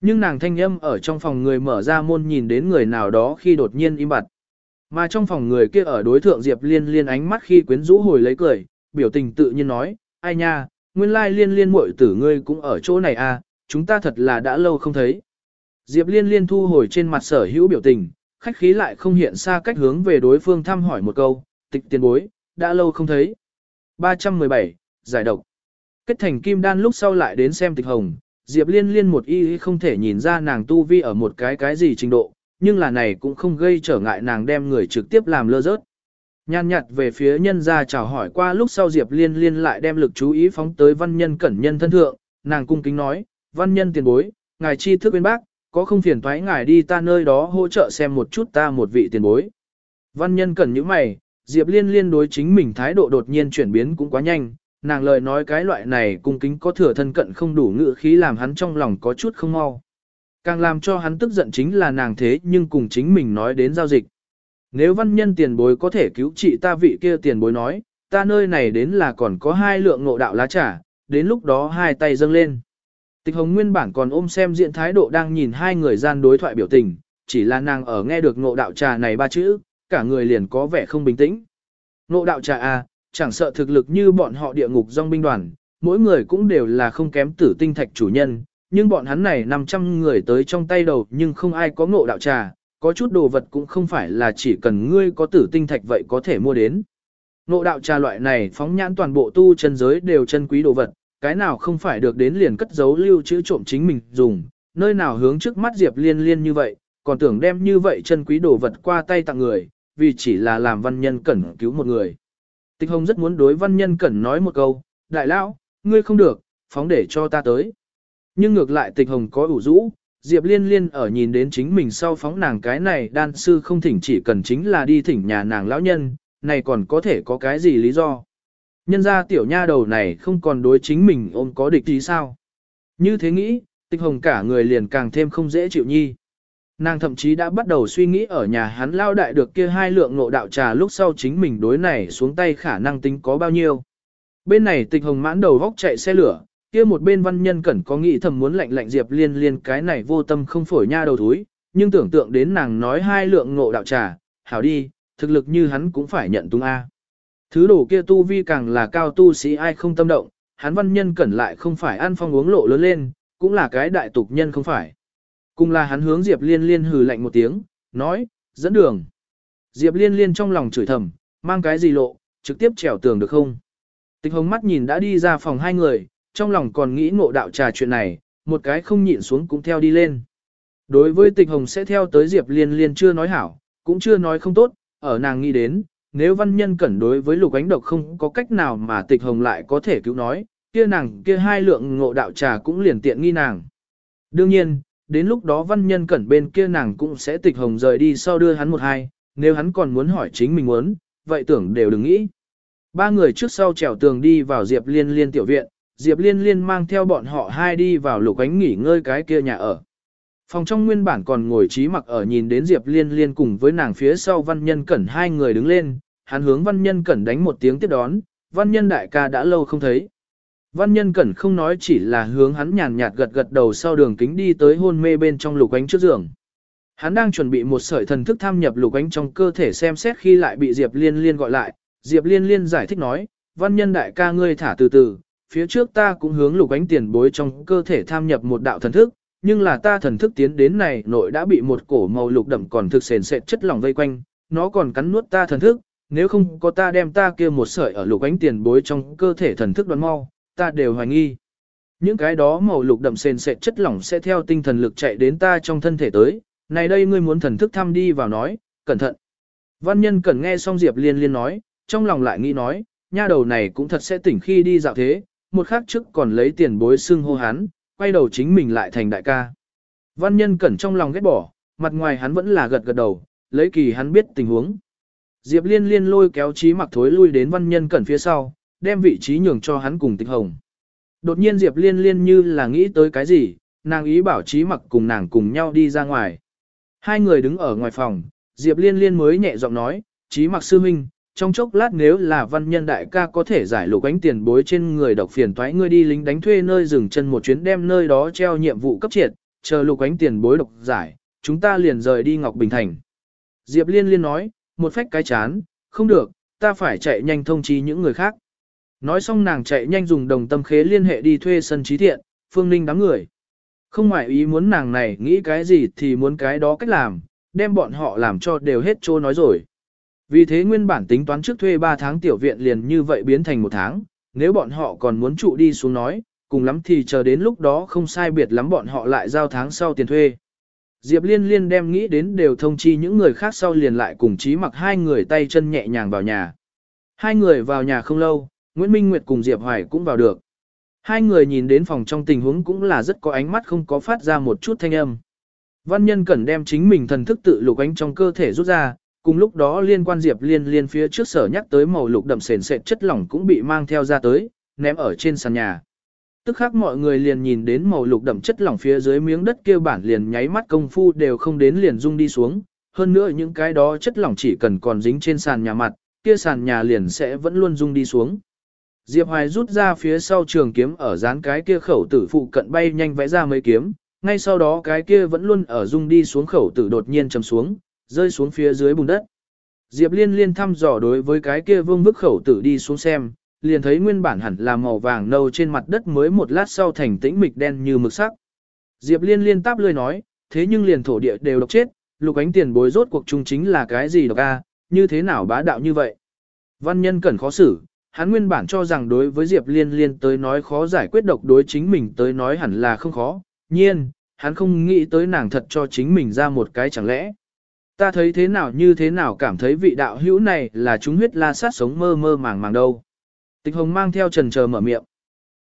Nhưng nàng thanh âm ở trong phòng người mở ra môn nhìn đến người nào đó khi đột nhiên im bặt. Mà trong phòng người kia ở đối thượng Diệp Liên Liên ánh mắt khi quyến rũ hồi lấy cười, biểu tình tự nhiên nói, ai nha, nguyên lai Liên Liên muội tử ngươi cũng ở chỗ này à, chúng ta thật là đã lâu không thấy. Diệp Liên Liên thu hồi trên mặt sở hữu biểu tình, khách khí lại không hiện xa cách hướng về đối phương thăm hỏi một câu, tịch tiền bối, đã lâu không thấy. 317, giải độc. Kết thành kim đan lúc sau lại đến xem tịch hồng, Diệp Liên Liên một y không thể nhìn ra nàng tu vi ở một cái cái gì trình độ, nhưng là này cũng không gây trở ngại nàng đem người trực tiếp làm lơ rớt. Nhan nhặt về phía nhân gia chào hỏi qua lúc sau Diệp Liên Liên lại đem lực chú ý phóng tới văn nhân cẩn nhân thân thượng, nàng cung kính nói, văn nhân tiền bối, ngài chi thức bên bác, có không phiền thoái ngài đi ta nơi đó hỗ trợ xem một chút ta một vị tiền bối. Văn nhân cẩn những mày, Diệp Liên Liên đối chính mình thái độ đột nhiên chuyển biến cũng quá nhanh, nàng lời nói cái loại này cung kính có thừa thân cận không đủ ngữ khí làm hắn trong lòng có chút không mau. Càng làm cho hắn tức giận chính là nàng thế nhưng cùng chính mình nói đến giao dịch. Nếu văn nhân tiền bối có thể cứu trị ta vị kia tiền bối nói, ta nơi này đến là còn có hai lượng ngộ đạo lá trà, đến lúc đó hai tay dâng lên. Tịch hồng nguyên bản còn ôm xem diện thái độ đang nhìn hai người gian đối thoại biểu tình, chỉ là nàng ở nghe được ngộ đạo trà này ba chữ, cả người liền có vẻ không bình tĩnh. Ngộ đạo trà A, chẳng sợ thực lực như bọn họ địa ngục dòng binh đoàn, mỗi người cũng đều là không kém tử tinh thạch chủ nhân, nhưng bọn hắn này 500 người tới trong tay đầu nhưng không ai có ngộ đạo trà, có chút đồ vật cũng không phải là chỉ cần ngươi có tử tinh thạch vậy có thể mua đến. Ngộ đạo trà loại này phóng nhãn toàn bộ tu chân giới đều chân quý đồ vật, cái nào không phải được đến liền cất giấu lưu trữ trộm chính mình dùng, nơi nào hướng trước mắt Diệp Liên Liên như vậy, còn tưởng đem như vậy chân quý đồ vật qua tay tặng người, vì chỉ là làm văn nhân cẩn cứu một người. Tịch Hồng rất muốn đối văn nhân cẩn nói một câu, đại lão, ngươi không được, phóng để cho ta tới. Nhưng ngược lại tịch Hồng có ủ rũ, Diệp Liên Liên ở nhìn đến chính mình sau phóng nàng cái này đan sư không thỉnh chỉ cần chính là đi thỉnh nhà nàng lão nhân, này còn có thể có cái gì lý do. Nhân ra tiểu nha đầu này không còn đối chính mình ôm có địch ý sao. Như thế nghĩ, tịch hồng cả người liền càng thêm không dễ chịu nhi. Nàng thậm chí đã bắt đầu suy nghĩ ở nhà hắn lao đại được kia hai lượng ngộ đạo trà lúc sau chính mình đối này xuống tay khả năng tính có bao nhiêu. Bên này tịch hồng mãn đầu góc chạy xe lửa, kia một bên văn nhân cẩn có nghĩ thầm muốn lạnh lạnh diệp liên liên cái này vô tâm không phổi nha đầu thúi, nhưng tưởng tượng đến nàng nói hai lượng ngộ đạo trà, hảo đi, thực lực như hắn cũng phải nhận tung A. Thứ đồ kia tu vi càng là cao tu sĩ ai không tâm động, hắn văn nhân cẩn lại không phải ăn phong uống lộ lớn lên, cũng là cái đại tục nhân không phải. Cùng là hắn hướng Diệp Liên Liên hừ lạnh một tiếng, nói, dẫn đường. Diệp Liên Liên trong lòng chửi thầm, mang cái gì lộ, trực tiếp trèo tường được không? Tịch hồng mắt nhìn đã đi ra phòng hai người, trong lòng còn nghĩ ngộ đạo trà chuyện này, một cái không nhịn xuống cũng theo đi lên. Đối với tịch hồng sẽ theo tới Diệp Liên Liên chưa nói hảo, cũng chưa nói không tốt, ở nàng nghĩ đến, nếu văn nhân cẩn đối với lục ánh độc không có cách nào mà tịch hồng lại có thể cứu nói, kia nàng kia hai lượng ngộ đạo trà cũng liền tiện nghi nàng. Đương nhiên, đến lúc đó văn nhân cẩn bên kia nàng cũng sẽ tịch hồng rời đi sau đưa hắn một hai, nếu hắn còn muốn hỏi chính mình muốn, vậy tưởng đều đừng nghĩ. Ba người trước sau trèo tường đi vào Diệp Liên Liên tiểu viện, Diệp Liên Liên mang theo bọn họ hai đi vào lục ánh nghỉ ngơi cái kia nhà ở. Phòng trong nguyên bản còn ngồi trí mặc ở nhìn đến Diệp Liên Liên cùng với nàng phía sau văn nhân cẩn hai người đứng lên, hắn hướng văn nhân cẩn đánh một tiếng tiếp đón, văn nhân đại ca đã lâu không thấy. Văn nhân cẩn không nói chỉ là hướng hắn nhàn nhạt gật gật đầu sau đường kính đi tới hôn mê bên trong lục ánh trước giường. Hắn đang chuẩn bị một sợi thần thức tham nhập lục ánh trong cơ thể xem xét khi lại bị Diệp Liên Liên gọi lại, Diệp Liên Liên giải thích nói, văn nhân đại ca ngươi thả từ từ, phía trước ta cũng hướng lục ánh tiền bối trong cơ thể tham nhập một đạo thần thức, nhưng là ta thần thức tiến đến này nội đã bị một cổ màu lục đậm còn thực sền sệt chất lỏng vây quanh, nó còn cắn nuốt ta thần thức, nếu không có ta đem ta kia một sợi ở lục ánh tiền bối trong cơ thể thần thức đoán mau, ta đều hoài nghi. Những cái đó màu lục đậm sền sệt chất lỏng sẽ theo tinh thần lực chạy đến ta trong thân thể tới, này đây ngươi muốn thần thức thăm đi vào nói, cẩn thận. Văn nhân cần nghe xong Diệp liên liên nói, trong lòng lại nghĩ nói, nha đầu này cũng thật sẽ tỉnh khi đi dạo thế, một khắc trước còn lấy tiền bối xưng hô hắn, quay đầu chính mình lại thành đại ca. Văn nhân cẩn trong lòng ghét bỏ, mặt ngoài hắn vẫn là gật gật đầu, lấy kỳ hắn biết tình huống. Diệp liên liên lôi kéo trí mặc thối lui đến văn nhân cẩn phía sau, đem vị trí nhường cho hắn cùng tịch hồng. Đột nhiên Diệp liên liên như là nghĩ tới cái gì, nàng ý bảo trí mặc cùng nàng cùng nhau đi ra ngoài. Hai người đứng ở ngoài phòng, Diệp liên liên mới nhẹ giọng nói, trí mặc sư huynh, trong chốc lát nếu là văn nhân đại ca có thể giải lục ánh tiền bối trên người độc phiền thoái ngươi đi lính đánh thuê nơi dừng chân một chuyến đem nơi đó treo nhiệm vụ cấp triệt, chờ lục ánh tiền bối độc giải, chúng ta liền rời đi Ngọc Bình Thành. Diệp Liên Liên nói, một phách cái chán, không được, ta phải chạy nhanh thông chi những người khác. Nói xong nàng chạy nhanh dùng đồng tâm khế liên hệ đi thuê sân trí thiện, phương ninh đám người. Không ngoại ý muốn nàng này nghĩ cái gì thì muốn cái đó cách làm, đem bọn họ làm cho đều hết trô nói rồi. Vì thế nguyên bản tính toán trước thuê 3 tháng tiểu viện liền như vậy biến thành một tháng, nếu bọn họ còn muốn trụ đi xuống nói, cùng lắm thì chờ đến lúc đó không sai biệt lắm bọn họ lại giao tháng sau tiền thuê. Diệp Liên Liên đem nghĩ đến đều thông chi những người khác sau liền lại cùng chí mặc hai người tay chân nhẹ nhàng vào nhà. Hai người vào nhà không lâu, Nguyễn Minh Nguyệt cùng Diệp Hoài cũng vào được. Hai người nhìn đến phòng trong tình huống cũng là rất có ánh mắt không có phát ra một chút thanh âm. Văn nhân cần đem chính mình thần thức tự lục ánh trong cơ thể rút ra, cùng lúc đó liên quan Diệp Liên Liên phía trước sở nhắc tới màu lục đậm sền sệt chất lỏng cũng bị mang theo ra tới, ném ở trên sàn nhà. Tức khác mọi người liền nhìn đến màu lục đậm chất lỏng phía dưới miếng đất kia bản liền nháy mắt công phu đều không đến liền rung đi xuống, hơn nữa những cái đó chất lỏng chỉ cần còn dính trên sàn nhà mặt, kia sàn nhà liền sẽ vẫn luôn rung đi xuống. Diệp Hoài rút ra phía sau trường kiếm ở dán cái kia khẩu tử phụ cận bay nhanh vẽ ra mấy kiếm, ngay sau đó cái kia vẫn luôn ở rung đi xuống khẩu tử đột nhiên chầm xuống, rơi xuống phía dưới bùn đất. Diệp Liên liên thăm dò đối với cái kia vương bức khẩu tử đi xuống xem, liền thấy nguyên bản hẳn là màu vàng nâu trên mặt đất mới một lát sau thành tĩnh mịch đen như mực sắc. Diệp Liên liên táp lươi nói, thế nhưng liền thổ địa đều độc chết, lục ánh tiền bối rốt cuộc chung chính là cái gì độc a, như thế nào bá đạo như vậy. Văn nhân cần khó xử, hắn nguyên bản cho rằng đối với Diệp Liên liên tới nói khó giải quyết độc đối chính mình tới nói hẳn là không khó, nhiên, hắn không nghĩ tới nàng thật cho chính mình ra một cái chẳng lẽ. Ta thấy thế nào như thế nào cảm thấy vị đạo hữu này là chúng huyết la sát sống mơ mơ màng màng đâu. Tịch Hồng mang theo trần chờ mở miệng.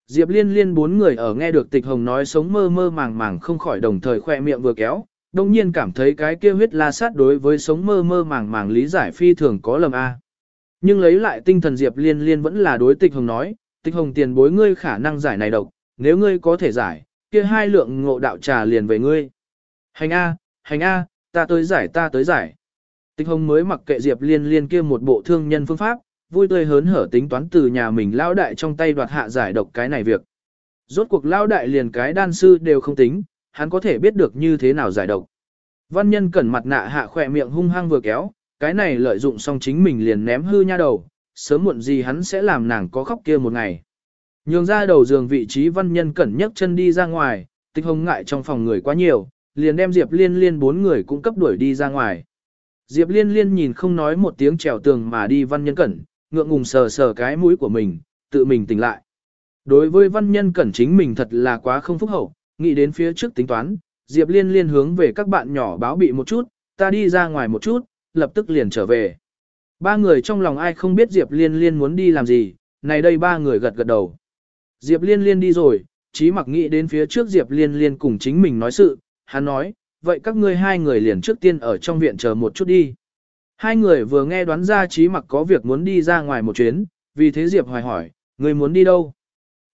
Diệp liên liên bốn người ở nghe được Tịch Hồng nói sống mơ mơ màng màng không khỏi đồng thời khoe miệng vừa kéo, đồng nhiên cảm thấy cái kia huyết la sát đối với sống mơ mơ màng màng lý giải phi thường có lầm a. Nhưng lấy lại tinh thần Diệp liên liên vẫn là đối Tịch Hồng nói, Tịch Hồng tiền bối ngươi khả năng giải này độc, nếu ngươi có thể giải, kia hai lượng ngộ đạo trà liền về ngươi. Hành A, hành A, ta tới giải ta tới giải. Tịch Hồng mới mặc kệ Diệp Liên Liên kia một bộ thương nhân phương pháp, vui tươi hớn hở tính toán từ nhà mình lao đại trong tay đoạt hạ giải độc cái này việc. Rốt cuộc lao đại liền cái đan sư đều không tính, hắn có thể biết được như thế nào giải độc. Văn nhân cẩn mặt nạ hạ khỏe miệng hung hăng vừa kéo, cái này lợi dụng xong chính mình liền ném hư nha đầu, sớm muộn gì hắn sẽ làm nàng có khóc kia một ngày. Nhường ra đầu giường vị trí văn nhân cẩn nhấc chân đi ra ngoài, tịch hồng ngại trong phòng người quá nhiều, liền đem Diệp Liên Liên bốn người cũng cấp đuổi đi ra ngoài. Diệp Liên Liên nhìn không nói một tiếng trèo tường mà đi văn nhân cẩn, ngượng ngùng sờ sờ cái mũi của mình, tự mình tỉnh lại. Đối với văn nhân cẩn chính mình thật là quá không phúc hậu, nghĩ đến phía trước tính toán, Diệp Liên Liên hướng về các bạn nhỏ báo bị một chút, ta đi ra ngoài một chút, lập tức liền trở về. Ba người trong lòng ai không biết Diệp Liên Liên muốn đi làm gì, này đây ba người gật gật đầu. Diệp Liên Liên đi rồi, chí mặc nghĩ đến phía trước Diệp Liên Liên cùng chính mình nói sự, hắn nói, vậy các ngươi hai người liền trước tiên ở trong viện chờ một chút đi. Hai người vừa nghe đoán ra Chí Mặc có việc muốn đi ra ngoài một chuyến, vì thế Diệp hoài hỏi, người muốn đi đâu?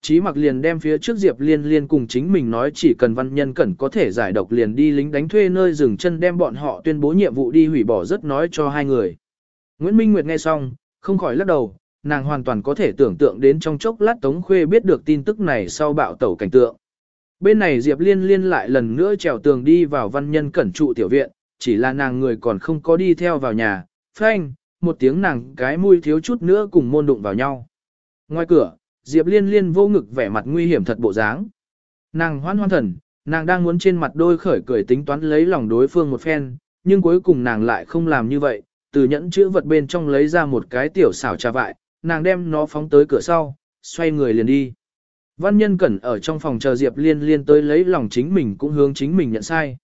Chí Mặc liền đem phía trước Diệp Liên Liên cùng chính mình nói chỉ cần văn nhân cẩn có thể giải độc liền đi lính đánh thuê nơi dừng chân đem bọn họ tuyên bố nhiệm vụ đi hủy bỏ rất nói cho hai người. Nguyễn Minh Nguyệt nghe xong, không khỏi lắc đầu, nàng hoàn toàn có thể tưởng tượng đến trong chốc lát Tống Khuê biết được tin tức này sau bạo tẩu cảnh tượng. Bên này Diệp Liên Liên lại lần nữa trèo tường đi vào văn nhân cẩn trụ tiểu viện, chỉ là nàng người còn không có đi theo vào nhà, phanh, một tiếng nàng cái mũi thiếu chút nữa cùng môn đụng vào nhau. Ngoài cửa, Diệp Liên Liên vô ngực vẻ mặt nguy hiểm thật bộ dáng. Nàng hoan hoan thần, nàng đang muốn trên mặt đôi khởi cười tính toán lấy lòng đối phương một phen, nhưng cuối cùng nàng lại không làm như vậy, từ nhẫn chữ vật bên trong lấy ra một cái tiểu xảo trà vại, nàng đem nó phóng tới cửa sau, xoay người liền đi. Văn nhân cẩn ở trong phòng chờ Diệp Liên Liên tới lấy lòng chính mình cũng hướng chính mình nhận sai.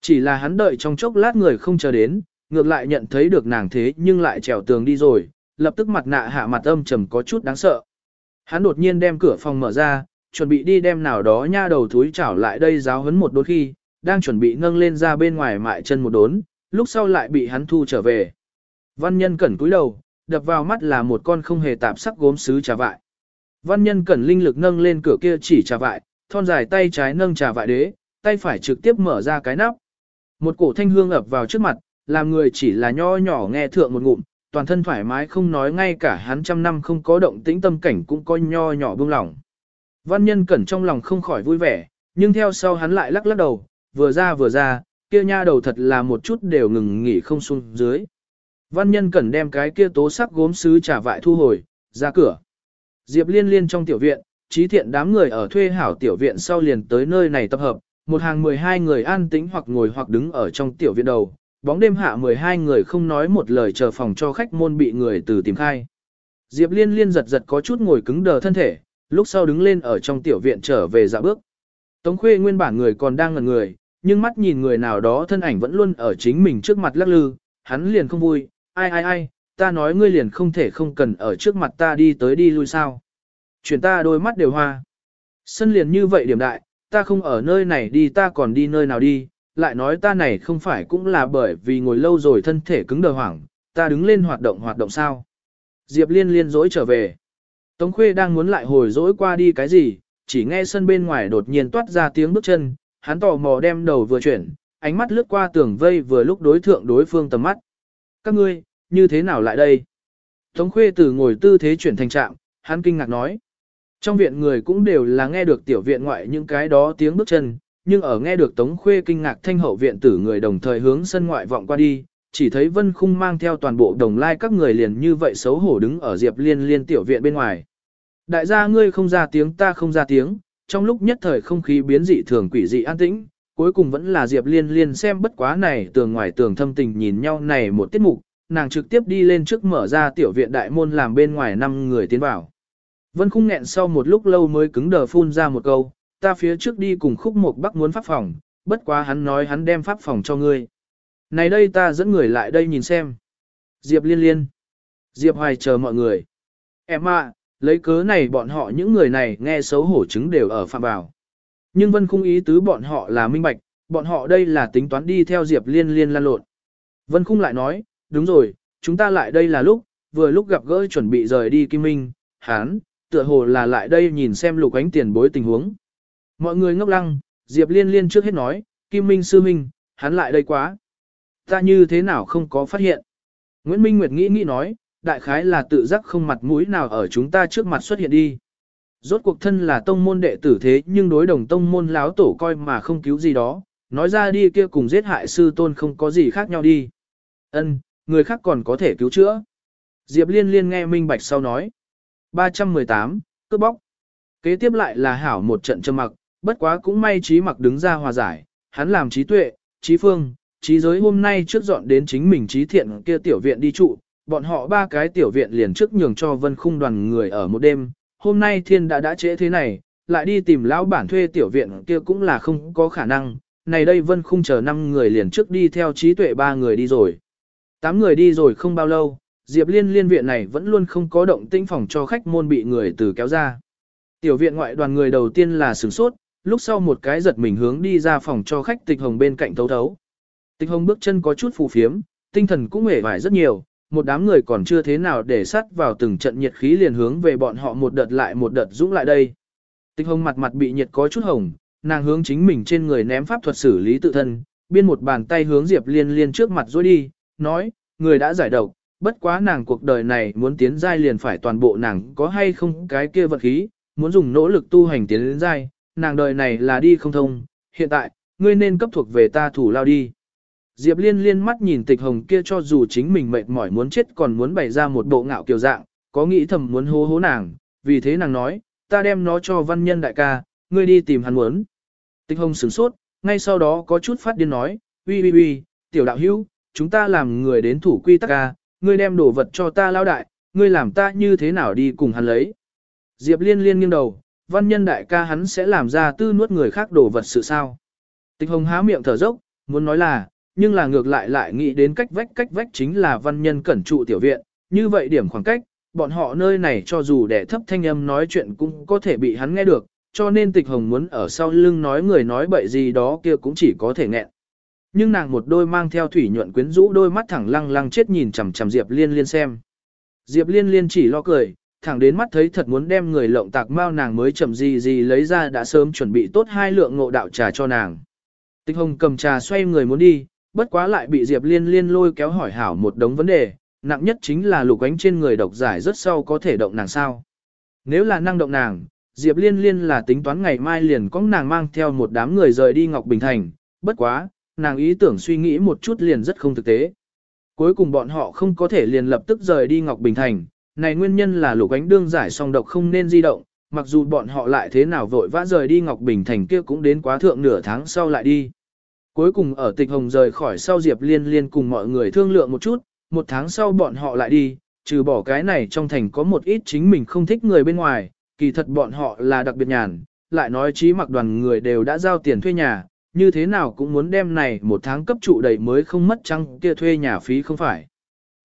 Chỉ là hắn đợi trong chốc lát người không chờ đến, ngược lại nhận thấy được nàng thế nhưng lại trèo tường đi rồi, lập tức mặt nạ hạ mặt âm trầm có chút đáng sợ. Hắn đột nhiên đem cửa phòng mở ra, chuẩn bị đi đem nào đó nha đầu thúi chảo lại đây giáo hấn một đôi khi, đang chuẩn bị nâng lên ra bên ngoài mại chân một đốn, lúc sau lại bị hắn thu trở về. Văn nhân cẩn cúi đầu, đập vào mắt là một con không hề tạp sắc gốm sứ trà vại. Văn nhân cẩn linh lực nâng lên cửa kia chỉ trà vại, thon dài tay trái nâng trà vại đế, tay phải trực tiếp mở ra cái nắp. Một cổ thanh hương ập vào trước mặt, làm người chỉ là nho nhỏ nghe thượng một ngụm, toàn thân thoải mái không nói ngay cả hắn trăm năm không có động tĩnh tâm cảnh cũng có nho nhỏ buông lỏng. Văn nhân cẩn trong lòng không khỏi vui vẻ, nhưng theo sau hắn lại lắc lắc đầu, vừa ra vừa ra, kia nha đầu thật là một chút đều ngừng nghỉ không xuống dưới. Văn nhân cẩn đem cái kia tố sắc gốm sứ trả vại thu hồi, ra cửa. Diệp liên liên trong tiểu viện, trí thiện đám người ở thuê hảo tiểu viện sau liền tới nơi này tập hợp, một hàng 12 người an tĩnh hoặc ngồi hoặc đứng ở trong tiểu viện đầu, bóng đêm hạ 12 người không nói một lời chờ phòng cho khách môn bị người từ tìm khai. Diệp liên liên giật giật có chút ngồi cứng đờ thân thể, lúc sau đứng lên ở trong tiểu viện trở về dạ bước. Tống khuê nguyên bản người còn đang ngẩn người, nhưng mắt nhìn người nào đó thân ảnh vẫn luôn ở chính mình trước mặt lắc lư, hắn liền không vui, ai ai ai, ta nói ngươi liền không thể không cần ở trước mặt ta đi tới đi lui sao. Chuyển ta đôi mắt đều hoa. Sân liền như vậy điểm đại, ta không ở nơi này đi ta còn đi nơi nào đi, lại nói ta này không phải cũng là bởi vì ngồi lâu rồi thân thể cứng đờ hoảng, ta đứng lên hoạt động hoạt động sao. Diệp liên liên dối trở về. Tống khuê đang muốn lại hồi dỗi qua đi cái gì, chỉ nghe sân bên ngoài đột nhiên toát ra tiếng bước chân, hắn tò mò đem đầu vừa chuyển, ánh mắt lướt qua tường vây vừa lúc đối thượng đối phương tầm mắt. Các ngươi, như thế nào lại đây? Tống khuê từ ngồi tư thế chuyển thành trạm, hắn kinh ngạc nói. Trong viện người cũng đều là nghe được tiểu viện ngoại những cái đó tiếng bước chân, nhưng ở nghe được Tống Khuê kinh ngạc thanh hậu viện tử người đồng thời hướng sân ngoại vọng qua đi, chỉ thấy Vân Khung mang theo toàn bộ đồng lai các người liền như vậy xấu hổ đứng ở Diệp Liên Liên tiểu viện bên ngoài. Đại gia ngươi không ra tiếng ta không ra tiếng, trong lúc nhất thời không khí biến dị thường quỷ dị an tĩnh, cuối cùng vẫn là Diệp Liên Liên xem bất quá này tường ngoài tường thâm tình nhìn nhau này một tiết mục, nàng trực tiếp đi lên trước mở ra tiểu viện đại môn làm bên ngoài năm người tiến vào. Vân khung nghẹn sau một lúc lâu mới cứng đờ phun ra một câu, ta phía trước đi cùng khúc một bắc muốn pháp phòng, bất quá hắn nói hắn đem pháp phòng cho ngươi. Này đây ta dẫn người lại đây nhìn xem. Diệp liên liên. Diệp hoài chờ mọi người. Em ạ, lấy cớ này bọn họ những người này nghe xấu hổ chứng đều ở phạm bảo. Nhưng vân khung ý tứ bọn họ là minh bạch, bọn họ đây là tính toán đi theo Diệp liên liên lan lộn. Vân khung lại nói, đúng rồi, chúng ta lại đây là lúc, vừa lúc gặp gỡ chuẩn bị rời đi Kim Minh, hán, tựa hồ là lại đây nhìn xem lục ánh tiền bối tình huống. Mọi người ngốc lăng, Diệp Liên Liên trước hết nói, Kim Minh sư minh, hắn lại đây quá. Ta như thế nào không có phát hiện. Nguyễn Minh Nguyệt nghĩ nghĩ nói, đại khái là tự giác không mặt mũi nào ở chúng ta trước mặt xuất hiện đi. Rốt cuộc thân là tông môn đệ tử thế nhưng đối đồng tông môn láo tổ coi mà không cứu gì đó, nói ra đi kia cùng giết hại sư tôn không có gì khác nhau đi. Ân, người khác còn có thể cứu chữa. Diệp Liên Liên nghe Minh Bạch sau nói. 318, cướp bóc. Kế tiếp lại là hảo một trận trầm mặc, bất quá cũng may trí mặc đứng ra hòa giải, hắn làm trí tuệ, trí phương, trí giới hôm nay trước dọn đến chính mình trí thiện kia tiểu viện đi trụ, bọn họ ba cái tiểu viện liền trước nhường cho vân khung đoàn người ở một đêm, hôm nay thiên đã đã trễ thế này, lại đi tìm lão bản thuê tiểu viện kia cũng là không có khả năng, này đây vân khung chờ năm người liền trước đi theo trí tuệ ba người đi rồi. Tám người đi rồi không bao lâu, Diệp Liên liên viện này vẫn luôn không có động tĩnh phòng cho khách môn bị người từ kéo ra. Tiểu viện ngoại đoàn người đầu tiên là sửng sốt, lúc sau một cái giật mình hướng đi ra phòng cho khách tịch hồng bên cạnh thấu thấu. Tịch hồng bước chân có chút phù phiếm, tinh thần cũng hề vải rất nhiều, một đám người còn chưa thế nào để sắt vào từng trận nhiệt khí liền hướng về bọn họ một đợt lại một đợt dũng lại đây. Tịch hồng mặt mặt bị nhiệt có chút hồng, nàng hướng chính mình trên người ném pháp thuật xử lý tự thân, biên một bàn tay hướng Diệp Liên liên trước mặt dối đi, nói, người đã giải độc, bất quá nàng cuộc đời này muốn tiến giai liền phải toàn bộ nàng có hay không cái kia vật khí, muốn dùng nỗ lực tu hành tiến đến giai, nàng đời này là đi không thông, hiện tại, ngươi nên cấp thuộc về ta thủ lao đi. Diệp liên liên mắt nhìn tịch hồng kia cho dù chính mình mệt mỏi muốn chết còn muốn bày ra một bộ ngạo kiều dạng, có nghĩ thầm muốn hố hố nàng, vì thế nàng nói, ta đem nó cho văn nhân đại ca, ngươi đi tìm hắn muốn. Tịch hồng sửng sốt, ngay sau đó có chút phát điên nói, uy uy uy, tiểu đạo hữu, chúng ta làm người đến thủ quy tắc ca, ngươi đem đồ vật cho ta lao đại, ngươi làm ta như thế nào đi cùng hắn lấy. Diệp liên liên nghiêng đầu, văn nhân đại ca hắn sẽ làm ra tư nuốt người khác đồ vật sự sao. Tịch hồng há miệng thở dốc, muốn nói là, nhưng là ngược lại lại nghĩ đến cách vách cách vách chính là văn nhân cẩn trụ tiểu viện, như vậy điểm khoảng cách, bọn họ nơi này cho dù để thấp thanh âm nói chuyện cũng có thể bị hắn nghe được, cho nên tịch hồng muốn ở sau lưng nói người nói bậy gì đó kia cũng chỉ có thể nghẹn nhưng nàng một đôi mang theo thủy nhuận quyến rũ đôi mắt thẳng lăng lăng chết nhìn chằm chằm Diệp Liên Liên xem. Diệp Liên Liên chỉ lo cười, thẳng đến mắt thấy thật muốn đem người lộng tạc mau nàng mới chậm gì gì lấy ra đã sớm chuẩn bị tốt hai lượng ngộ đạo trà cho nàng. Tịch Hồng cầm trà xoay người muốn đi, bất quá lại bị Diệp Liên Liên lôi kéo hỏi hảo một đống vấn đề, nặng nhất chính là lục ánh trên người độc giải rất sau có thể động nàng sao. Nếu là năng động nàng, Diệp Liên Liên là tính toán ngày mai liền có nàng mang theo một đám người rời đi Ngọc Bình Thành, bất quá, nàng ý tưởng suy nghĩ một chút liền rất không thực tế. Cuối cùng bọn họ không có thể liền lập tức rời đi Ngọc Bình Thành, này nguyên nhân là lục ánh đương giải song độc không nên di động, mặc dù bọn họ lại thế nào vội vã rời đi Ngọc Bình Thành kia cũng đến quá thượng nửa tháng sau lại đi. Cuối cùng ở tịch hồng rời khỏi sau Diệp Liên Liên cùng mọi người thương lượng một chút, một tháng sau bọn họ lại đi, trừ bỏ cái này trong thành có một ít chính mình không thích người bên ngoài, kỳ thật bọn họ là đặc biệt nhàn, lại nói chí mặc đoàn người đều đã giao tiền thuê nhà, như thế nào cũng muốn đem này một tháng cấp trụ đầy mới không mất trăng kia thuê nhà phí không phải.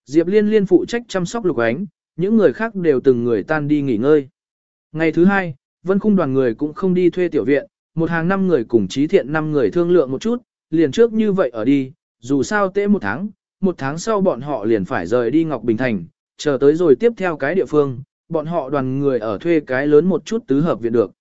Diệp Liên Liên phụ trách chăm sóc lục ánh, những người khác đều từng người tan đi nghỉ ngơi. Ngày thứ hai, vân khung đoàn người cũng không đi thuê tiểu viện, một hàng năm người cùng trí thiện năm người thương lượng một chút, liền trước như vậy ở đi, dù sao tễ một tháng, một tháng sau bọn họ liền phải rời đi Ngọc Bình Thành, chờ tới rồi tiếp theo cái địa phương, bọn họ đoàn người ở thuê cái lớn một chút tứ hợp viện được.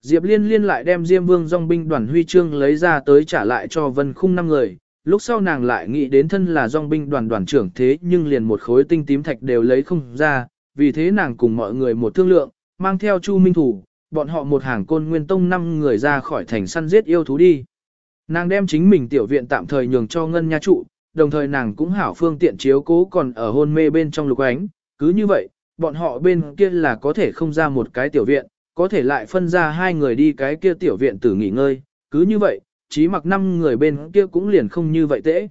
Diệp Liên liên lại đem Diêm Vương dòng binh đoàn huy chương lấy ra tới trả lại cho Vân Khung năm người, lúc sau nàng lại nghĩ đến thân là dòng binh đoàn đoàn trưởng thế nhưng liền một khối tinh tím thạch đều lấy không ra, vì thế nàng cùng mọi người một thương lượng, mang theo Chu Minh Thủ, bọn họ một hàng côn nguyên tông năm người ra khỏi thành săn giết yêu thú đi. Nàng đem chính mình tiểu viện tạm thời nhường cho ngân nha trụ, đồng thời nàng cũng hảo phương tiện chiếu cố còn ở hôn mê bên trong lục ánh, cứ như vậy, bọn họ bên kia là có thể không ra một cái tiểu viện, có thể lại phân ra hai người đi cái kia tiểu viện tử nghỉ ngơi, cứ như vậy, chí mặc năm người bên kia cũng liền không như vậy tễ.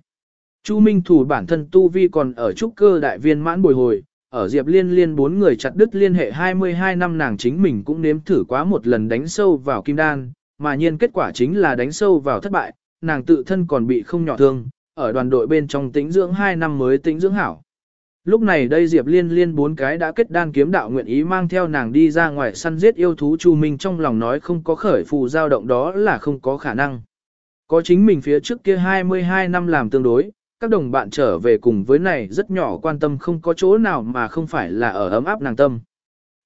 Chu Minh Thủ bản thân Tu Vi còn ở trúc cơ đại viên mãn bồi hồi, ở Diệp Liên Liên bốn người chặt đứt liên hệ 22 năm nàng chính mình cũng nếm thử quá một lần đánh sâu vào kim đan, mà nhiên kết quả chính là đánh sâu vào thất bại, nàng tự thân còn bị không nhỏ thương, ở đoàn đội bên trong tĩnh dưỡng 2 năm mới tĩnh dưỡng hảo. Lúc này đây Diệp Liên Liên bốn cái đã kết đan kiếm đạo nguyện ý mang theo nàng đi ra ngoài săn giết yêu thú Chu Minh trong lòng nói không có khởi phù dao động đó là không có khả năng. Có chính mình phía trước kia 22 năm làm tương đối, các đồng bạn trở về cùng với này rất nhỏ quan tâm không có chỗ nào mà không phải là ở ấm áp nàng tâm.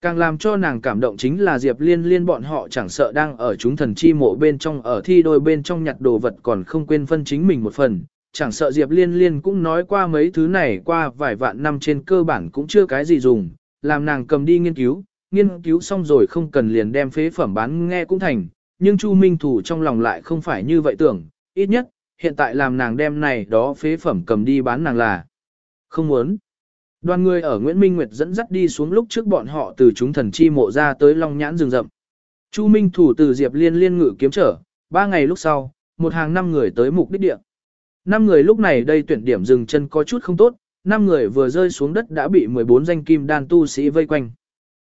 Càng làm cho nàng cảm động chính là Diệp Liên Liên bọn họ chẳng sợ đang ở chúng thần chi mộ bên trong ở thi đôi bên trong nhặt đồ vật còn không quên phân chính mình một phần, chẳng sợ Diệp Liên Liên cũng nói qua mấy thứ này qua vài vạn năm trên cơ bản cũng chưa cái gì dùng, làm nàng cầm đi nghiên cứu, nghiên cứu xong rồi không cần liền đem phế phẩm bán nghe cũng thành, nhưng Chu Minh Thủ trong lòng lại không phải như vậy tưởng, ít nhất, hiện tại làm nàng đem này đó phế phẩm cầm đi bán nàng là không muốn. Đoàn người ở Nguyễn Minh Nguyệt dẫn dắt đi xuống lúc trước bọn họ từ chúng thần chi mộ ra tới Long Nhãn rừng rậm. Chu Minh Thủ từ Diệp Liên liên ngự kiếm trở, ba ngày lúc sau, một hàng năm người tới mục đích địa. Năm người lúc này đây tuyển điểm dừng chân có chút không tốt, năm người vừa rơi xuống đất đã bị 14 danh kim đan tu sĩ vây quanh.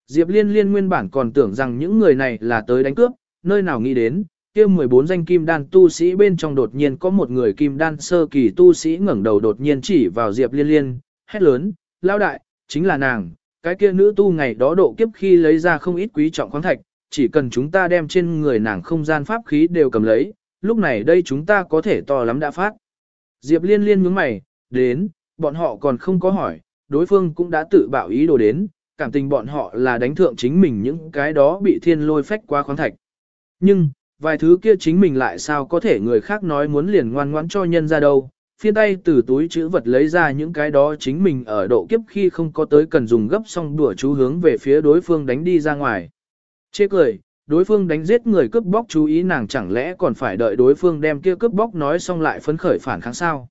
Diệp Liên Liên nguyên bản còn tưởng rằng những người này là tới đánh cướp, nơi nào nghĩ đến, kia 14 danh kim đan tu sĩ bên trong đột nhiên có một người kim đan sơ kỳ tu sĩ ngẩng đầu đột nhiên chỉ vào Diệp Liên Liên, hét lớn, lao đại, chính là nàng, cái kia nữ tu ngày đó độ kiếp khi lấy ra không ít quý trọng khoáng thạch, chỉ cần chúng ta đem trên người nàng không gian pháp khí đều cầm lấy, lúc này đây chúng ta có thể to lắm đã phát. Diệp liên liên nhướng mày, đến, bọn họ còn không có hỏi, đối phương cũng đã tự bảo ý đồ đến, cảm tình bọn họ là đánh thượng chính mình những cái đó bị thiên lôi phách qua khoáng thạch. Nhưng, vài thứ kia chính mình lại sao có thể người khác nói muốn liền ngoan ngoãn cho nhân ra đâu. Phiên tay từ túi chữ vật lấy ra những cái đó chính mình ở độ kiếp khi không có tới cần dùng gấp xong đùa chú hướng về phía đối phương đánh đi ra ngoài. Chê cười, đối phương đánh giết người cướp bóc chú ý nàng chẳng lẽ còn phải đợi đối phương đem kia cướp bóc nói xong lại phấn khởi phản kháng sao.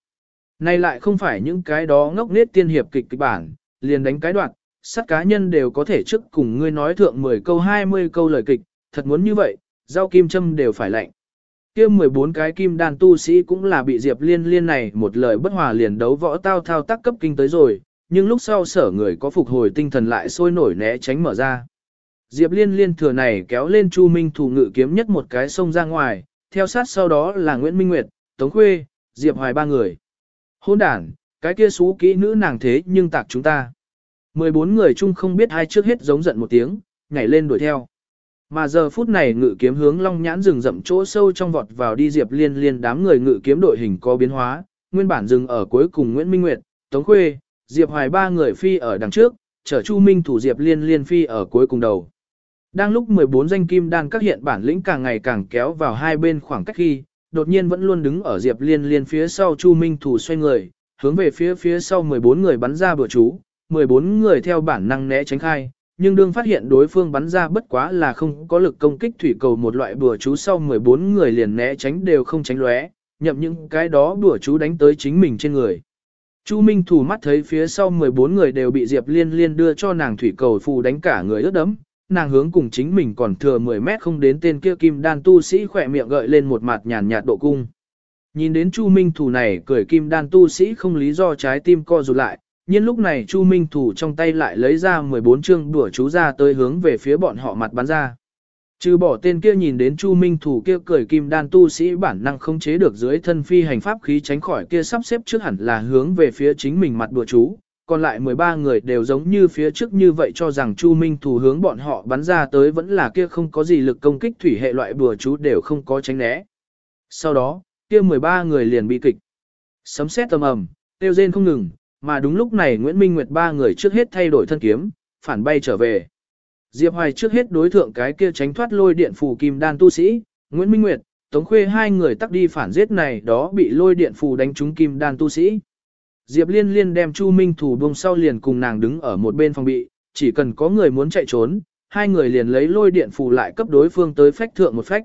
Này lại không phải những cái đó ngốc nết tiên hiệp kịch kịch bản, liền đánh cái đoạn, sát cá nhân đều có thể trước cùng ngươi nói thượng 10 câu 20 câu lời kịch, thật muốn như vậy, rau kim châm đều phải lạnh. Kia 14 cái kim đan tu sĩ cũng là bị Diệp Liên Liên này một lời bất hòa liền đấu võ tao thao tác cấp kinh tới rồi, nhưng lúc sau sở người có phục hồi tinh thần lại sôi nổi né tránh mở ra. Diệp Liên liên thừa này kéo lên Chu Minh thủ ngự kiếm nhất một cái sông ra ngoài, theo sát sau đó là Nguyễn Minh Nguyệt, Tống Khuê, Diệp Hoài ba người. Hôn đản, cái kia xú kỹ nữ nàng thế nhưng tạc chúng ta. 14 người chung không biết ai trước hết giống giận một tiếng, nhảy lên đuổi theo. Mà giờ phút này ngự kiếm hướng long nhãn rừng rậm chỗ sâu trong vọt vào đi Diệp Liên liên đám người ngự kiếm đội hình có biến hóa, nguyên bản dừng ở cuối cùng Nguyễn Minh Nguyệt, Tống Khuê, Diệp Hoài ba người phi ở đằng trước, chở Chu Minh thủ Diệp Liên liên phi ở cuối cùng đầu. Đang lúc 14 danh kim đan các hiện bản lĩnh càng ngày càng kéo vào hai bên khoảng cách khi, đột nhiên vẫn luôn đứng ở Diệp Liên Liên phía sau Chu Minh Thủ xoay người, hướng về phía phía sau 14 người bắn ra bữa chú, 14 người theo bản năng né tránh khai, nhưng đương phát hiện đối phương bắn ra bất quá là không có lực công kích thủy cầu một loại bùa chú sau 14 người liền né tránh đều không tránh lóe, nhậm những cái đó bùa chú đánh tới chính mình trên người. Chu Minh thủ mắt thấy phía sau 14 người đều bị Diệp Liên Liên đưa cho nàng thủy cầu phù đánh cả người ướt đẫm, nàng hướng cùng chính mình còn thừa 10 mét không đến tên kia kim đan tu sĩ khỏe miệng gợi lên một mặt nhàn nhạt độ cung. Nhìn đến Chu Minh thủ này cười kim đan tu sĩ không lý do trái tim co rụt lại, nhưng lúc này Chu Minh thủ trong tay lại lấy ra 14 chương đùa chú ra tới hướng về phía bọn họ mặt bắn ra. Trừ bỏ tên kia nhìn đến Chu Minh thủ kia cười kim đan tu sĩ bản năng không chế được dưới thân phi hành pháp khí tránh khỏi kia sắp xếp trước hẳn là hướng về phía chính mình mặt đùa chú, còn lại 13 người đều giống như phía trước như vậy cho rằng Chu Minh thủ hướng bọn họ bắn ra tới vẫn là kia không có gì lực công kích thủy hệ loại đùa chú đều không có tránh né. Sau đó, kia 13 người liền bị kịch. Sấm sét tầm ầm, tiêu rên không ngừng, mà đúng lúc này Nguyễn Minh Nguyệt ba người trước hết thay đổi thân kiếm, phản bay trở về. Diệp Hoài trước hết đối thượng cái kia tránh thoát lôi điện phù kim đan tu sĩ, Nguyễn Minh Nguyệt, Tống Khuê hai người tắc đi phản giết này đó bị lôi điện phù đánh trúng kim đan tu sĩ. Diệp Liên Liên đem Chu Minh thủ buông sau liền cùng nàng đứng ở một bên phòng bị, chỉ cần có người muốn chạy trốn, hai người liền lấy lôi điện phù lại cấp đối phương tới phách thượng một phách.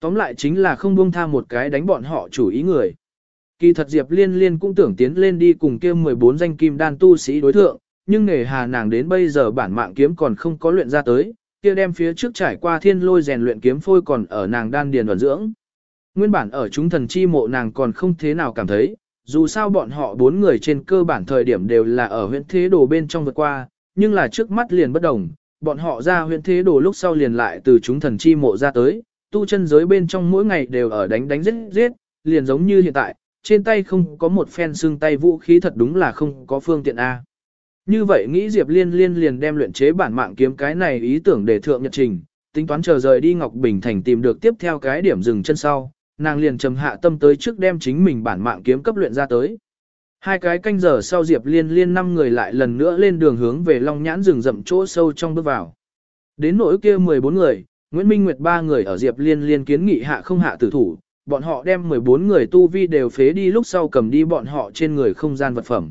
Tóm lại chính là không buông tha một cái đánh bọn họ chủ ý người. Kỳ thật Diệp Liên Liên cũng tưởng tiến lên đi cùng kia 14 danh kim đan tu sĩ đối thượng, nhưng nghề hà nàng đến bây giờ bản mạng kiếm còn không có luyện ra tới, kia đem phía trước trải qua thiên lôi rèn luyện kiếm phôi còn ở nàng đan điền ổn dưỡng. Nguyên bản ở chúng thần chi mộ nàng còn không thế nào cảm thấy, dù sao bọn họ bốn người trên cơ bản thời điểm đều là ở huyện thế đồ bên trong vượt qua, nhưng là trước mắt liền bất đồng, bọn họ ra huyện thế đồ lúc sau liền lại từ chúng thần chi mộ ra tới, tu chân giới bên trong mỗi ngày đều ở đánh đánh giết giết, liền giống như hiện tại, trên tay không có một phen xương tay vũ khí thật đúng là không có phương tiện A. Như vậy nghĩ Diệp Liên Liên liền đem luyện chế bản mạng kiếm cái này ý tưởng để thượng nhật trình, tính toán chờ rời đi Ngọc Bình Thành tìm được tiếp theo cái điểm dừng chân sau, nàng liền trầm hạ tâm tới trước đem chính mình bản mạng kiếm cấp luyện ra tới. Hai cái canh giờ sau Diệp Liên Liên năm người lại lần nữa lên đường hướng về Long Nhãn rừng rậm chỗ sâu trong bước vào. Đến nỗi kia 14 người, Nguyễn Minh Nguyệt ba người ở Diệp Liên Liên kiến nghị hạ không hạ tử thủ, bọn họ đem 14 người tu vi đều phế đi lúc sau cầm đi bọn họ trên người không gian vật phẩm.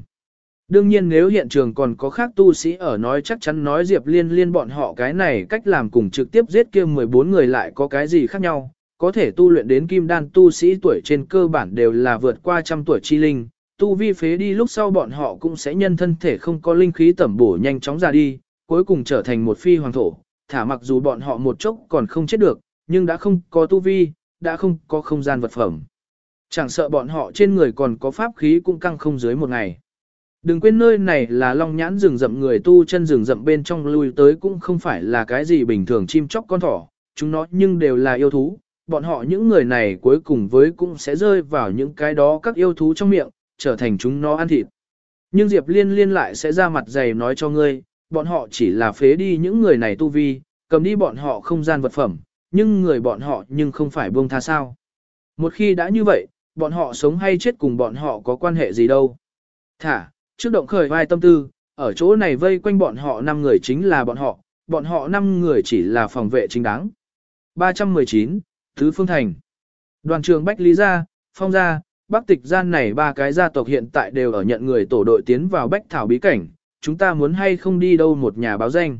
Đương nhiên nếu hiện trường còn có khác tu sĩ ở nói chắc chắn nói Diệp Liên Liên bọn họ cái này cách làm cùng trực tiếp giết kia 14 người lại có cái gì khác nhau, có thể tu luyện đến kim đan tu sĩ tuổi trên cơ bản đều là vượt qua trăm tuổi chi linh, tu vi phế đi lúc sau bọn họ cũng sẽ nhân thân thể không có linh khí tẩm bổ nhanh chóng ra đi, cuối cùng trở thành một phi hoàng thổ, thả mặc dù bọn họ một chốc còn không chết được, nhưng đã không có tu vi, đã không có không gian vật phẩm. Chẳng sợ bọn họ trên người còn có pháp khí cũng căng không dưới một ngày. Đừng quên nơi này là long nhãn rừng rậm người tu chân rừng rậm bên trong lui tới cũng không phải là cái gì bình thường chim chóc con thỏ, chúng nó nhưng đều là yêu thú, bọn họ những người này cuối cùng với cũng sẽ rơi vào những cái đó các yêu thú trong miệng, trở thành chúng nó ăn thịt. Nhưng Diệp Liên liên lại sẽ ra mặt dày nói cho ngươi, bọn họ chỉ là phế đi những người này tu vi, cầm đi bọn họ không gian vật phẩm, nhưng người bọn họ nhưng không phải buông tha sao. Một khi đã như vậy, bọn họ sống hay chết cùng bọn họ có quan hệ gì đâu. Thả, trước động khởi vai tâm tư, ở chỗ này vây quanh bọn họ 5 người chính là bọn họ, bọn họ 5 người chỉ là phòng vệ chính đáng. 319, Thứ Phương Thành Đoàn trường Bách Lý Gia, Phong Gia, Bắc Tịch Gian này ba cái gia tộc hiện tại đều ở nhận người tổ đội tiến vào Bách Thảo Bí Cảnh, chúng ta muốn hay không đi đâu một nhà báo danh.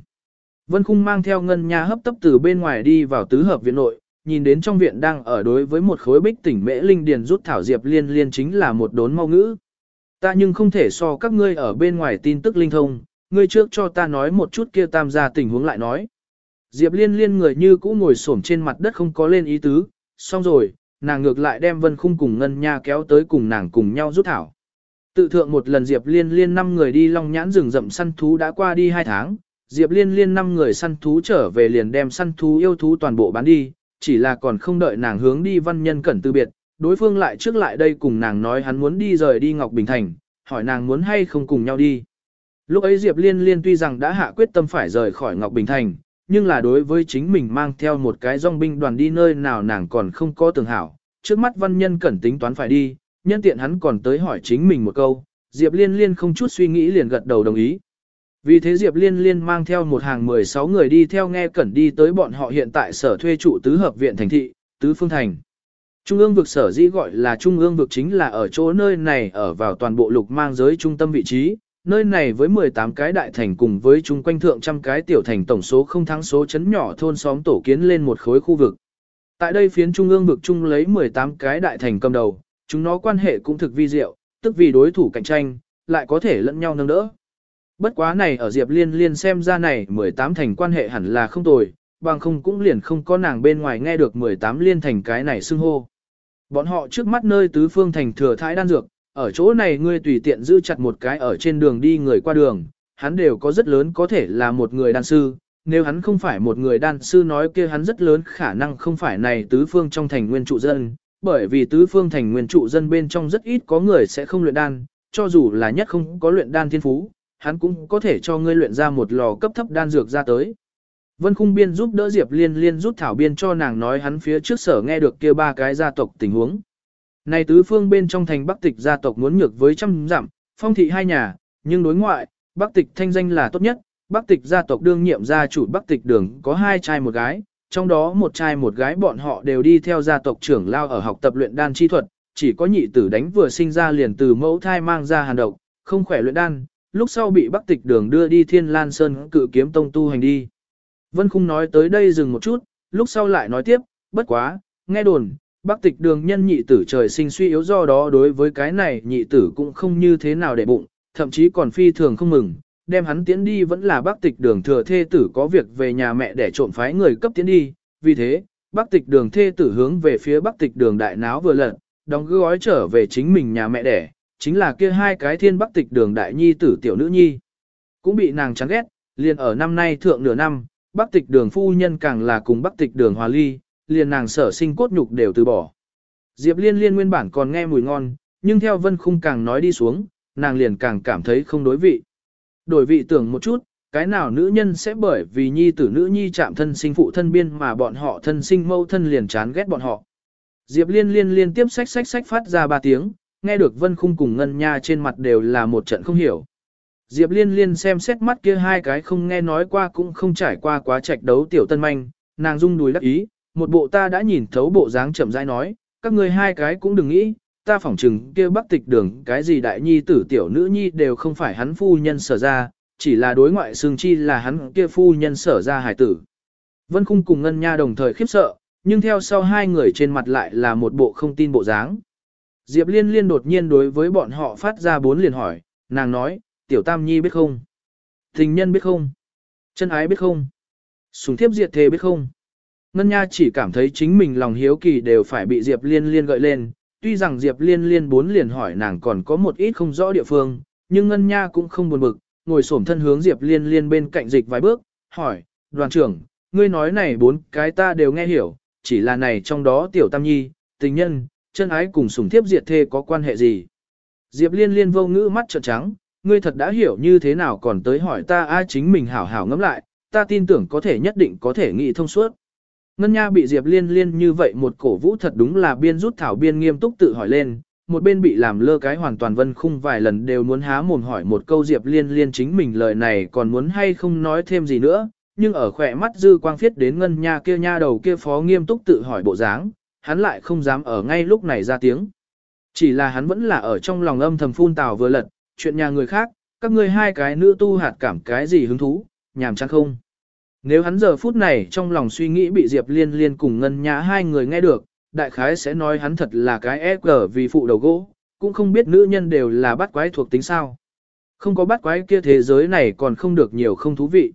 Vân Khung mang theo ngân nha hấp tấp từ bên ngoài đi vào tứ hợp viện nội, nhìn đến trong viện đang ở đối với một khối bích tỉnh mễ linh điền rút thảo diệp liên liên chính là một đốn mau ngữ. Ta nhưng không thể so các ngươi ở bên ngoài tin tức linh thông, ngươi trước cho ta nói một chút kia tam gia tình huống lại nói. Diệp liên liên người như cũ ngồi xổm trên mặt đất không có lên ý tứ, xong rồi, nàng ngược lại đem vân khung cùng ngân nha kéo tới cùng nàng cùng nhau rút thảo. Tự thượng một lần Diệp liên liên năm người đi long nhãn rừng rậm săn thú đã qua đi hai tháng, Diệp liên liên năm người săn thú trở về liền đem săn thú yêu thú toàn bộ bán đi, chỉ là còn không đợi nàng hướng đi văn nhân cẩn từ biệt, đối phương lại trước lại đây cùng nàng nói hắn muốn đi rời đi Ngọc Bình Thành, hỏi nàng muốn hay không cùng nhau đi. Lúc ấy Diệp Liên Liên tuy rằng đã hạ quyết tâm phải rời khỏi Ngọc Bình Thành, nhưng là đối với chính mình mang theo một cái dòng binh đoàn đi nơi nào nàng còn không có tưởng hảo. Trước mắt văn nhân cẩn tính toán phải đi, nhân tiện hắn còn tới hỏi chính mình một câu, Diệp Liên Liên không chút suy nghĩ liền gật đầu đồng ý. Vì thế Diệp Liên Liên mang theo một hàng 16 người đi theo nghe cẩn đi tới bọn họ hiện tại sở thuê trụ tứ hợp viện thành thị, tứ phương thành. Trung ương vực sở dĩ gọi là trung ương vực chính là ở chỗ nơi này ở vào toàn bộ lục mang giới trung tâm vị trí, nơi này với 18 cái đại thành cùng với chung quanh thượng trăm cái tiểu thành tổng số không thắng số chấn nhỏ thôn xóm tổ kiến lên một khối khu vực. Tại đây phiến trung ương vực chung lấy 18 cái đại thành cầm đầu, chúng nó quan hệ cũng thực vi diệu, tức vì đối thủ cạnh tranh, lại có thể lẫn nhau nâng đỡ. Bất quá này ở Diệp Liên Liên xem ra này 18 thành quan hệ hẳn là không tồi, bằng không cũng liền không có nàng bên ngoài nghe được 18 liên thành cái này xưng hô. Bọn họ trước mắt nơi tứ phương thành thừa thái đan dược, ở chỗ này ngươi tùy tiện giữ chặt một cái ở trên đường đi người qua đường, hắn đều có rất lớn có thể là một người đan sư, nếu hắn không phải một người đan sư nói kia hắn rất lớn khả năng không phải này tứ phương trong thành nguyên trụ dân, bởi vì tứ phương thành nguyên trụ dân bên trong rất ít có người sẽ không luyện đan, cho dù là nhất không có luyện đan thiên phú, hắn cũng có thể cho ngươi luyện ra một lò cấp thấp đan dược ra tới. Vân Khung Biên giúp đỡ Diệp Liên Liên rút thảo biên cho nàng nói hắn phía trước sở nghe được kia ba cái gia tộc tình huống. Này tứ phương bên trong thành Bắc Tịch gia tộc muốn nhược với trăm dặm, phong thị hai nhà, nhưng đối ngoại, Bắc Tịch thanh danh là tốt nhất, Bắc Tịch gia tộc đương nhiệm gia chủ Bắc Tịch đường có hai trai một gái, trong đó một trai một gái bọn họ đều đi theo gia tộc trưởng lao ở học tập luyện đan chi thuật, chỉ có nhị tử đánh vừa sinh ra liền từ mẫu thai mang ra hàn độc, không khỏe luyện đan, lúc sau bị Bắc Tịch đường đưa đi Thiên Lan Sơn cự kiếm tông tu hành đi. Vân Khung nói tới đây dừng một chút, lúc sau lại nói tiếp, bất quá, nghe đồn, Bắc Tịch đường nhân nhị tử trời sinh suy yếu do đó đối với cái này nhị tử cũng không như thế nào để bụng, thậm chí còn phi thường không mừng, đem hắn tiến đi vẫn là Bắc Tịch đường thừa thê tử có việc về nhà mẹ để trộm phái người cấp tiến đi, vì thế, Bắc Tịch đường thê tử hướng về phía Bắc Tịch đường đại náo vừa lận, đóng gói trở về chính mình nhà mẹ đẻ, chính là kia hai cái thiên Bắc Tịch đường đại nhi tử tiểu nữ nhi. Cũng bị nàng chán ghét, liền ở năm nay thượng nửa năm, Bắc Tịch đường phu nhân càng là cùng Bắc Tịch đường hòa ly, liền nàng sở sinh cốt nhục đều từ bỏ. Diệp Liên Liên nguyên bản còn nghe mùi ngon, nhưng theo Vân Khung càng nói đi xuống, nàng liền càng cảm thấy không đối vị. Đổi vị tưởng một chút, cái nào nữ nhân sẽ bởi vì nhi tử nữ nhi chạm thân sinh phụ thân biên mà bọn họ thân sinh mâu thân liền chán ghét bọn họ. Diệp Liên Liên liên tiếp sách sách sách phát ra ba tiếng, nghe được Vân Khung cùng Ngân Nha trên mặt đều là một trận không hiểu. Diệp Liên Liên xem xét mắt kia hai cái không nghe nói qua cũng không trải qua quá trạch đấu tiểu tân manh, nàng rung đùi đắc ý, một bộ ta đã nhìn thấu bộ dáng chậm rãi nói, các ngươi hai cái cũng đừng nghĩ, ta phỏng chừng kia bắc tịch đường cái gì đại nhi tử tiểu nữ nhi đều không phải hắn phu nhân sở ra, chỉ là đối ngoại xương chi là hắn kia phu nhân sở ra hải tử. Vân Khung cùng Ngân Nha đồng thời khiếp sợ, nhưng theo sau hai người trên mặt lại là một bộ không tin bộ dáng. Diệp Liên Liên đột nhiên đối với bọn họ phát ra bốn liền hỏi, nàng nói, tiểu tam nhi biết không? Tình nhân biết không? Chân ái biết không? Sùng thiếp diệt thề biết không? Ngân Nha chỉ cảm thấy chính mình lòng hiếu kỳ đều phải bị Diệp Liên Liên gợi lên, tuy rằng Diệp Liên Liên bốn liền hỏi nàng còn có một ít không rõ địa phương, nhưng Ngân Nha cũng không buồn bực, ngồi xổm thân hướng Diệp Liên Liên bên cạnh dịch vài bước, hỏi, đoàn trưởng, ngươi nói này bốn cái ta đều nghe hiểu, chỉ là này trong đó tiểu tam nhi, tình nhân, chân ái cùng sủng thiếp diệt thê có quan hệ gì. Diệp Liên Liên vô ngữ mắt trợn trắng, ngươi thật đã hiểu như thế nào còn tới hỏi ta ai chính mình hảo hảo ngẫm lại, ta tin tưởng có thể nhất định có thể nghĩ thông suốt. Ngân Nha bị Diệp Liên Liên như vậy một cổ vũ thật đúng là biên rút thảo biên nghiêm túc tự hỏi lên, một bên bị làm lơ cái hoàn toàn vân khung vài lần đều muốn há mồm hỏi một câu Diệp Liên Liên chính mình lời này còn muốn hay không nói thêm gì nữa, nhưng ở khỏe mắt dư quang phiết đến Ngân Nha kia nha đầu kia phó nghiêm túc tự hỏi bộ dáng, hắn lại không dám ở ngay lúc này ra tiếng. Chỉ là hắn vẫn là ở trong lòng âm thầm phun tào vừa lật, chuyện nhà người khác, các ngươi hai cái nữ tu hạt cảm cái gì hứng thú, nhàm chán không. Nếu hắn giờ phút này trong lòng suy nghĩ bị Diệp Liên Liên cùng Ngân Nhã hai người nghe được, đại khái sẽ nói hắn thật là cái e ép gở vì phụ đầu gỗ, cũng không biết nữ nhân đều là bắt quái thuộc tính sao. Không có bắt quái kia thế giới này còn không được nhiều không thú vị.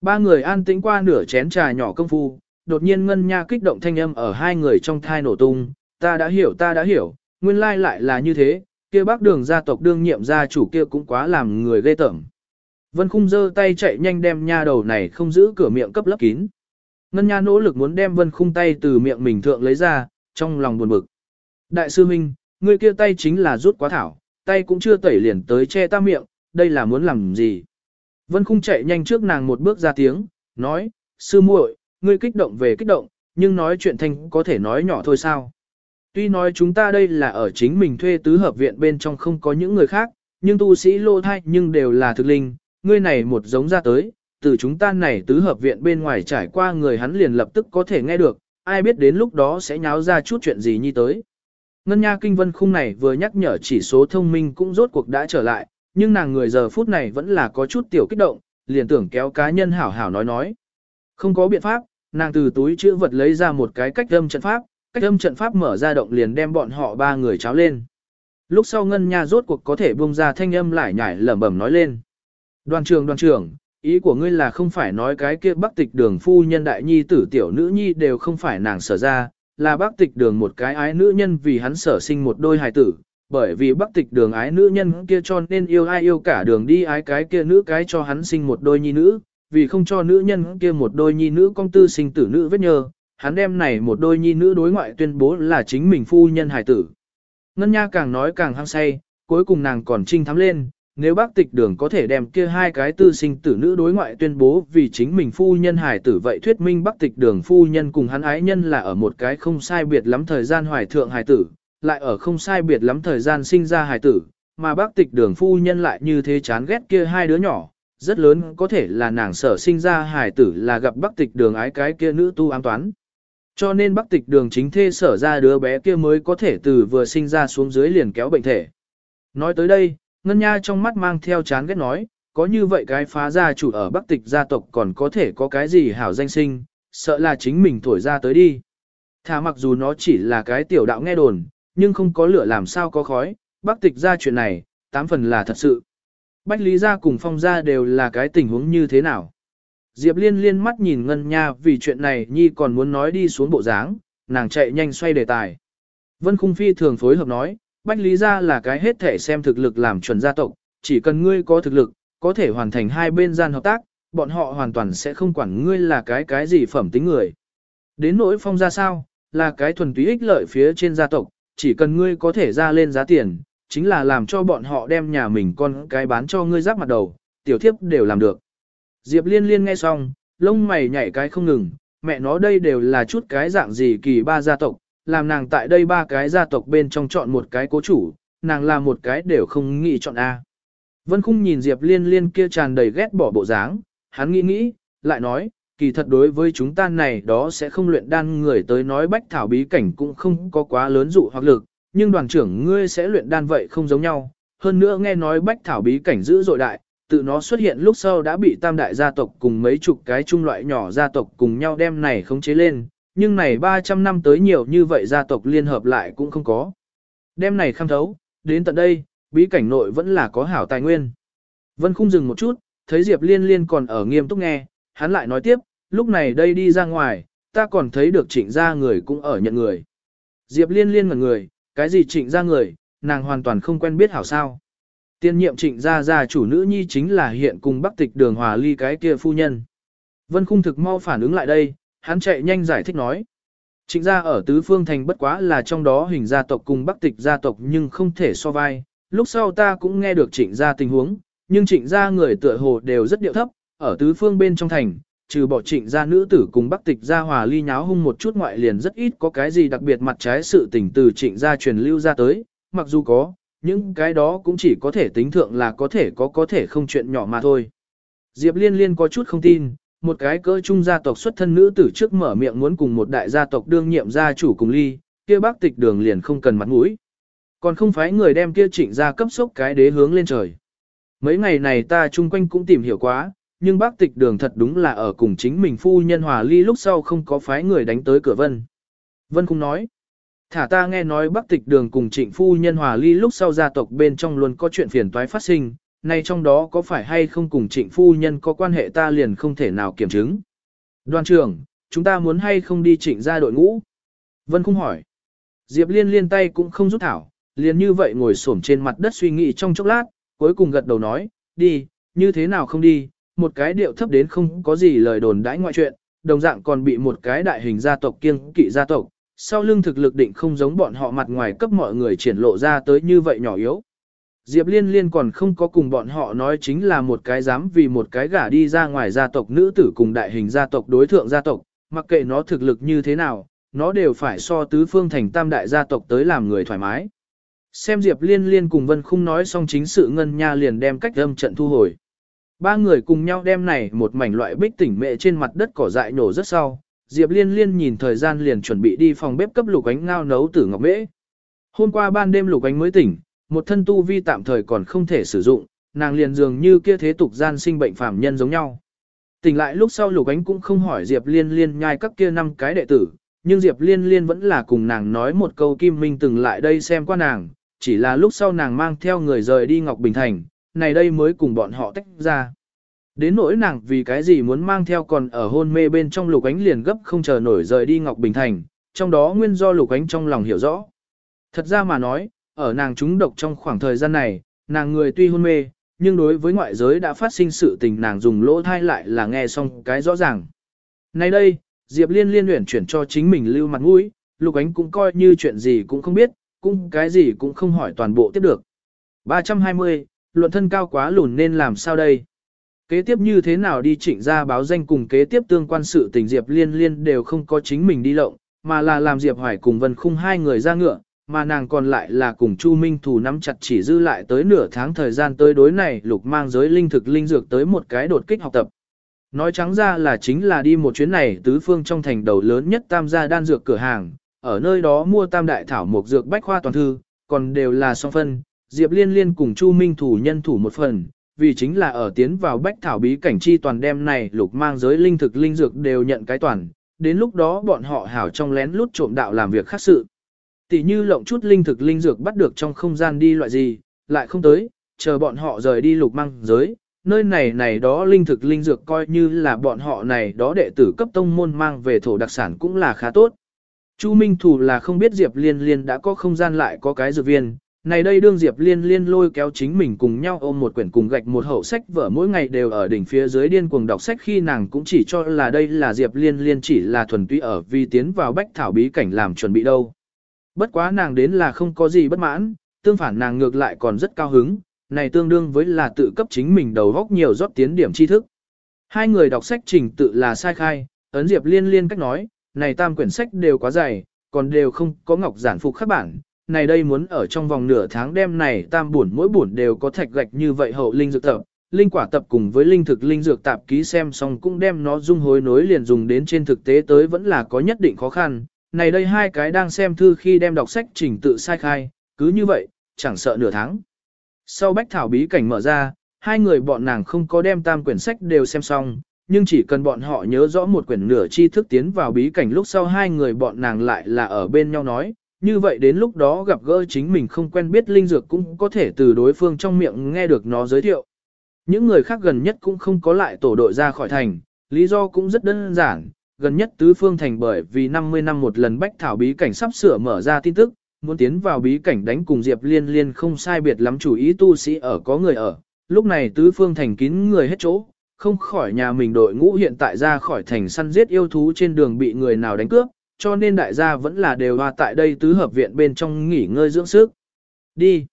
Ba người an tĩnh qua nửa chén trà nhỏ công phu, đột nhiên Ngân Nha kích động thanh âm ở hai người trong thai nổ tung, ta đã hiểu ta đã hiểu, nguyên lai lại là như thế, kia bác đường gia tộc đương nhiệm gia chủ kia cũng quá làm người ghê tởm. Vân Khung giơ tay chạy nhanh đem nha đầu này không giữ cửa miệng cấp lấp kín. Ngân nha nỗ lực muốn đem Vân Khung tay từ miệng mình thượng lấy ra, trong lòng buồn bực. Đại sư Minh, người kia tay chính là rút quá thảo, tay cũng chưa tẩy liền tới che ta miệng, đây là muốn làm gì? Vân Khung chạy nhanh trước nàng một bước ra tiếng, nói, sư muội, ngươi kích động về kích động, nhưng nói chuyện thanh có thể nói nhỏ thôi sao? Tuy nói chúng ta đây là ở chính mình thuê tứ hợp viện bên trong không có những người khác, nhưng tu sĩ lô thai nhưng đều là thực linh, ngươi này một giống ra tới, từ chúng ta này tứ hợp viện bên ngoài trải qua người hắn liền lập tức có thể nghe được, ai biết đến lúc đó sẽ nháo ra chút chuyện gì như tới. Ngân Nha Kinh Vân khung này vừa nhắc nhở chỉ số thông minh cũng rốt cuộc đã trở lại, nhưng nàng người giờ phút này vẫn là có chút tiểu kích động, liền tưởng kéo cá nhân hảo hảo nói nói. Không có biện pháp, nàng từ túi chữ vật lấy ra một cái cách âm trận pháp, cách âm trận pháp mở ra động liền đem bọn họ ba người cháo lên. Lúc sau ngân nha rốt cuộc có thể buông ra thanh âm lại nhảy lẩm bẩm nói lên. Đoàn trưởng đoàn trưởng, ý của ngươi là không phải nói cái kia bắc tịch đường phu nhân đại nhi tử tiểu nữ nhi đều không phải nàng sở ra, là bắc tịch đường một cái ái nữ nhân vì hắn sở sinh một đôi hài tử, bởi vì bắc tịch đường ái nữ nhân kia cho nên yêu ai yêu cả đường đi ái cái kia nữ cái cho hắn sinh một đôi nhi nữ, vì không cho nữ nhân kia một đôi nhi nữ công tư sinh tử nữ vết nhơ, hắn đem này một đôi nhi nữ đối ngoại tuyên bố là chính mình phu nhân hài tử. Ngân Nha càng nói càng hăng say, cuối cùng nàng còn trinh thắm lên, nếu bác tịch đường có thể đem kia hai cái tư sinh tử nữ đối ngoại tuyên bố vì chính mình phu nhân hài tử vậy thuyết minh bác tịch đường phu nhân cùng hắn ái nhân là ở một cái không sai biệt lắm thời gian hoài thượng hài tử, lại ở không sai biệt lắm thời gian sinh ra hài tử, mà bác tịch đường phu nhân lại như thế chán ghét kia hai đứa nhỏ, rất lớn có thể là nàng sở sinh ra hài tử là gặp bắc tịch đường ái cái kia nữ tu ám toán. Cho nên bắc tịch đường chính thê sở ra đứa bé kia mới có thể từ vừa sinh ra xuống dưới liền kéo bệnh thể. Nói tới đây, Ngân Nha trong mắt mang theo chán ghét nói, có như vậy cái phá gia chủ ở Bắc tịch gia tộc còn có thể có cái gì hảo danh sinh, sợ là chính mình thổi ra tới đi. Thà mặc dù nó chỉ là cái tiểu đạo nghe đồn, nhưng không có lửa làm sao có khói, Bắc tịch gia chuyện này, tám phần là thật sự. Bách Lý gia cùng Phong gia đều là cái tình huống như thế nào. Diệp Liên liên mắt nhìn Ngân Nha vì chuyện này Nhi còn muốn nói đi xuống bộ dáng, nàng chạy nhanh xoay đề tài. Vân Khung Phi thường phối hợp nói, Bách Lý gia là cái hết thể xem thực lực làm chuẩn gia tộc, chỉ cần ngươi có thực lực, có thể hoàn thành hai bên gian hợp tác, bọn họ hoàn toàn sẽ không quản ngươi là cái cái gì phẩm tính người. Đến nỗi phong gia sao, là cái thuần túy ích lợi phía trên gia tộc, chỉ cần ngươi có thể ra lên giá tiền, chính là làm cho bọn họ đem nhà mình con cái bán cho ngươi giáp mặt đầu, tiểu thiếp đều làm được. Diệp liên liên nghe xong, lông mày nhảy cái không ngừng, mẹ nó đây đều là chút cái dạng gì kỳ ba gia tộc, làm nàng tại đây ba cái gia tộc bên trong chọn một cái cố chủ, nàng là một cái đều không nghĩ chọn A. Vân Khung nhìn Diệp Liên Liên kia tràn đầy ghét bỏ bộ dáng, hắn nghĩ nghĩ, lại nói, kỳ thật đối với chúng ta này đó sẽ không luyện đan người tới nói bách thảo bí cảnh cũng không có quá lớn dụ hoặc lực, nhưng đoàn trưởng ngươi sẽ luyện đan vậy không giống nhau. Hơn nữa nghe nói bách thảo bí cảnh giữ dội đại, tự nó xuất hiện lúc sau đã bị tam đại gia tộc cùng mấy chục cái trung loại nhỏ gia tộc cùng nhau đem này khống chế lên, nhưng này 300 năm tới nhiều như vậy gia tộc liên hợp lại cũng không có. Đem này khăm thấu, đến tận đây, bí cảnh nội vẫn là có hảo tài nguyên. Vân khung dừng một chút, thấy Diệp Liên Liên còn ở nghiêm túc nghe, hắn lại nói tiếp, lúc này đây đi ra ngoài, ta còn thấy được trịnh gia người cũng ở nhận người. Diệp Liên Liên ngẩn người, cái gì trịnh gia người, nàng hoàn toàn không quen biết hảo sao. Tiên nhiệm trịnh gia gia chủ nữ nhi chính là hiện cùng bắc tịch đường hòa ly cái kia phu nhân. Vân khung thực mau phản ứng lại đây, hắn chạy nhanh giải thích nói. Trịnh gia ở tứ phương thành bất quá là trong đó hình gia tộc cùng bắc tịch gia tộc nhưng không thể so vai. Lúc sau ta cũng nghe được trịnh gia tình huống, nhưng trịnh gia người tựa hồ đều rất điệu thấp, ở tứ phương bên trong thành, trừ bỏ trịnh gia nữ tử cùng bắc tịch gia hòa ly nháo hung một chút ngoại liền rất ít có cái gì đặc biệt mặt trái sự tình từ trịnh gia truyền lưu ra tới, mặc dù có, những cái đó cũng chỉ có thể tính thượng là có thể có có thể không chuyện nhỏ mà thôi. Diệp liên liên có chút không tin, một cái cỡ trung gia tộc xuất thân nữ tử trước mở miệng muốn cùng một đại gia tộc đương nhiệm gia chủ cùng ly, kia bác tịch đường liền không cần mặt mũi. Còn không phải người đem kia trịnh gia cấp sốc cái đế hướng lên trời. Mấy ngày này ta chung quanh cũng tìm hiểu quá, nhưng bác tịch đường thật đúng là ở cùng chính mình phu nhân hòa ly lúc sau không có phái người đánh tới cửa vân. Vân cũng nói, thả ta nghe nói bác tịch đường cùng trịnh phu nhân hòa ly lúc sau gia tộc bên trong luôn có chuyện phiền toái phát sinh, nay trong đó có phải hay không cùng trịnh phu nhân có quan hệ ta liền không thể nào kiểm chứng. Đoàn trưởng, chúng ta muốn hay không đi trịnh ra đội ngũ? Vân không hỏi. Diệp Liên liên tay cũng không rút thảo, liền như vậy ngồi xổm trên mặt đất suy nghĩ trong chốc lát, cuối cùng gật đầu nói, đi, như thế nào không đi, một cái điệu thấp đến không có gì lời đồn đãi ngoại chuyện, đồng dạng còn bị một cái đại hình gia tộc kiêng kỵ gia tộc, sau lưng thực lực định không giống bọn họ mặt ngoài cấp mọi người triển lộ ra tới như vậy nhỏ yếu, Diệp Liên Liên còn không có cùng bọn họ nói chính là một cái dám vì một cái gả đi ra ngoài gia tộc nữ tử cùng đại hình gia tộc đối thượng gia tộc, mặc kệ nó thực lực như thế nào, nó đều phải so tứ phương thành tam đại gia tộc tới làm người thoải mái. Xem Diệp Liên Liên cùng Vân Khung nói xong chính sự ngân nha liền đem cách âm trận thu hồi. Ba người cùng nhau đem này một mảnh loại bích tỉnh mẹ trên mặt đất cỏ dại nổ rất sau. Diệp Liên Liên nhìn thời gian liền chuẩn bị đi phòng bếp cấp lục ánh ngao nấu tử ngọc mễ. Hôm qua ban đêm lục ánh mới tỉnh, một thân tu vi tạm thời còn không thể sử dụng, nàng liền dường như kia thế tục gian sinh bệnh phàm nhân giống nhau. Tỉnh lại lúc sau lục ánh cũng không hỏi Diệp liên liên nhai các kia năm cái đệ tử, nhưng Diệp Liên Liên vẫn là cùng nàng nói một câu Kim Minh từng lại đây xem qua nàng, chỉ là lúc sau nàng mang theo người rời đi Ngọc Bình Thành, này đây mới cùng bọn họ tách ra. Đến nỗi nàng vì cái gì muốn mang theo còn ở hôn mê bên trong lục ánh liền gấp không chờ nổi rời đi Ngọc Bình Thành, trong đó nguyên do lục ánh trong lòng hiểu rõ. Thật ra mà nói, ở nàng trúng độc trong khoảng thời gian này, nàng người tuy hôn mê, nhưng đối với ngoại giới đã phát sinh sự tình nàng dùng lỗ thai lại là nghe xong cái rõ ràng. Nay đây, Diệp Liên liên luyện chuyển cho chính mình lưu mặt mũi, Lục Ánh cũng coi như chuyện gì cũng không biết, cũng cái gì cũng không hỏi toàn bộ tiếp được. 320, luận thân cao quá lùn nên làm sao đây? Kế tiếp như thế nào đi chỉnh ra báo danh cùng kế tiếp tương quan sự tình Diệp Liên Liên đều không có chính mình đi lộng, mà là làm Diệp Hoài cùng Vân Khung hai người ra ngựa, mà nàng còn lại là cùng Chu Minh Thù nắm chặt chỉ dư lại tới nửa tháng thời gian tới đối này lục mang giới linh thực linh dược tới một cái đột kích học tập. Nói trắng ra là chính là đi một chuyến này tứ phương trong thành đầu lớn nhất tam gia đan dược cửa hàng, ở nơi đó mua tam đại thảo một dược bách khoa toàn thư, còn đều là song phân, Diệp Liên Liên cùng Chu Minh Thủ nhân thủ một phần, vì chính là ở tiến vào bách thảo bí cảnh chi toàn đem này lục mang giới linh thực linh dược đều nhận cái toàn, đến lúc đó bọn họ hảo trong lén lút trộm đạo làm việc khác sự. Tỷ như lộng chút linh thực linh dược bắt được trong không gian đi loại gì, lại không tới, chờ bọn họ rời đi lục mang giới, nơi này này đó linh thực linh dược coi như là bọn họ này đó đệ tử cấp tông môn mang về thổ đặc sản cũng là khá tốt. Chu Minh Thủ là không biết Diệp Liên Liên đã có không gian lại có cái dược viên, này đây đương Diệp Liên Liên lôi kéo chính mình cùng nhau ôm một quyển cùng gạch một hậu sách vở mỗi ngày đều ở đỉnh phía dưới điên cuồng đọc sách khi nàng cũng chỉ cho là đây là Diệp Liên Liên chỉ là thuần túy ở vì tiến vào bách thảo bí cảnh làm chuẩn bị đâu. Bất quá nàng đến là không có gì bất mãn, tương phản nàng ngược lại còn rất cao hứng, này tương đương với là tự cấp chính mình đầu góc nhiều rót tiến điểm tri thức. Hai người đọc sách trình tự là sai khai, ấn Diệp Liên Liên cách nói, này tam quyển sách đều quá dày, còn đều không có ngọc giản phục khắc bản. Này đây muốn ở trong vòng nửa tháng đêm này tam buồn mỗi buồn đều có thạch gạch như vậy hậu linh dược tập, linh quả tập cùng với linh thực linh dược tạp ký xem xong cũng đem nó dung hối nối liền dùng đến trên thực tế tới vẫn là có nhất định khó khăn. Này đây hai cái đang xem thư khi đem đọc sách trình tự sai khai, cứ như vậy, chẳng sợ nửa tháng. Sau bách thảo bí cảnh mở ra, hai người bọn nàng không có đem tam quyển sách đều xem xong, nhưng chỉ cần bọn họ nhớ rõ một quyển nửa tri thức tiến vào bí cảnh lúc sau hai người bọn nàng lại là ở bên nhau nói, như vậy đến lúc đó gặp gỡ chính mình không quen biết linh dược cũng có thể từ đối phương trong miệng nghe được nó giới thiệu. Những người khác gần nhất cũng không có lại tổ đội ra khỏi thành, lý do cũng rất đơn giản, gần nhất tứ phương thành bởi vì 50 năm một lần bách thảo bí cảnh sắp sửa mở ra tin tức, muốn tiến vào bí cảnh đánh cùng Diệp Liên Liên không sai biệt lắm chủ ý tu sĩ ở có người ở, lúc này tứ phương thành kín người hết chỗ, không khỏi nhà mình đội ngũ hiện tại ra khỏi thành săn giết yêu thú trên đường bị người nào đánh cướp, cho nên đại gia vẫn là đều hòa tại đây tứ hợp viện bên trong nghỉ ngơi dưỡng sức. Đi.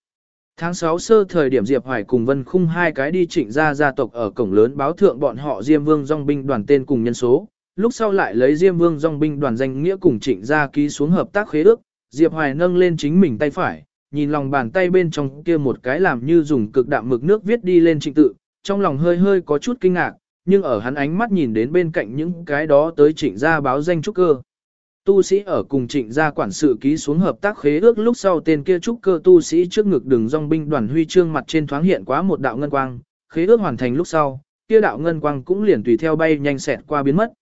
Tháng 6 sơ thời điểm Diệp Hoài cùng Vân Khung hai cái đi trịnh gia gia tộc ở cổng lớn báo thượng bọn họ Diêm Vương dòng binh đoàn tên cùng nhân số, lúc sau lại lấy Diêm Vương dòng binh đoàn danh nghĩa cùng trịnh gia ký xuống hợp tác khế ước, Diệp Hoài nâng lên chính mình tay phải, nhìn lòng bàn tay bên trong kia một cái làm như dùng cực đạm mực nước viết đi lên trịnh tự, trong lòng hơi hơi có chút kinh ngạc, nhưng ở hắn ánh mắt nhìn đến bên cạnh những cái đó tới trịnh gia báo danh trúc cơ. Tu sĩ ở cùng trịnh gia quản sự ký xuống hợp tác khế ước lúc sau tên kia trúc cơ tu sĩ trước ngực đường dòng binh đoàn huy chương mặt trên thoáng hiện quá một đạo ngân quang, khế ước hoàn thành lúc sau, kia đạo ngân quang cũng liền tùy theo bay nhanh xẹt qua biến mất.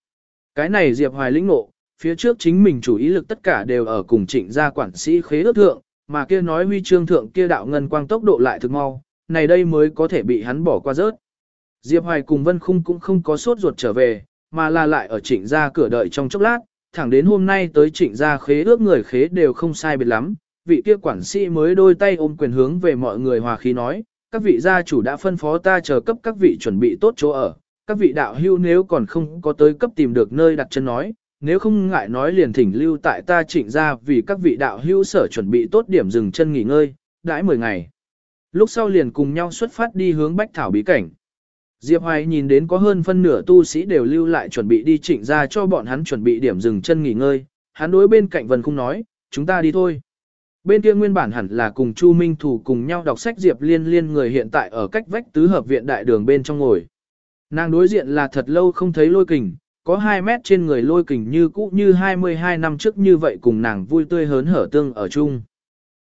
Cái này Diệp Hoài lĩnh ngộ, phía trước chính mình chủ ý lực tất cả đều ở cùng trịnh gia quản sĩ khế ước thượng, mà kia nói huy chương thượng kia đạo ngân quang tốc độ lại thực mau, này đây mới có thể bị hắn bỏ qua rớt. Diệp Hoài cùng Vân Khung cũng không có sốt ruột trở về, mà là lại ở trịnh gia cửa đợi trong chốc lát, thẳng đến hôm nay tới trịnh gia khế ước người khế đều không sai biệt lắm, vị kia quản sĩ mới đôi tay ôm quyền hướng về mọi người hòa khí nói, các vị gia chủ đã phân phó ta chờ cấp các vị chuẩn bị tốt chỗ ở, các vị đạo hưu nếu còn không có tới cấp tìm được nơi đặt chân nói, nếu không ngại nói liền thỉnh lưu tại ta trịnh ra vì các vị đạo hưu sở chuẩn bị tốt điểm dừng chân nghỉ ngơi, đãi 10 ngày. Lúc sau liền cùng nhau xuất phát đi hướng bách thảo bí cảnh. Diệp Hoài nhìn đến có hơn phân nửa tu sĩ đều lưu lại chuẩn bị đi trịnh ra cho bọn hắn chuẩn bị điểm dừng chân nghỉ ngơi, hắn đối bên cạnh Vân Khung nói, chúng ta đi thôi. Bên kia nguyên bản hẳn là cùng Chu Minh Thủ cùng nhau đọc sách Diệp Liên Liên người hiện tại ở cách vách tứ hợp viện đại đường bên trong ngồi. Nàng đối diện là thật lâu không thấy lôi kình, có 2 mét trên người lôi kình như cũ như 22 năm trước như vậy cùng nàng vui tươi hớn hở tương ở chung.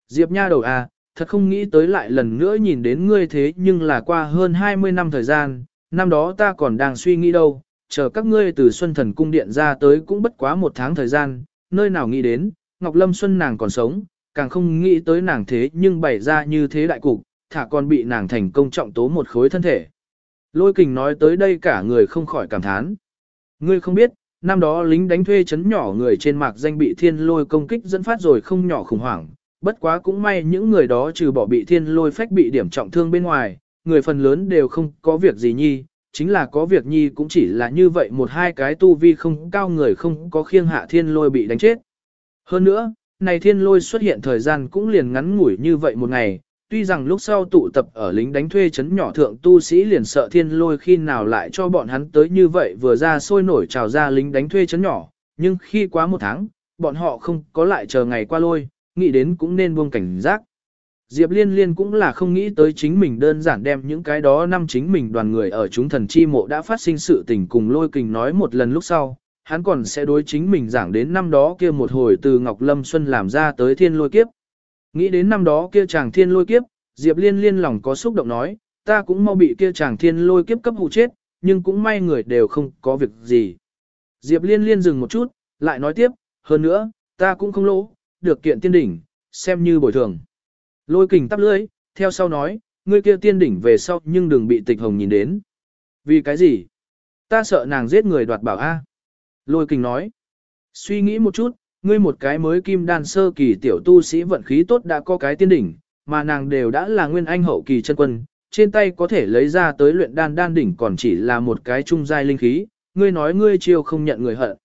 Diệp nha đầu à, thật không nghĩ tới lại lần nữa nhìn đến ngươi thế nhưng là qua hơn 20 năm thời gian, năm đó ta còn đang suy nghĩ đâu, chờ các ngươi từ Xuân Thần Cung Điện ra tới cũng bất quá một tháng thời gian, nơi nào nghĩ đến, Ngọc Lâm Xuân nàng còn sống, càng không nghĩ tới nàng thế nhưng bày ra như thế đại cục, thả còn bị nàng thành công trọng tố một khối thân thể. Lôi kình nói tới đây cả người không khỏi cảm thán. Ngươi không biết, năm đó lính đánh thuê chấn nhỏ người trên mạc danh bị thiên lôi công kích dẫn phát rồi không nhỏ khủng hoảng. Bất quá cũng may những người đó trừ bỏ bị thiên lôi phách bị điểm trọng thương bên ngoài, người phần lớn đều không có việc gì nhi, chính là có việc nhi cũng chỉ là như vậy một hai cái tu vi không cao người không có khiêng hạ thiên lôi bị đánh chết. Hơn nữa, này thiên lôi xuất hiện thời gian cũng liền ngắn ngủi như vậy một ngày, tuy rằng lúc sau tụ tập ở lính đánh thuê chấn nhỏ thượng tu sĩ liền sợ thiên lôi khi nào lại cho bọn hắn tới như vậy vừa ra sôi nổi trào ra lính đánh thuê chấn nhỏ, nhưng khi quá một tháng, bọn họ không có lại chờ ngày qua lôi, nghĩ đến cũng nên buông cảnh giác. Diệp Liên Liên cũng là không nghĩ tới chính mình đơn giản đem những cái đó năm chính mình đoàn người ở chúng thần chi mộ đã phát sinh sự tình cùng lôi kình nói một lần lúc sau, hắn còn sẽ đối chính mình giảng đến năm đó kia một hồi từ Ngọc Lâm Xuân làm ra tới thiên lôi kiếp. Nghĩ đến năm đó kia chàng thiên lôi kiếp, Diệp Liên Liên lòng có xúc động nói, ta cũng mau bị kia chàng thiên lôi kiếp cấp hụ chết, nhưng cũng may người đều không có việc gì. Diệp Liên Liên dừng một chút, lại nói tiếp, hơn nữa, ta cũng không lỗ, được kiện tiên đỉnh, xem như bồi thường. Lôi kình tắp lưỡi, theo sau nói, ngươi kia tiên đỉnh về sau nhưng đừng bị tịch hồng nhìn đến. Vì cái gì? Ta sợ nàng giết người đoạt bảo A. Lôi kình nói, suy nghĩ một chút, ngươi một cái mới kim đan sơ kỳ tiểu tu sĩ vận khí tốt đã có cái tiên đỉnh, mà nàng đều đã là nguyên anh hậu kỳ chân quân, trên tay có thể lấy ra tới luyện đan đan đỉnh còn chỉ là một cái trung giai linh khí, ngươi nói ngươi chiêu không nhận người hận.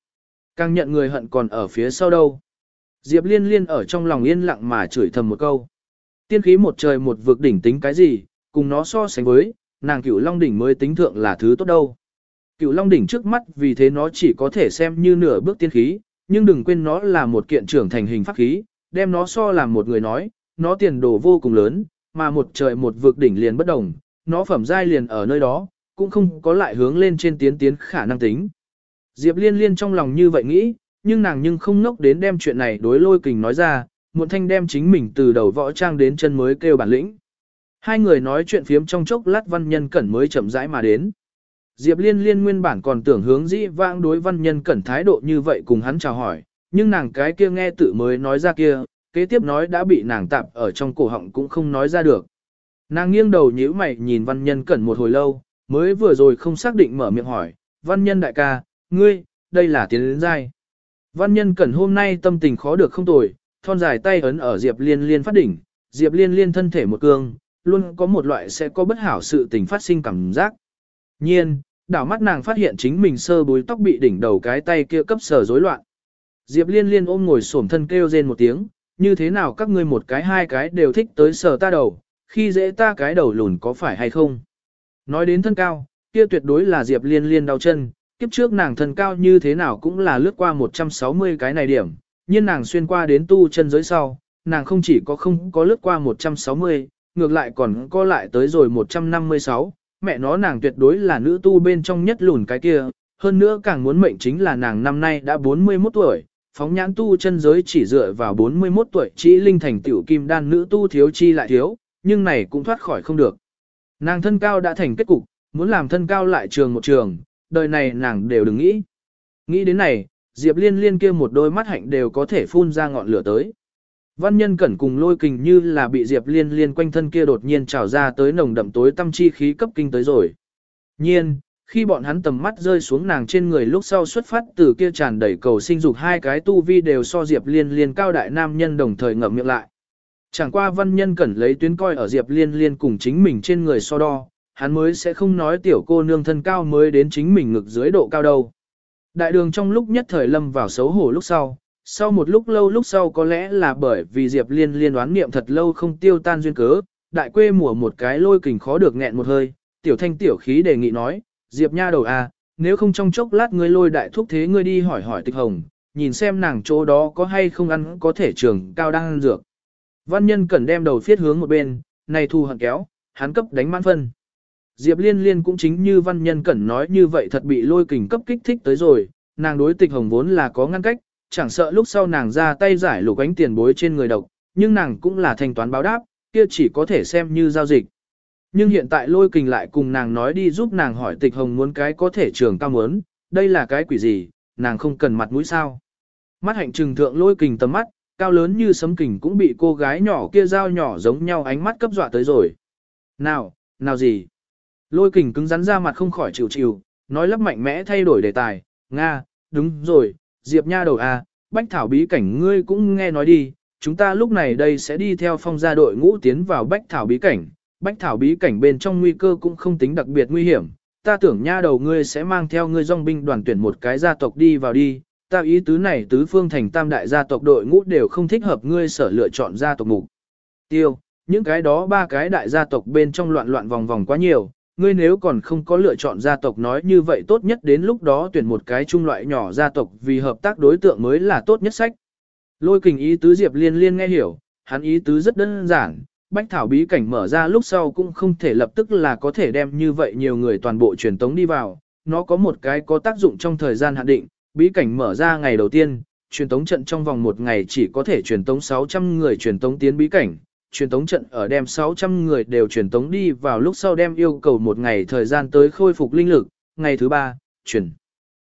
Càng nhận người hận còn ở phía sau đâu. Diệp liên liên ở trong lòng yên lặng mà chửi thầm một câu. Tiên khí một trời một vực đỉnh tính cái gì, cùng nó so sánh với, nàng cửu long đỉnh mới tính thượng là thứ tốt đâu. Cửu long đỉnh trước mắt vì thế nó chỉ có thể xem như nửa bước tiên khí, nhưng đừng quên nó là một kiện trưởng thành hình pháp khí, đem nó so làm một người nói, nó tiền đồ vô cùng lớn, mà một trời một vực đỉnh liền bất đồng, nó phẩm giai liền ở nơi đó, cũng không có lại hướng lên trên tiến tiến khả năng tính. Diệp liên liên trong lòng như vậy nghĩ, nhưng nàng nhưng không ngốc đến đem chuyện này đối lôi kình nói ra, muộn thanh đem chính mình từ đầu võ trang đến chân mới kêu bản lĩnh. Hai người nói chuyện phiếm trong chốc lát văn nhân cẩn mới chậm rãi mà đến. Diệp liên liên nguyên bản còn tưởng hướng dĩ vãng đối văn nhân cẩn thái độ như vậy cùng hắn chào hỏi, nhưng nàng cái kia nghe tự mới nói ra kia, kế tiếp nói đã bị nàng tạp ở trong cổ họng cũng không nói ra được. Nàng nghiêng đầu nhíu mày nhìn văn nhân cẩn một hồi lâu, mới vừa rồi không xác định mở miệng hỏi, văn nhân đại ca, ngươi, đây là tiến đến dai. Văn nhân cẩn hôm nay tâm tình khó được không tồi, thon dài tay ấn ở Diệp Liên Liên phát đỉnh, Diệp Liên Liên thân thể một cương, luôn có một loại sẽ có bất hảo sự tình phát sinh cảm giác. Nhiên, đảo mắt nàng phát hiện chính mình sơ bối tóc bị đỉnh đầu cái tay kia cấp sở rối loạn. Diệp Liên Liên ôm ngồi xổm thân kêu rên một tiếng, như thế nào các ngươi một cái hai cái đều thích tới sờ ta đầu, khi dễ ta cái đầu lùn có phải hay không? Nói đến thân cao, kia tuyệt đối là Diệp Liên Liên đau chân, kiếp trước nàng thân cao như thế nào cũng là lướt qua 160 cái này điểm, nhưng nàng xuyên qua đến tu chân giới sau, nàng không chỉ có không có lướt qua 160, ngược lại còn có lại tới rồi 156, mẹ nó nàng tuyệt đối là nữ tu bên trong nhất lùn cái kia, hơn nữa càng muốn mệnh chính là nàng năm nay đã 41 tuổi, phóng nhãn tu chân giới chỉ dựa vào 41 tuổi chỉ linh thành tiểu kim đan nữ tu thiếu chi lại thiếu, nhưng này cũng thoát khỏi không được. Nàng thân cao đã thành kết cục, muốn làm thân cao lại trường một trường, đời này nàng đều đừng nghĩ. Nghĩ đến này, Diệp Liên Liên kia một đôi mắt hạnh đều có thể phun ra ngọn lửa tới. Văn nhân cẩn cùng lôi kình như là bị Diệp Liên Liên quanh thân kia đột nhiên trào ra tới nồng đậm tối tâm chi khí cấp kinh tới rồi. Nhiên, khi bọn hắn tầm mắt rơi xuống nàng trên người lúc sau xuất phát từ kia tràn đầy cầu sinh dục hai cái tu vi đều so Diệp Liên Liên cao đại nam nhân đồng thời ngậm miệng lại. Chẳng qua văn nhân cẩn lấy tuyến coi ở Diệp Liên Liên cùng chính mình trên người so đo, hắn mới sẽ không nói tiểu cô nương thân cao mới đến chính mình ngực dưới độ cao đâu. Đại đường trong lúc nhất thời lâm vào xấu hổ lúc sau, sau một lúc lâu lúc sau có lẽ là bởi vì Diệp Liên liên đoán niệm thật lâu không tiêu tan duyên cớ, đại quê mùa một cái lôi kình khó được nghẹn một hơi, tiểu thanh tiểu khí đề nghị nói, Diệp nha đầu à, nếu không trong chốc lát ngươi lôi đại thúc thế ngươi đi hỏi hỏi tịch hồng, nhìn xem nàng chỗ đó có hay không ăn có thể trường cao đang ăn dược. Văn nhân cần đem đầu phiết hướng một bên, này thu hận kéo, hắn cấp đánh mãn phân. Diệp Liên Liên cũng chính như văn nhân cẩn nói như vậy thật bị lôi kình cấp kích thích tới rồi, nàng đối tịch hồng vốn là có ngăn cách, chẳng sợ lúc sau nàng ra tay giải lục ánh tiền bối trên người độc, nhưng nàng cũng là thanh toán báo đáp, kia chỉ có thể xem như giao dịch. Nhưng hiện tại lôi kình lại cùng nàng nói đi giúp nàng hỏi tịch hồng muốn cái có thể trường cao muốn, đây là cái quỷ gì, nàng không cần mặt mũi sao. mắt hạnh trừng thượng lôi kình tầm mắt, cao lớn như sấm kình cũng bị cô gái nhỏ kia dao nhỏ giống nhau ánh mắt cấp dọa tới rồi. Nào, nào gì? Lôi kình cứng rắn ra mặt không khỏi chịu chịu, nói lắp mạnh mẽ thay đổi đề tài, Nga, đúng rồi, Diệp nha đầu à, bách thảo bí cảnh ngươi cũng nghe nói đi, chúng ta lúc này đây sẽ đi theo phong gia đội ngũ tiến vào bách thảo bí cảnh, bách thảo bí cảnh bên trong nguy cơ cũng không tính đặc biệt nguy hiểm, ta tưởng nha đầu ngươi sẽ mang theo ngươi dòng binh đoàn tuyển một cái gia tộc đi vào đi, ta ý tứ này tứ phương thành tam đại gia tộc đội ngũ đều không thích hợp ngươi sở lựa chọn gia tộc mục. Tiêu, những cái đó ba cái đại gia tộc bên trong loạn loạn vòng vòng quá nhiều, ngươi nếu còn không có lựa chọn gia tộc nói như vậy tốt nhất đến lúc đó tuyển một cái trung loại nhỏ gia tộc vì hợp tác đối tượng mới là tốt nhất sách. Lôi kình ý tứ Diệp Liên Liên nghe hiểu, hắn ý tứ rất đơn giản, bách thảo bí cảnh mở ra lúc sau cũng không thể lập tức là có thể đem như vậy nhiều người toàn bộ truyền tống đi vào, nó có một cái có tác dụng trong thời gian hạn định, bí cảnh mở ra ngày đầu tiên, truyền tống trận trong vòng một ngày chỉ có thể truyền tống 600 người truyền tống tiến bí cảnh, truyền tống trận ở đem 600 người đều truyền tống đi vào lúc sau đem yêu cầu một ngày thời gian tới khôi phục linh lực, ngày thứ ba, truyền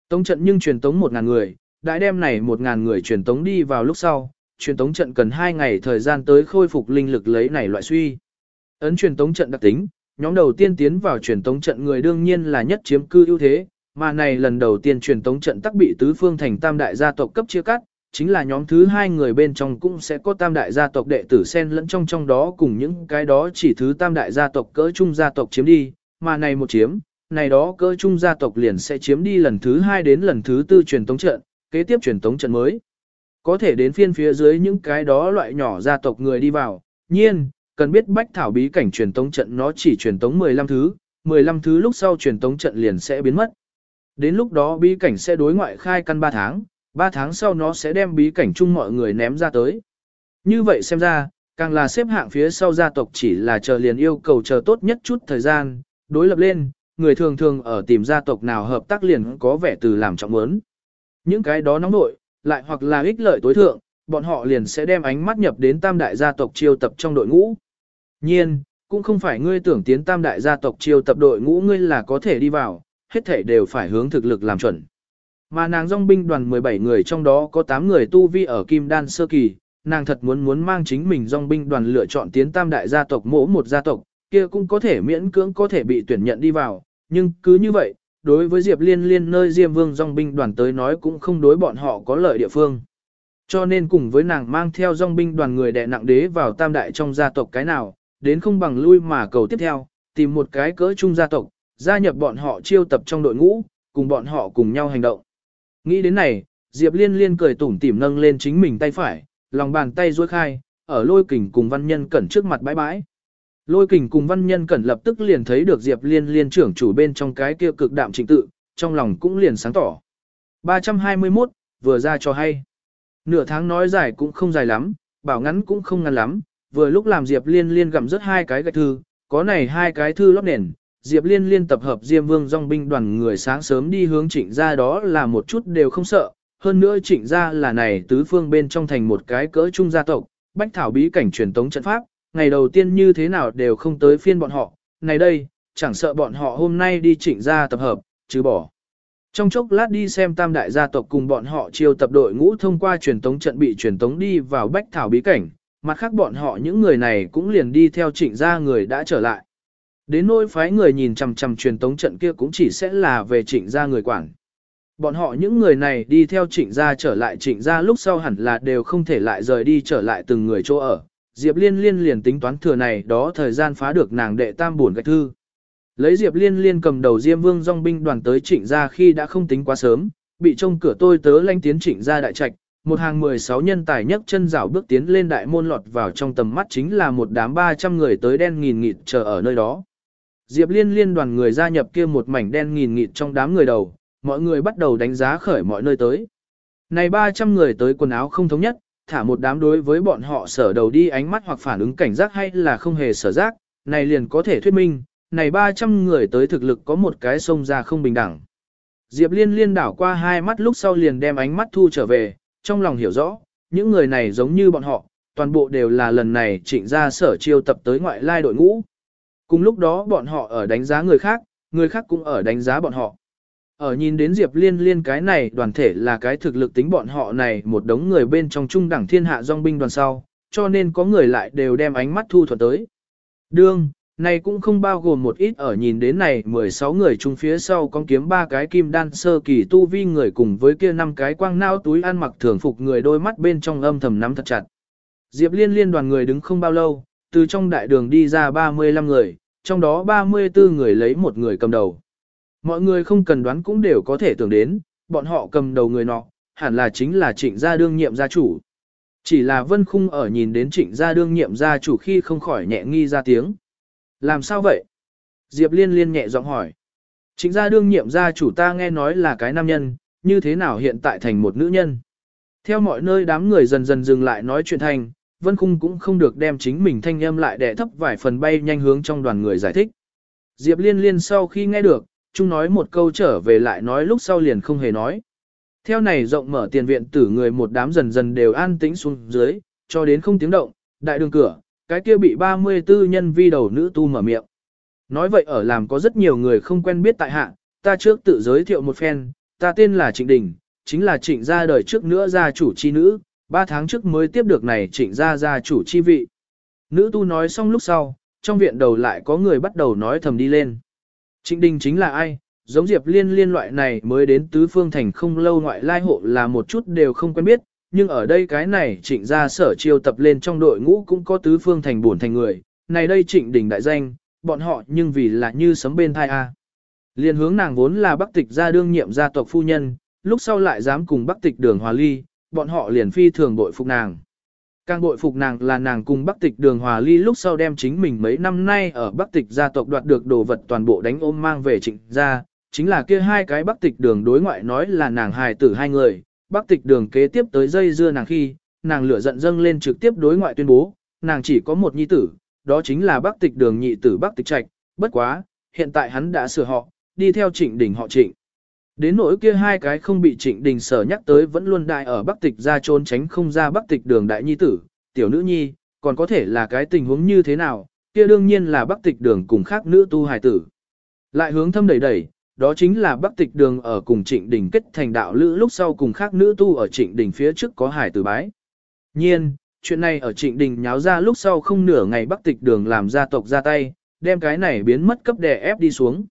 tống trận nhưng truyền tống 1.000 người, đã đem này 1.000 người truyền tống đi vào lúc sau, truyền tống trận cần 2 ngày thời gian tới khôi phục linh lực lấy này loại suy. Ấn truyền tống trận đặc tính, nhóm đầu tiên tiến vào truyền tống trận người đương nhiên là nhất chiếm cư ưu thế, mà này lần đầu tiên truyền tống trận tắc bị tứ phương thành tam đại gia tộc cấp chia cắt, chính là nhóm thứ hai người bên trong cũng sẽ có tam đại gia tộc đệ tử xen lẫn trong trong đó cùng những cái đó chỉ thứ tam đại gia tộc cỡ trung gia tộc chiếm đi, mà này một chiếm, này đó cỡ trung gia tộc liền sẽ chiếm đi lần thứ hai đến lần thứ tư truyền tống trận, kế tiếp truyền tống trận mới. Có thể đến phiên phía dưới những cái đó loại nhỏ gia tộc người đi vào, nhiên, cần biết bách thảo bí cảnh truyền tống trận nó chỉ truyền tống 15 thứ, 15 thứ lúc sau truyền tống trận liền sẽ biến mất. Đến lúc đó bí cảnh sẽ đối ngoại khai căn 3 tháng, Ba tháng sau nó sẽ đem bí cảnh chung mọi người ném ra tới. Như vậy xem ra, càng là xếp hạng phía sau gia tộc chỉ là chờ liền yêu cầu chờ tốt nhất chút thời gian, đối lập lên, người thường thường ở tìm gia tộc nào hợp tác liền có vẻ từ làm trọng muốn. Những cái đó nóng nội, lại hoặc là ích lợi tối thượng, bọn họ liền sẽ đem ánh mắt nhập đến tam đại gia tộc chiêu tập trong đội ngũ. Nhiên, cũng không phải ngươi tưởng tiến tam đại gia tộc chiêu tập đội ngũ ngươi là có thể đi vào, hết thể đều phải hướng thực lực làm chuẩn. Mà nàng dòng binh đoàn 17 người trong đó có 8 người tu vi ở Kim Đan Sơ Kỳ, nàng thật muốn muốn mang chính mình dòng binh đoàn lựa chọn tiến tam đại gia tộc mỗ một gia tộc, kia cũng có thể miễn cưỡng có thể bị tuyển nhận đi vào, nhưng cứ như vậy, đối với Diệp Liên Liên nơi Diêm Vương dòng binh đoàn tới nói cũng không đối bọn họ có lợi địa phương. Cho nên cùng với nàng mang theo dòng binh đoàn người đệ nặng đế vào tam đại trong gia tộc cái nào, đến không bằng lui mà cầu tiếp theo, tìm một cái cỡ chung gia tộc, gia nhập bọn họ chiêu tập trong đội ngũ, cùng bọn họ cùng nhau hành động. Nghĩ đến này, Diệp Liên Liên cười tủm tỉm nâng lên chính mình tay phải, lòng bàn tay duỗi khai, ở lôi kình cùng văn nhân cẩn trước mặt bãi bãi. Lôi kình cùng văn nhân cẩn lập tức liền thấy được Diệp Liên Liên trưởng chủ bên trong cái kia cực đạm trình tự, trong lòng cũng liền sáng tỏ. 321, vừa ra cho hay. Nửa tháng nói dài cũng không dài lắm, bảo ngắn cũng không ngắn lắm, vừa lúc làm Diệp Liên Liên gặm rất hai cái gạch thư, có này hai cái thư lót nền, Diệp Liên liên tập hợp Diêm Vương dòng binh đoàn người sáng sớm đi hướng trịnh gia đó là một chút đều không sợ. Hơn nữa trịnh gia là này tứ phương bên trong thành một cái cỡ trung gia tộc, bách thảo bí cảnh truyền tống trận pháp, ngày đầu tiên như thế nào đều không tới phiên bọn họ, này đây, chẳng sợ bọn họ hôm nay đi trịnh gia tập hợp, chứ bỏ. Trong chốc lát đi xem tam đại gia tộc cùng bọn họ chiêu tập đội ngũ thông qua truyền tống trận bị truyền tống đi vào bách thảo bí cảnh, mặt khác bọn họ những người này cũng liền đi theo trịnh gia người đã trở lại. Đến nỗi phái người nhìn chằm chằm truyền tống trận kia cũng chỉ sẽ là về trịnh gia người quản. Bọn họ những người này đi theo trịnh gia trở lại trịnh gia lúc sau hẳn là đều không thể lại rời đi trở lại từng người chỗ ở. Diệp Liên Liên liền tính toán thừa này đó thời gian phá được nàng đệ tam buồn gạch thư. Lấy Diệp Liên Liên cầm đầu Diêm Vương dòng binh đoàn tới trịnh gia khi đã không tính quá sớm, bị trông cửa tôi tớ lanh tiến trịnh gia đại trạch, một hàng 16 nhân tài nhấc chân rảo bước tiến lên đại môn lọt vào trong tầm mắt chính là một đám 300 người tới đen nghìn nghịt chờ ở nơi đó. Diệp Liên liên đoàn người gia nhập kia một mảnh đen nghìn nghịt trong đám người đầu, mọi người bắt đầu đánh giá khởi mọi nơi tới. Này 300 người tới quần áo không thống nhất, thả một đám đối với bọn họ sở đầu đi ánh mắt hoặc phản ứng cảnh giác hay là không hề sở giác, này liền có thể thuyết minh, này 300 người tới thực lực có một cái sông ra không bình đẳng. Diệp Liên liên đảo qua hai mắt lúc sau liền đem ánh mắt thu trở về, trong lòng hiểu rõ, những người này giống như bọn họ, toàn bộ đều là lần này trịnh ra sở chiêu tập tới ngoại lai đội ngũ. Cùng lúc đó bọn họ ở đánh giá người khác, người khác cũng ở đánh giá bọn họ. Ở nhìn đến Diệp Liên Liên cái này đoàn thể là cái thực lực tính bọn họ này một đống người bên trong trung đẳng thiên hạ dòng binh đoàn sau, cho nên có người lại đều đem ánh mắt thu thuật tới. Đương, này cũng không bao gồm một ít ở nhìn đến này 16 người chung phía sau con kiếm ba cái kim đan sơ kỳ tu vi người cùng với kia năm cái quang nao túi ăn mặc thường phục người đôi mắt bên trong âm thầm nắm thật chặt. Diệp liên liên đoàn người đứng không bao lâu, từ trong đại đường đi ra 35 người, trong đó 34 người lấy một người cầm đầu. Mọi người không cần đoán cũng đều có thể tưởng đến, bọn họ cầm đầu người nọ, hẳn là chính là trịnh gia đương nhiệm gia chủ. Chỉ là vân khung ở nhìn đến trịnh gia đương nhiệm gia chủ khi không khỏi nhẹ nghi ra tiếng. Làm sao vậy? Diệp liên liên nhẹ giọng hỏi. Trịnh gia đương nhiệm gia chủ ta nghe nói là cái nam nhân, như thế nào hiện tại thành một nữ nhân? Theo mọi nơi đám người dần dần dừng lại nói chuyện thành, Vân Khung cũng không được đem chính mình thanh âm lại để thấp vài phần bay nhanh hướng trong đoàn người giải thích. Diệp Liên Liên sau khi nghe được, chúng nói một câu trở về lại nói lúc sau liền không hề nói. Theo này rộng mở tiền viện tử người một đám dần dần đều an tĩnh xuống dưới, cho đến không tiếng động, đại đường cửa, cái kia bị 34 nhân vi đầu nữ tu mở miệng. Nói vậy ở làm có rất nhiều người không quen biết tại hạ, ta trước tự giới thiệu một phen, ta tên là Trịnh Đình, chính là trịnh gia đời trước nữa gia chủ chi nữ, ba tháng trước mới tiếp được này trịnh gia gia chủ chi vị. Nữ tu nói xong lúc sau, trong viện đầu lại có người bắt đầu nói thầm đi lên. Trịnh Đình chính là ai? Giống Diệp Liên liên loại này mới đến tứ phương thành không lâu ngoại lai hộ là một chút đều không quen biết, nhưng ở đây cái này trịnh gia sở chiêu tập lên trong đội ngũ cũng có tứ phương thành buồn thành người, này đây trịnh đình đại danh, bọn họ nhưng vì là như sấm bên thai A. Liên hướng nàng vốn là bắc tịch gia đương nhiệm gia tộc phu nhân, lúc sau lại dám cùng bắc tịch đường hòa ly, bọn họ liền phi thường bội phục nàng. Càng bội phục nàng là nàng cùng Bắc Tịch Đường Hòa Ly lúc sau đem chính mình mấy năm nay ở Bắc Tịch gia tộc đoạt được đồ vật toàn bộ đánh ôm mang về trịnh gia, chính là kia hai cái Bắc Tịch Đường đối ngoại nói là nàng hài tử hai người, Bắc Tịch Đường kế tiếp tới dây dưa nàng khi, nàng lửa giận dâng lên trực tiếp đối ngoại tuyên bố, nàng chỉ có một nhi tử, đó chính là Bắc Tịch Đường nhị tử Bắc Tịch Trạch, bất quá, hiện tại hắn đã sửa họ, đi theo Trịnh đỉnh họ Trịnh. Đến nỗi kia hai cái không bị trịnh đình sở nhắc tới vẫn luôn đại ở Bắc Tịch ra trốn tránh không ra Bắc Tịch đường đại nhi tử, tiểu nữ nhi, còn có thể là cái tình huống như thế nào, kia đương nhiên là Bắc Tịch đường cùng khác nữ tu hài tử. Lại hướng thâm đẩy đẩy, đó chính là Bắc Tịch đường ở cùng trịnh đình kết thành đạo lữ lúc sau cùng khác nữ tu ở trịnh đình phía trước có hài tử bái. Nhiên, chuyện này ở trịnh đình nháo ra lúc sau không nửa ngày Bắc Tịch đường làm gia tộc ra tay, đem cái này biến mất cấp đè ép đi xuống.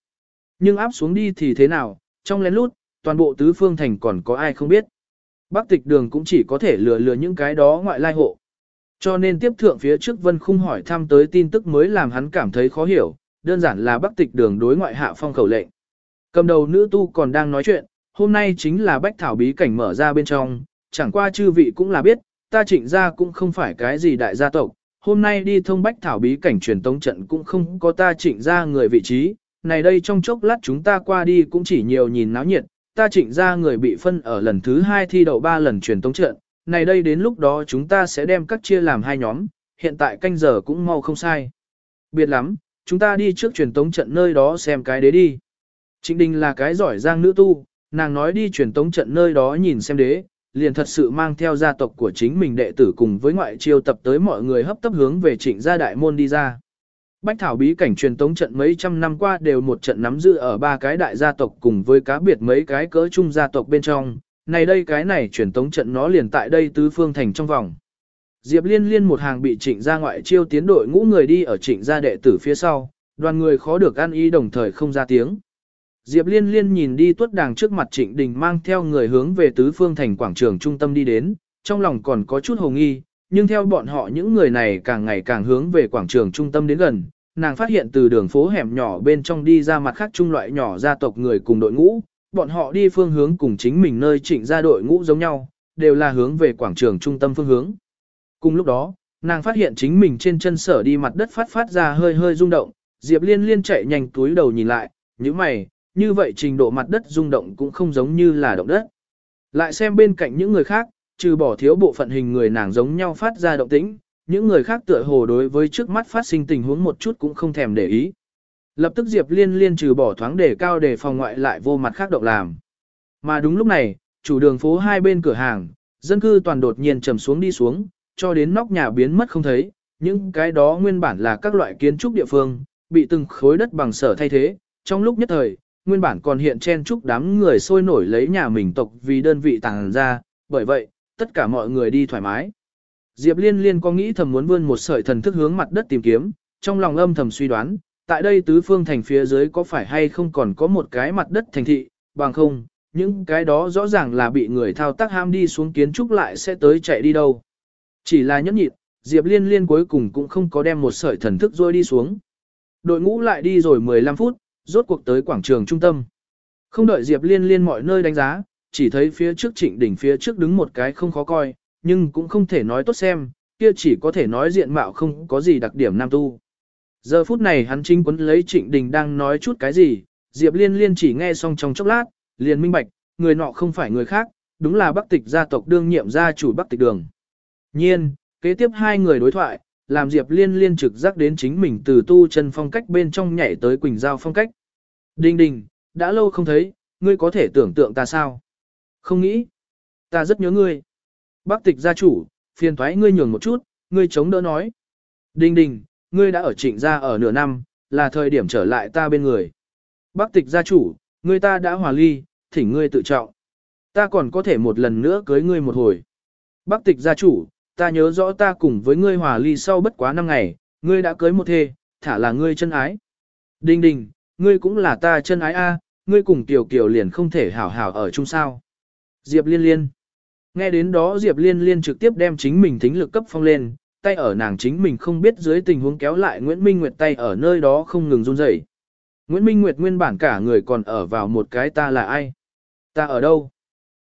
Nhưng áp xuống đi thì thế nào, trong lén lút, toàn bộ tứ phương thành còn có ai không biết. Bắc tịch đường cũng chỉ có thể lừa lừa những cái đó ngoại lai hộ. Cho nên tiếp thượng phía trước Vân Khung hỏi thăm tới tin tức mới làm hắn cảm thấy khó hiểu, đơn giản là Bắc tịch đường đối ngoại hạ phong khẩu lệnh. Cầm đầu nữ tu còn đang nói chuyện, hôm nay chính là bách thảo bí cảnh mở ra bên trong, chẳng qua chư vị cũng là biết, ta trịnh gia cũng không phải cái gì đại gia tộc, hôm nay đi thông bách thảo bí cảnh truyền tống trận cũng không có ta trịnh gia người vị trí, này đây trong chốc lát chúng ta qua đi cũng chỉ nhiều nhìn náo nhiệt, ta trịnh ra người bị phân ở lần thứ hai thi đậu ba lần truyền tống trận, này đây đến lúc đó chúng ta sẽ đem các chia làm hai nhóm, hiện tại canh giờ cũng mau không sai. Biệt lắm, chúng ta đi trước truyền tống trận nơi đó xem cái đế đi. Trịnh Đình là cái giỏi giang nữ tu, nàng nói đi truyền tống trận nơi đó nhìn xem đế, liền thật sự mang theo gia tộc của chính mình đệ tử cùng với ngoại chiêu tập tới mọi người hấp tấp hướng về trịnh gia đại môn đi ra. Bách thảo bí cảnh truyền tống trận mấy trăm năm qua đều một trận nắm giữ ở ba cái đại gia tộc cùng với cá biệt mấy cái cỡ chung gia tộc bên trong. Này đây cái này truyền tống trận nó liền tại đây tứ phương thành trong vòng. Diệp liên liên một hàng bị trịnh gia ngoại chiêu tiến đội ngũ người đi ở trịnh gia đệ tử phía sau, đoàn người khó được ăn ý đồng thời không ra tiếng. Diệp liên liên nhìn đi tuất đàng trước mặt trịnh đình mang theo người hướng về tứ phương thành quảng trường trung tâm đi đến, trong lòng còn có chút hồ nghi, nhưng theo bọn họ những người này càng ngày càng hướng về quảng trường trung tâm đến gần, nàng phát hiện từ đường phố hẻm nhỏ bên trong đi ra mặt khác trung loại nhỏ gia tộc người cùng đội ngũ, bọn họ đi phương hướng cùng chính mình nơi chỉnh ra đội ngũ giống nhau, đều là hướng về quảng trường trung tâm phương hướng. Cùng lúc đó, nàng phát hiện chính mình trên chân sở đi mặt đất phát phát ra hơi hơi rung động, Diệp Liên Liên chạy nhanh túi đầu nhìn lại, như mày, như vậy trình độ mặt đất rung động cũng không giống như là động đất. Lại xem bên cạnh những người khác, trừ bỏ thiếu bộ phận hình người nàng giống nhau phát ra động tĩnh, những người khác tựa hồ đối với trước mắt phát sinh tình huống một chút cũng không thèm để ý. Lập tức Diệp Liên liên trừ bỏ thoáng để cao để phòng ngoại lại vô mặt khác động làm. Mà đúng lúc này, chủ đường phố hai bên cửa hàng, dân cư toàn đột nhiên trầm xuống đi xuống, cho đến nóc nhà biến mất không thấy, những cái đó nguyên bản là các loại kiến trúc địa phương, bị từng khối đất bằng sở thay thế, trong lúc nhất thời, nguyên bản còn hiện chen trúc đám người sôi nổi lấy nhà mình tộc vì đơn vị tàng ra, bởi vậy, tất cả mọi người đi thoải mái. Diệp Liên Liên có nghĩ thầm muốn vươn một sợi thần thức hướng mặt đất tìm kiếm, trong lòng âm thầm suy đoán, tại đây tứ phương thành phía dưới có phải hay không còn có một cái mặt đất thành thị, bằng không, những cái đó rõ ràng là bị người thao tác ham đi xuống kiến trúc lại sẽ tới chạy đi đâu. Chỉ là nhẫn nhịn, Diệp Liên Liên cuối cùng cũng không có đem một sợi thần thức rôi đi xuống. Đội ngũ lại đi rồi 15 phút, rốt cuộc tới quảng trường trung tâm. Không đợi Diệp Liên Liên mọi nơi đánh giá, chỉ thấy phía trước trịnh đỉnh phía trước đứng một cái không khó coi, nhưng cũng không thể nói tốt xem, kia chỉ có thể nói diện mạo không có gì đặc điểm nam tu. Giờ phút này hắn chính quấn lấy trịnh đình đang nói chút cái gì, Diệp Liên Liên chỉ nghe xong trong chốc lát, liền minh bạch, người nọ không phải người khác, đúng là Bắc Tịch gia tộc đương nhiệm gia chủ Bắc Tịch Đường. Nhiên, kế tiếp hai người đối thoại, làm Diệp Liên Liên trực giác đến chính mình từ tu chân phong cách bên trong nhảy tới Quỳnh Giao phong cách. Đinh đình, đã lâu không thấy, ngươi có thể tưởng tượng ta sao? Không nghĩ. Ta rất nhớ ngươi. Bác tịch gia chủ, phiền thoái ngươi nhường một chút, ngươi chống đỡ nói. đình đình, ngươi đã ở trịnh gia ở nửa năm, là thời điểm trở lại ta bên người. Bác tịch gia chủ, ngươi ta đã hòa ly, thỉnh ngươi tự trọng. Ta còn có thể một lần nữa cưới ngươi một hồi. Bác tịch gia chủ, ta nhớ rõ ta cùng với ngươi hòa ly sau bất quá năm ngày, ngươi đã cưới một thê, thả là ngươi chân ái. đình đình, ngươi cũng là ta chân ái a, ngươi cùng Kiều Kiều liền không thể hảo hảo ở chung sao. Diệp liên liên. Nghe đến đó Diệp liên liên trực tiếp đem chính mình thính lực cấp phong lên, tay ở nàng chính mình không biết dưới tình huống kéo lại Nguyễn Minh Nguyệt tay ở nơi đó không ngừng run rẩy. Nguyễn Minh Nguyệt nguyên bản cả người còn ở vào một cái ta là ai? Ta ở đâu?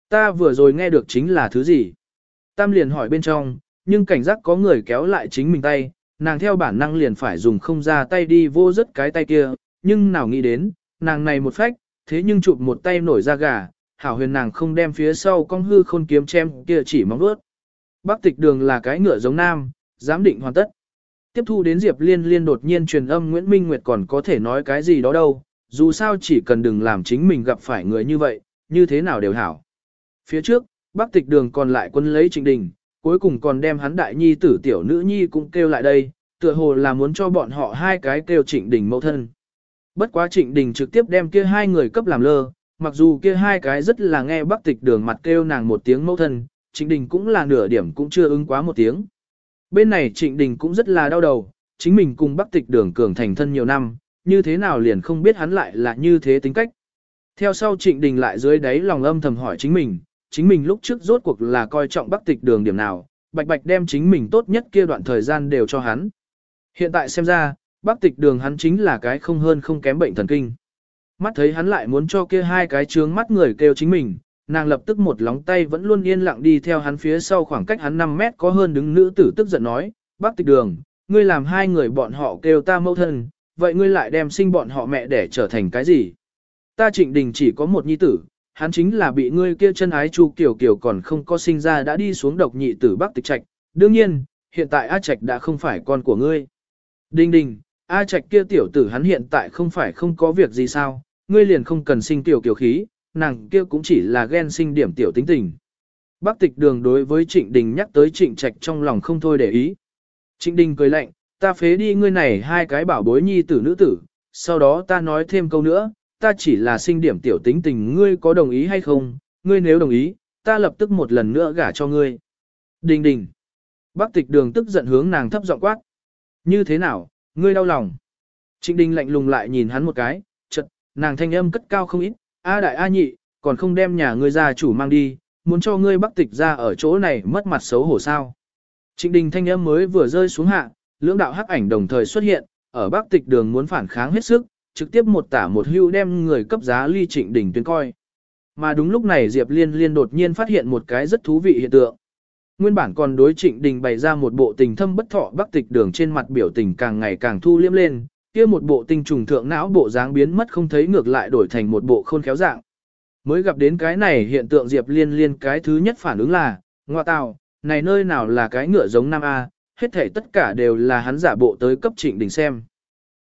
Ta vừa rồi nghe được chính là thứ gì? Tam liền hỏi bên trong, nhưng cảnh giác có người kéo lại chính mình tay, nàng theo bản năng liền phải dùng không ra tay đi vô rất cái tay kia, nhưng nào nghĩ đến, nàng này một phách, thế nhưng chụp một tay nổi ra gà, hảo huyền nàng không đem phía sau con hư khôn kiếm chém kia chỉ móng vuốt. Bắc tịch đường là cái ngựa giống nam, giám định hoàn tất. Tiếp thu đến Diệp Liên Liên đột nhiên truyền âm Nguyễn Minh Nguyệt còn có thể nói cái gì đó đâu, dù sao chỉ cần đừng làm chính mình gặp phải người như vậy, như thế nào đều hảo. Phía trước, Bắc tịch đường còn lại quân lấy trịnh đình, cuối cùng còn đem hắn đại nhi tử tiểu nữ nhi cũng kêu lại đây, tựa hồ là muốn cho bọn họ hai cái kêu trịnh đình mẫu thân. Bất quá trịnh đình trực tiếp đem kia hai người cấp làm lơ, mặc dù kia hai cái rất là nghe bắc tịch đường mặt kêu nàng một tiếng mẫu thân, trịnh đình cũng là nửa điểm cũng chưa ứng quá một tiếng. Bên này trịnh đình cũng rất là đau đầu, chính mình cùng bắc tịch đường cường thành thân nhiều năm, như thế nào liền không biết hắn lại là như thế tính cách. Theo sau trịnh đình lại dưới đáy lòng âm thầm hỏi chính mình, chính mình lúc trước rốt cuộc là coi trọng bắc tịch đường điểm nào, bạch bạch đem chính mình tốt nhất kia đoạn thời gian đều cho hắn. Hiện tại xem ra, bắc tịch đường hắn chính là cái không hơn không kém bệnh thần kinh. Mắt thấy hắn lại muốn cho kia hai cái trướng mắt người kêu chính mình, nàng lập tức một lóng tay vẫn luôn yên lặng đi theo hắn phía sau khoảng cách hắn 5 mét có hơn đứng nữ tử tức giận nói, bác tịch đường, ngươi làm hai người bọn họ kêu ta mâu thân, vậy ngươi lại đem sinh bọn họ mẹ để trở thành cái gì? Ta trịnh đình chỉ có một nhi tử, hắn chính là bị ngươi kia chân ái chu kiểu kiểu còn không có sinh ra đã đi xuống độc nhị tử bác tịch trạch, đương nhiên, hiện tại A Trạch đã không phải con của ngươi. đình đình, A Trạch kia tiểu tử hắn hiện tại không phải không có việc gì sao, ngươi liền không cần sinh tiểu kiểu khí, nàng kia cũng chỉ là ghen sinh điểm tiểu tính tình. Bác tịch đường đối với Trịnh Đình nhắc tới Trịnh Trạch trong lòng không thôi để ý. Trịnh Đình cười lạnh, ta phế đi ngươi này hai cái bảo bối nhi tử nữ tử, sau đó ta nói thêm câu nữa, ta chỉ là sinh điểm tiểu tính tình ngươi có đồng ý hay không, ngươi nếu đồng ý, ta lập tức một lần nữa gả cho ngươi. Đình đình. Bác tịch đường tức giận hướng nàng thấp giọng quát. Như thế nào, ngươi đau lòng. Trịnh Đình lạnh lùng lại nhìn hắn một cái, nàng thanh âm cất cao không ít, A đại A nhị, còn không đem nhà ngươi gia chủ mang đi, muốn cho ngươi bắc tịch ra ở chỗ này mất mặt xấu hổ sao. Trịnh đình thanh âm mới vừa rơi xuống hạ, lưỡng đạo hắc ảnh đồng thời xuất hiện, ở bắc tịch đường muốn phản kháng hết sức, trực tiếp một tả một hưu đem người cấp giá ly trịnh đình tuyến coi. Mà đúng lúc này Diệp Liên Liên đột nhiên phát hiện một cái rất thú vị hiện tượng. Nguyên bản còn đối trịnh đình bày ra một bộ tình thâm bất thọ bắc tịch đường trên mặt biểu tình càng ngày càng thu liếm lên, kia một bộ tinh trùng thượng não bộ dáng biến mất không thấy ngược lại đổi thành một bộ khôn khéo dạng. Mới gặp đến cái này hiện tượng Diệp Liên Liên cái thứ nhất phản ứng là, ngoa tào, này nơi nào là cái ngựa giống Nam A, hết thể tất cả đều là hắn giả bộ tới cấp trịnh đình xem.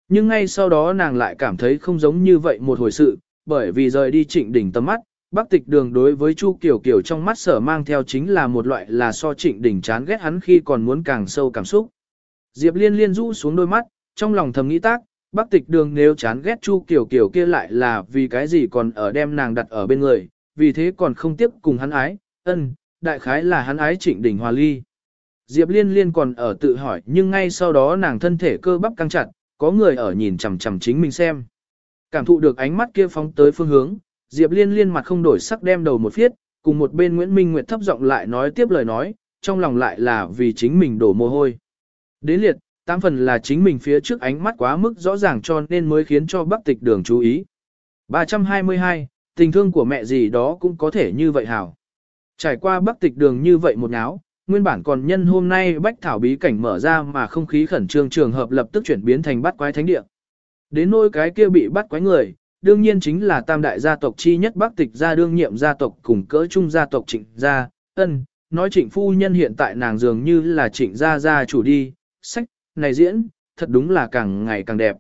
Nhưng ngay sau đó nàng lại cảm thấy không giống như vậy một hồi sự, bởi vì rời đi trịnh đỉnh tầm mắt, bác tịch đường đối với Chu Kiều Kiều trong mắt sở mang theo chính là một loại là so trịnh đỉnh chán ghét hắn khi còn muốn càng sâu cảm xúc. Diệp liên liên rũ xuống đôi mắt, trong lòng thầm nghĩ tác, Bác tịch đường nếu chán ghét Chu Kiều Kiều kia lại là vì cái gì còn ở đem nàng đặt ở bên người, vì thế còn không tiếp cùng hắn ái, ân, đại khái là hắn ái trịnh đỉnh hòa ly. Diệp liên liên còn ở tự hỏi nhưng ngay sau đó nàng thân thể cơ bắp căng chặt, có người ở nhìn chằm chằm chính mình xem. Cảm thụ được ánh mắt kia phóng tới phương hướng, Diệp liên liên mặt không đổi sắc đem đầu một phiết, cùng một bên Nguyễn Minh Nguyệt thấp giọng lại nói tiếp lời nói, trong lòng lại là vì chính mình đổ mồ hôi. Đến liệt, tam phần là chính mình phía trước ánh mắt quá mức rõ ràng cho nên mới khiến cho bác tịch đường chú ý. 322, tình thương của mẹ gì đó cũng có thể như vậy hảo. Trải qua bác tịch đường như vậy một áo, nguyên bản còn nhân hôm nay bách thảo bí cảnh mở ra mà không khí khẩn trương trường hợp lập tức chuyển biến thành bắt quái thánh địa. Đến nỗi cái kia bị bắt quái người, đương nhiên chính là tam đại gia tộc chi nhất bác tịch gia đương nhiệm gia tộc cùng cỡ trung gia tộc trịnh gia, ân, nói trịnh phu nhân hiện tại nàng dường như là trịnh gia gia chủ đi, sách, này diễn, thật đúng là càng ngày càng đẹp.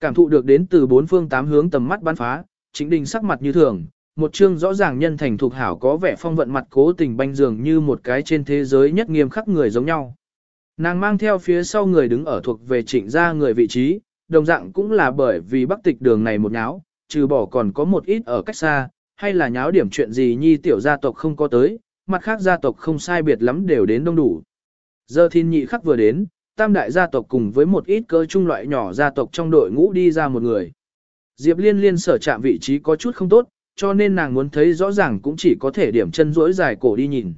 Cảm thụ được đến từ bốn phương tám hướng tầm mắt bắn phá, chính đình sắc mặt như thường, một chương rõ ràng nhân thành thuộc hảo có vẻ phong vận mặt cố tình banh dường như một cái trên thế giới nhất nghiêm khắc người giống nhau. Nàng mang theo phía sau người đứng ở thuộc về trịnh gia người vị trí, đồng dạng cũng là bởi vì bắc tịch đường này một nháo, trừ bỏ còn có một ít ở cách xa, hay là nháo điểm chuyện gì nhi tiểu gia tộc không có tới, mặt khác gia tộc không sai biệt lắm đều đến đông đủ. Giờ thiên nhị khắc vừa đến, tam đại gia tộc cùng với một ít cơ trung loại nhỏ gia tộc trong đội ngũ đi ra một người. Diệp liên liên sở chạm vị trí có chút không tốt, cho nên nàng muốn thấy rõ ràng cũng chỉ có thể điểm chân rỗi dài cổ đi nhìn.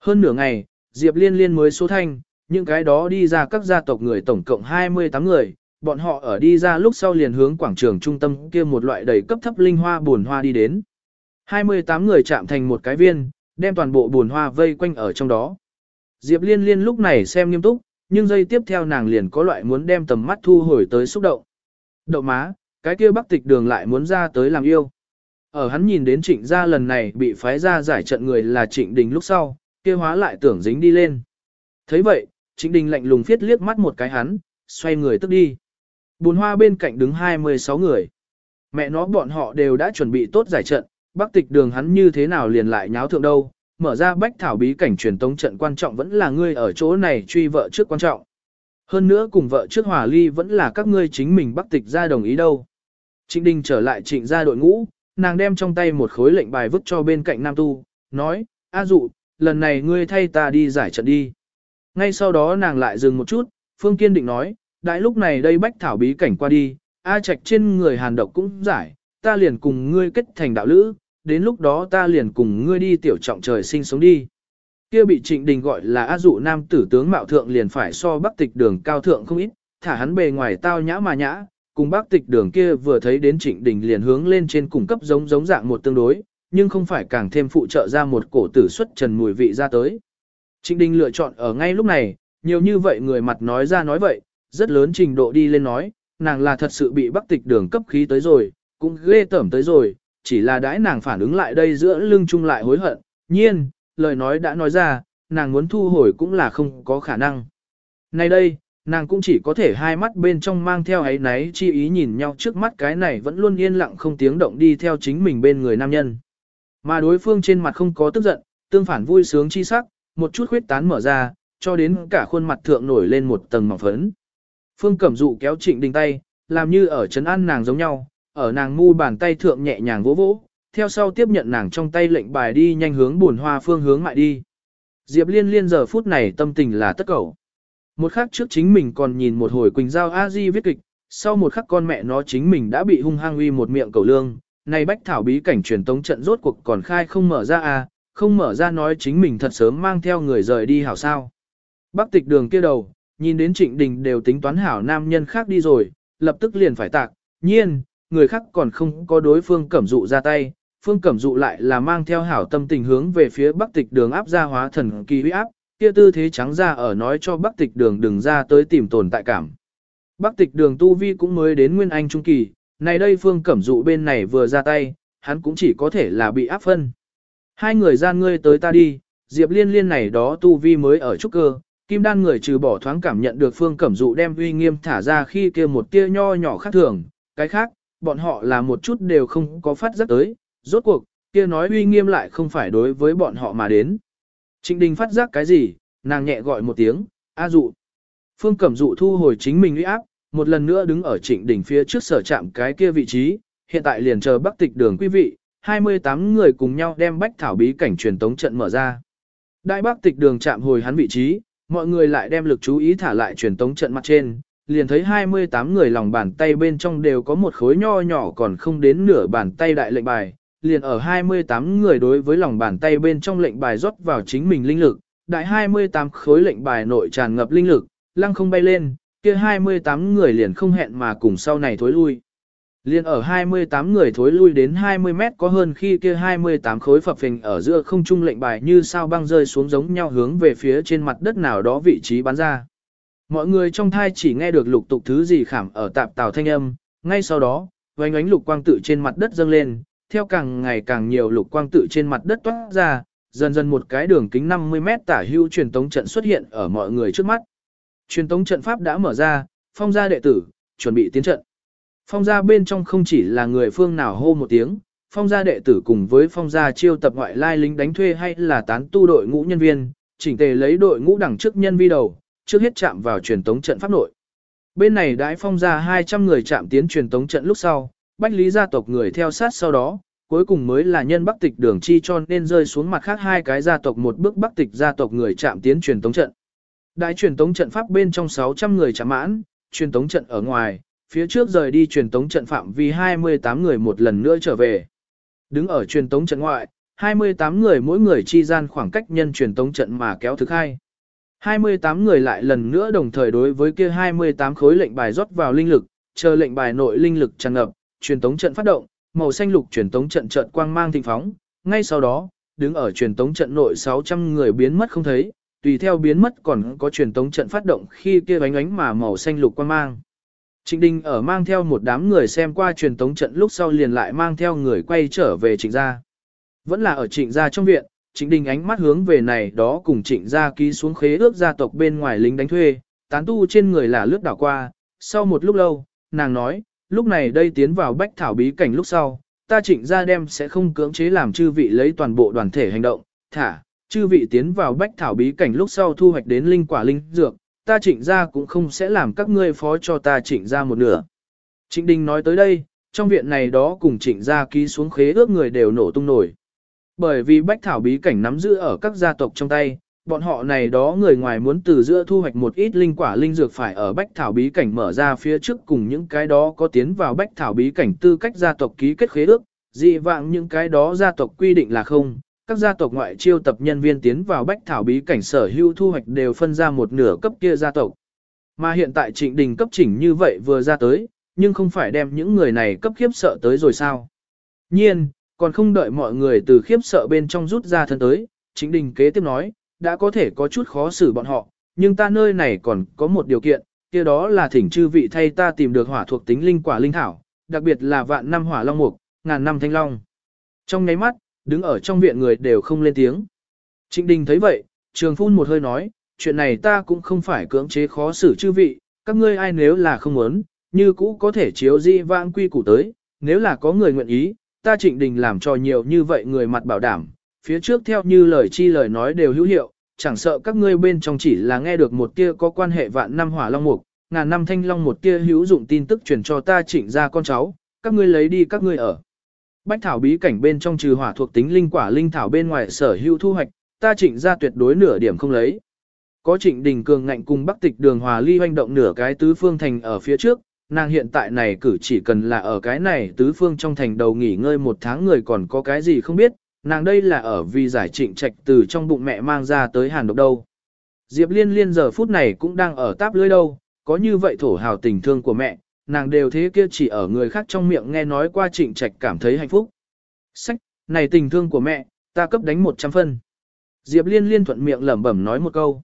Hơn nửa ngày, Diệp liên liên mới số thanh, những cái đó đi ra các gia tộc người tổng cộng 28 người, bọn họ ở đi ra lúc sau liền hướng quảng trường trung tâm kia một loại đầy cấp thấp linh hoa buồn hoa đi đến. 28 người chạm thành một cái viên, đem toàn bộ buồn hoa vây quanh ở trong đó. Diệp liên liên lúc này xem nghiêm túc, nhưng giây tiếp theo nàng liền có loại muốn đem tầm mắt thu hồi tới xúc động. Đậu má, cái kia bắc tịch đường lại muốn ra tới làm yêu. Ở hắn nhìn đến trịnh gia lần này bị phái ra giải trận người là trịnh đình lúc sau, kia hóa lại tưởng dính đi lên. thấy vậy, trịnh đình lạnh lùng phiết liếc mắt một cái hắn, xoay người tức đi. Bùn hoa bên cạnh đứng 26 người. Mẹ nó bọn họ đều đã chuẩn bị tốt giải trận, bắc tịch đường hắn như thế nào liền lại nháo thượng đâu, mở ra bách thảo bí cảnh truyền tống trận quan trọng vẫn là ngươi ở chỗ này truy vợ trước quan trọng. Hơn nữa cùng vợ trước hòa ly vẫn là các ngươi chính mình bắc tịch ra đồng ý đâu. Trịnh Đình trở lại trịnh ra đội ngũ, nàng đem trong tay một khối lệnh bài vứt cho bên cạnh Nam Tu, nói, A dụ, lần này ngươi thay ta đi giải trận đi. Ngay sau đó nàng lại dừng một chút, Phương Kiên định nói, đại lúc này đây bách thảo bí cảnh qua đi, A Trạch trên người hàn độc cũng giải, ta liền cùng ngươi kết thành đạo lữ, đến lúc đó ta liền cùng ngươi đi tiểu trọng trời sinh sống đi. Kia bị trịnh đình gọi là A dụ nam tử tướng mạo thượng liền phải so bắc tịch đường cao thượng không ít, thả hắn bề ngoài tao nhã mà nhã, cùng bắc tịch đường kia vừa thấy đến trịnh đình liền hướng lên trên cùng cấp giống giống dạng một tương đối, nhưng không phải càng thêm phụ trợ ra một cổ tử xuất trần mùi vị ra tới. Trịnh đình lựa chọn ở ngay lúc này, nhiều như vậy người mặt nói ra nói vậy, rất lớn trình độ đi lên nói, nàng là thật sự bị bắc tịch đường cấp khí tới rồi, cũng ghê tởm tới rồi, chỉ là đãi nàng phản ứng lại đây giữa lưng chung lại hối hận, nhiên, lời nói đã nói ra, nàng muốn thu hồi cũng là không có khả năng. Nay đây, nàng cũng chỉ có thể hai mắt bên trong mang theo ấy náy chi ý nhìn nhau trước mắt cái này vẫn luôn yên lặng không tiếng động đi theo chính mình bên người nam nhân. Mà đối phương trên mặt không có tức giận, tương phản vui sướng chi sắc, một chút khuyết tán mở ra, cho đến cả khuôn mặt thượng nổi lên một tầng mỏng phấn. Phương Cẩm Dụ kéo Trịnh Đình tay, làm như ở chấn an nàng giống nhau, ở nàng mu bàn tay thượng nhẹ nhàng vỗ vỗ, theo sau tiếp nhận nàng trong tay lệnh bài đi nhanh hướng buồn hoa phương hướng mại đi. Diệp liên liên giờ phút này tâm tình là tất cầu. Một khắc trước chính mình còn nhìn một hồi Quỳnh Giao A Di viết kịch, sau một khắc con mẹ nó chính mình đã bị hung hăng uy một miệng cầu lương, này bách thảo bí cảnh truyền tống trận rốt cuộc còn khai không mở ra à, không mở ra nói chính mình thật sớm mang theo người rời đi hảo sao. Bắc tịch đường kia đầu, nhìn đến trịnh đình đều tính toán hảo nam nhân khác đi rồi, lập tức liền phải tạc, nhiên, người khác còn không có đối phương cẩm dụ ra tay, phương cẩm dụ lại là mang theo hảo tâm tình hướng về phía bắc tịch đường áp ra hóa thần kỳ huy áp, kia tư thế trắng ra ở nói cho bắc tịch đường đừng ra tới tìm tồn tại cảm. Bắc tịch đường tu vi cũng mới đến nguyên anh trung kỳ, này đây phương cẩm dụ bên này vừa ra tay, hắn cũng chỉ có thể là bị áp phân. Hai người gian ngươi tới ta đi, diệp liên liên này đó tu vi mới ở trúc cơ, kim đan người trừ bỏ thoáng cảm nhận được phương cẩm dụ đem uy nghiêm thả ra khi kia một tia nho nhỏ khác thường, cái khác, bọn họ là một chút đều không có phát giác tới, rốt cuộc, kia nói uy nghiêm lại không phải đối với bọn họ mà đến. Trịnh Đình phát giác cái gì, nàng nhẹ gọi một tiếng, A dụ. Phương Cẩm dụ thu hồi chính mình uy áp, một lần nữa đứng ở trịnh đỉnh phía trước sở trạm cái kia vị trí, hiện tại liền chờ bắc tịch đường quý vị, 28 người cùng nhau đem bách thảo bí cảnh truyền tống trận mở ra. Đại bắc tịch đường chạm hồi hắn vị trí, mọi người lại đem lực chú ý thả lại truyền tống trận mặt trên, liền thấy 28 người lòng bàn tay bên trong đều có một khối nho nhỏ còn không đến nửa bàn tay đại lệnh bài, liền ở 28 người đối với lòng bàn tay bên trong lệnh bài rót vào chính mình linh lực, đại 28 khối lệnh bài nội tràn ngập linh lực, lăng không bay lên, kia 28 người liền không hẹn mà cùng sau này thối lui. Liên ở 28 người thối lui đến 20 mét có hơn khi kia 28 khối phập phình ở giữa không trung lệnh bài như sao băng rơi xuống giống nhau hướng về phía trên mặt đất nào đó vị trí bắn ra. Mọi người trong thai chỉ nghe được lục tục thứ gì khảm ở tạp tàu thanh âm, ngay sau đó, vánh ánh lục quang tự trên mặt đất dâng lên, theo càng ngày càng nhiều lục quang tự trên mặt đất toát ra, dần dần một cái đường kính 50 mét tả hưu truyền tống trận xuất hiện ở mọi người trước mắt. Truyền tống trận pháp đã mở ra, phong gia đệ tử, chuẩn bị tiến trận. Phong gia bên trong không chỉ là người phương nào hô một tiếng, phong gia đệ tử cùng với phong gia chiêu tập ngoại lai lính đánh thuê hay là tán tu đội ngũ nhân viên, chỉnh tề lấy đội ngũ đẳng trước nhân vi đầu, trước hết chạm vào truyền tống trận pháp nội. Bên này đãi phong ra 200 người chạm tiến truyền tống trận lúc sau, bách lý gia tộc người theo sát sau đó, cuối cùng mới là nhân bắc tịch đường chi cho nên rơi xuống mặt khác hai cái gia tộc một bước bắc tịch gia tộc người chạm tiến truyền tống trận. Đại truyền tống trận pháp bên trong 600 người chạm mãn, truyền tống trận ở ngoài, phía trước rời đi truyền tống trận phạm vi 28 người một lần nữa trở về. Đứng ở truyền tống trận ngoại, 28 người mỗi người chi gian khoảng cách nhân truyền tống trận mà kéo thực hai. 28 người lại lần nữa đồng thời đối với kia 28 khối lệnh bài rót vào linh lực, chờ lệnh bài nội linh lực tràn ngập, truyền tống trận phát động, màu xanh lục truyền tống trận trận quang mang thịnh phóng, ngay sau đó, đứng ở truyền tống trận nội 600 người biến mất không thấy, tùy theo biến mất còn có truyền tống trận phát động khi kia bánh ánh mà màu xanh lục quang mang. Trịnh Đình ở mang theo một đám người xem qua truyền tống trận lúc sau liền lại mang theo người quay trở về trịnh gia. Vẫn là ở trịnh gia trong viện, trịnh Đình ánh mắt hướng về này đó cùng trịnh gia ký xuống khế ước gia tộc bên ngoài lính đánh thuê, tán tu trên người là lướt đảo qua, sau một lúc lâu, nàng nói, lúc này đây tiến vào bách thảo bí cảnh lúc sau, ta trịnh gia đem sẽ không cưỡng chế làm chư vị lấy toàn bộ đoàn thể hành động, thả, chư vị tiến vào bách thảo bí cảnh lúc sau thu hoạch đến linh quả linh dược, ta trịnh gia cũng không sẽ làm các ngươi phó cho ta trịnh gia một nửa. Trịnh Đình nói tới đây, trong viện này đó cùng trịnh gia ký xuống khế ước người đều nổ tung nổi. Bởi vì bách thảo bí cảnh nắm giữ ở các gia tộc trong tay, bọn họ này đó người ngoài muốn từ giữa thu hoạch một ít linh quả linh dược phải ở bách thảo bí cảnh mở ra phía trước cùng những cái đó có tiến vào bách thảo bí cảnh tư cách gia tộc ký kết khế ước, dị vạng những cái đó gia tộc quy định là không, các gia tộc ngoại chiêu tập nhân viên tiến vào bách thảo bí cảnh sở hữu thu hoạch đều phân ra một nửa cấp kia gia tộc. Mà hiện tại trịnh đình cấp chỉnh như vậy vừa ra tới, nhưng không phải đem những người này cấp khiếp sợ tới rồi sao. Nhiên, còn không đợi mọi người từ khiếp sợ bên trong rút ra thân tới, chính đình kế tiếp nói, đã có thể có chút khó xử bọn họ, nhưng ta nơi này còn có một điều kiện, kia đó là thỉnh chư vị thay ta tìm được hỏa thuộc tính linh quả linh thảo, đặc biệt là vạn năm hỏa long mục, ngàn năm thanh long. Trong nháy mắt, đứng ở trong viện người đều không lên tiếng. Trịnh Đình thấy vậy, trường phun một hơi nói, chuyện này ta cũng không phải cưỡng chế khó xử chư vị, các ngươi ai nếu là không muốn, như cũ có thể chiếu di vãng quy củ tới, nếu là có người nguyện ý, ta Trịnh Đình làm cho nhiều như vậy người mặt bảo đảm, phía trước theo như lời chi lời nói đều hữu hiệu, chẳng sợ các ngươi bên trong chỉ là nghe được một tia có quan hệ vạn năm hỏa long mục, ngàn năm thanh long một tia hữu dụng tin tức truyền cho ta Trịnh ra con cháu, các ngươi lấy đi các ngươi ở. Bách thảo bí cảnh bên trong trừ hỏa thuộc tính linh quả linh thảo bên ngoài sở hữu thu hoạch, ta trịnh ra tuyệt đối nửa điểm không lấy. Có trịnh đình cường ngạnh cùng bắc tịch đường hòa ly hoành động nửa cái tứ phương thành ở phía trước, nàng hiện tại này cử chỉ cần là ở cái này tứ phương trong thành đầu nghỉ ngơi một tháng người còn có cái gì không biết, nàng đây là ở vì giải trịnh trạch từ trong bụng mẹ mang ra tới hàn độc đâu. Diệp liên liên giờ phút này cũng đang ở táp lưới đâu, có như vậy thổ hào tình thương của mẹ, nàng đều thế kia chỉ ở người khác trong miệng nghe nói qua trịnh trạch cảm thấy hạnh phúc. Sách, này tình thương của mẹ, ta cấp đánh 100 phân. Diệp liên liên thuận miệng lẩm bẩm nói một câu.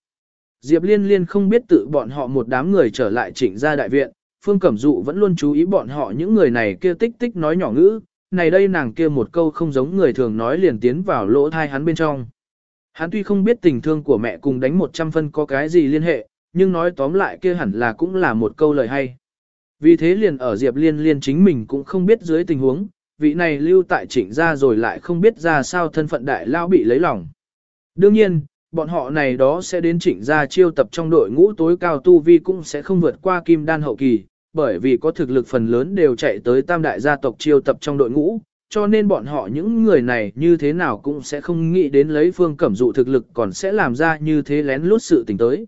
Diệp liên liên không biết tự bọn họ một đám người trở lại trịnh gia đại viện, Phương Cẩm Dụ vẫn luôn chú ý bọn họ những người này kia tích tích nói nhỏ ngữ, này đây nàng kia một câu không giống người thường nói liền tiến vào lỗ thai hắn bên trong. Hắn tuy không biết tình thương của mẹ cùng đánh 100 phân có cái gì liên hệ, nhưng nói tóm lại kia hẳn là cũng là một câu lời hay. Vì thế liền ở Diệp Liên Liên chính mình cũng không biết dưới tình huống, vị này lưu tại trịnh gia rồi lại không biết ra sao thân phận đại lao bị lấy lòng. Đương nhiên, bọn họ này đó sẽ đến chỉnh gia chiêu tập trong đội ngũ tối cao tu vi cũng sẽ không vượt qua kim đan hậu kỳ, bởi vì có thực lực phần lớn đều chạy tới tam đại gia tộc chiêu tập trong đội ngũ, cho nên bọn họ những người này như thế nào cũng sẽ không nghĩ đến lấy phương cẩm dụ thực lực còn sẽ làm ra như thế lén lút sự tình tới.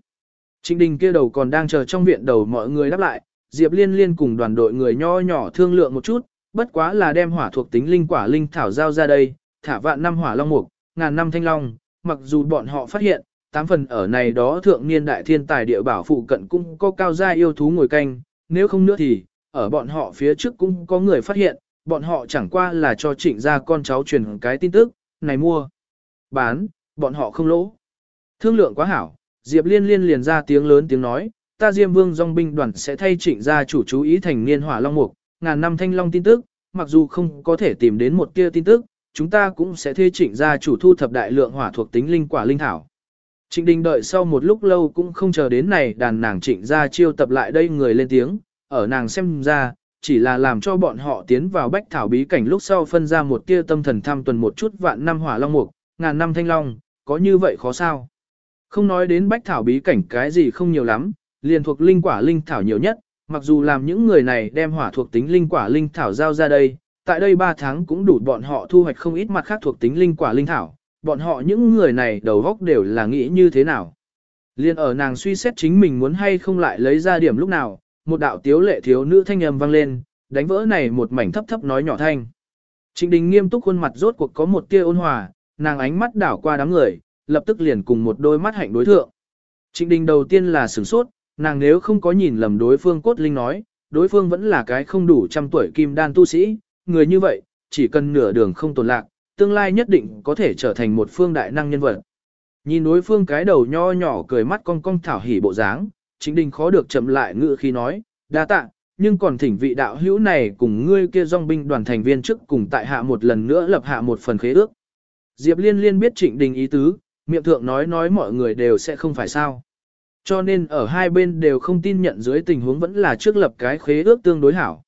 Trịnh đình kia đầu còn đang chờ trong viện đầu mọi người đáp lại, Diệp Liên Liên cùng đoàn đội người nho nhỏ thương lượng một chút, bất quá là đem hỏa thuộc tính linh quả linh thảo giao ra đây, thả vạn năm hỏa long mục, ngàn năm thanh long, mặc dù bọn họ phát hiện, tám phần ở này đó thượng niên đại thiên tài địa bảo phụ cận cũng có cao gia yêu thú ngồi canh, nếu không nữa thì, ở bọn họ phía trước cũng có người phát hiện, bọn họ chẳng qua là cho trịnh gia con cháu truyền cái tin tức, này mua, bán, bọn họ không lỗ. Thương lượng quá hảo, Diệp Liên liên liền ra tiếng lớn tiếng nói, ta Diêm Vương dòng binh đoàn sẽ thay trịnh gia chủ chú ý thành niên hỏa long mục, ngàn năm thanh long tin tức, mặc dù không có thể tìm đến một tia tin tức, chúng ta cũng sẽ thuê trịnh gia chủ thu thập đại lượng hỏa thuộc tính linh quả linh thảo. Trịnh Đình đợi sau một lúc lâu cũng không chờ đến này đàn nàng trịnh gia chiêu tập lại đây người lên tiếng, ở nàng xem ra, chỉ là làm cho bọn họ tiến vào bách thảo bí cảnh lúc sau phân ra một tia tâm thần tham tuần một chút vạn năm hỏa long mục, ngàn năm thanh long, có như vậy khó sao? Không nói đến bách thảo bí cảnh cái gì không nhiều lắm, liền thuộc linh quả linh thảo nhiều nhất, mặc dù làm những người này đem hỏa thuộc tính linh quả linh thảo giao ra đây, tại đây 3 tháng cũng đủ bọn họ thu hoạch không ít mặt khác thuộc tính linh quả linh thảo, bọn họ những người này đầu góc đều là nghĩ như thế nào. Liên ở nàng suy xét chính mình muốn hay không lại lấy ra điểm lúc nào, một đạo tiếu lệ thiếu nữ thanh âm vang lên, đánh vỡ này một mảnh thấp thấp nói nhỏ thanh. Trịnh đình nghiêm túc khuôn mặt rốt cuộc có một tia ôn hòa, nàng ánh mắt đảo qua đám người, lập tức liền cùng một đôi mắt hạnh đối thượng. Trịnh đình đầu tiên là sửng sốt, nàng nếu không có nhìn lầm đối phương cốt linh nói, đối phương vẫn là cái không đủ trăm tuổi kim đan tu sĩ, người như vậy, chỉ cần nửa đường không tồn lạc, tương lai nhất định có thể trở thành một phương đại năng nhân vật. Nhìn đối phương cái đầu nho nhỏ cười mắt cong cong thảo hỉ bộ dáng, chính đình khó được chậm lại ngự khi nói, đa tạ, nhưng còn thỉnh vị đạo hữu này cùng ngươi kia dòng binh đoàn thành viên trước cùng tại hạ một lần nữa lập hạ một phần khế ước. Diệp liên liên biết trịnh đình ý tứ, miệng thượng nói nói mọi người đều sẽ không phải sao. Cho nên ở hai bên đều không tin nhận dưới tình huống vẫn là trước lập cái khế ước tương đối hảo.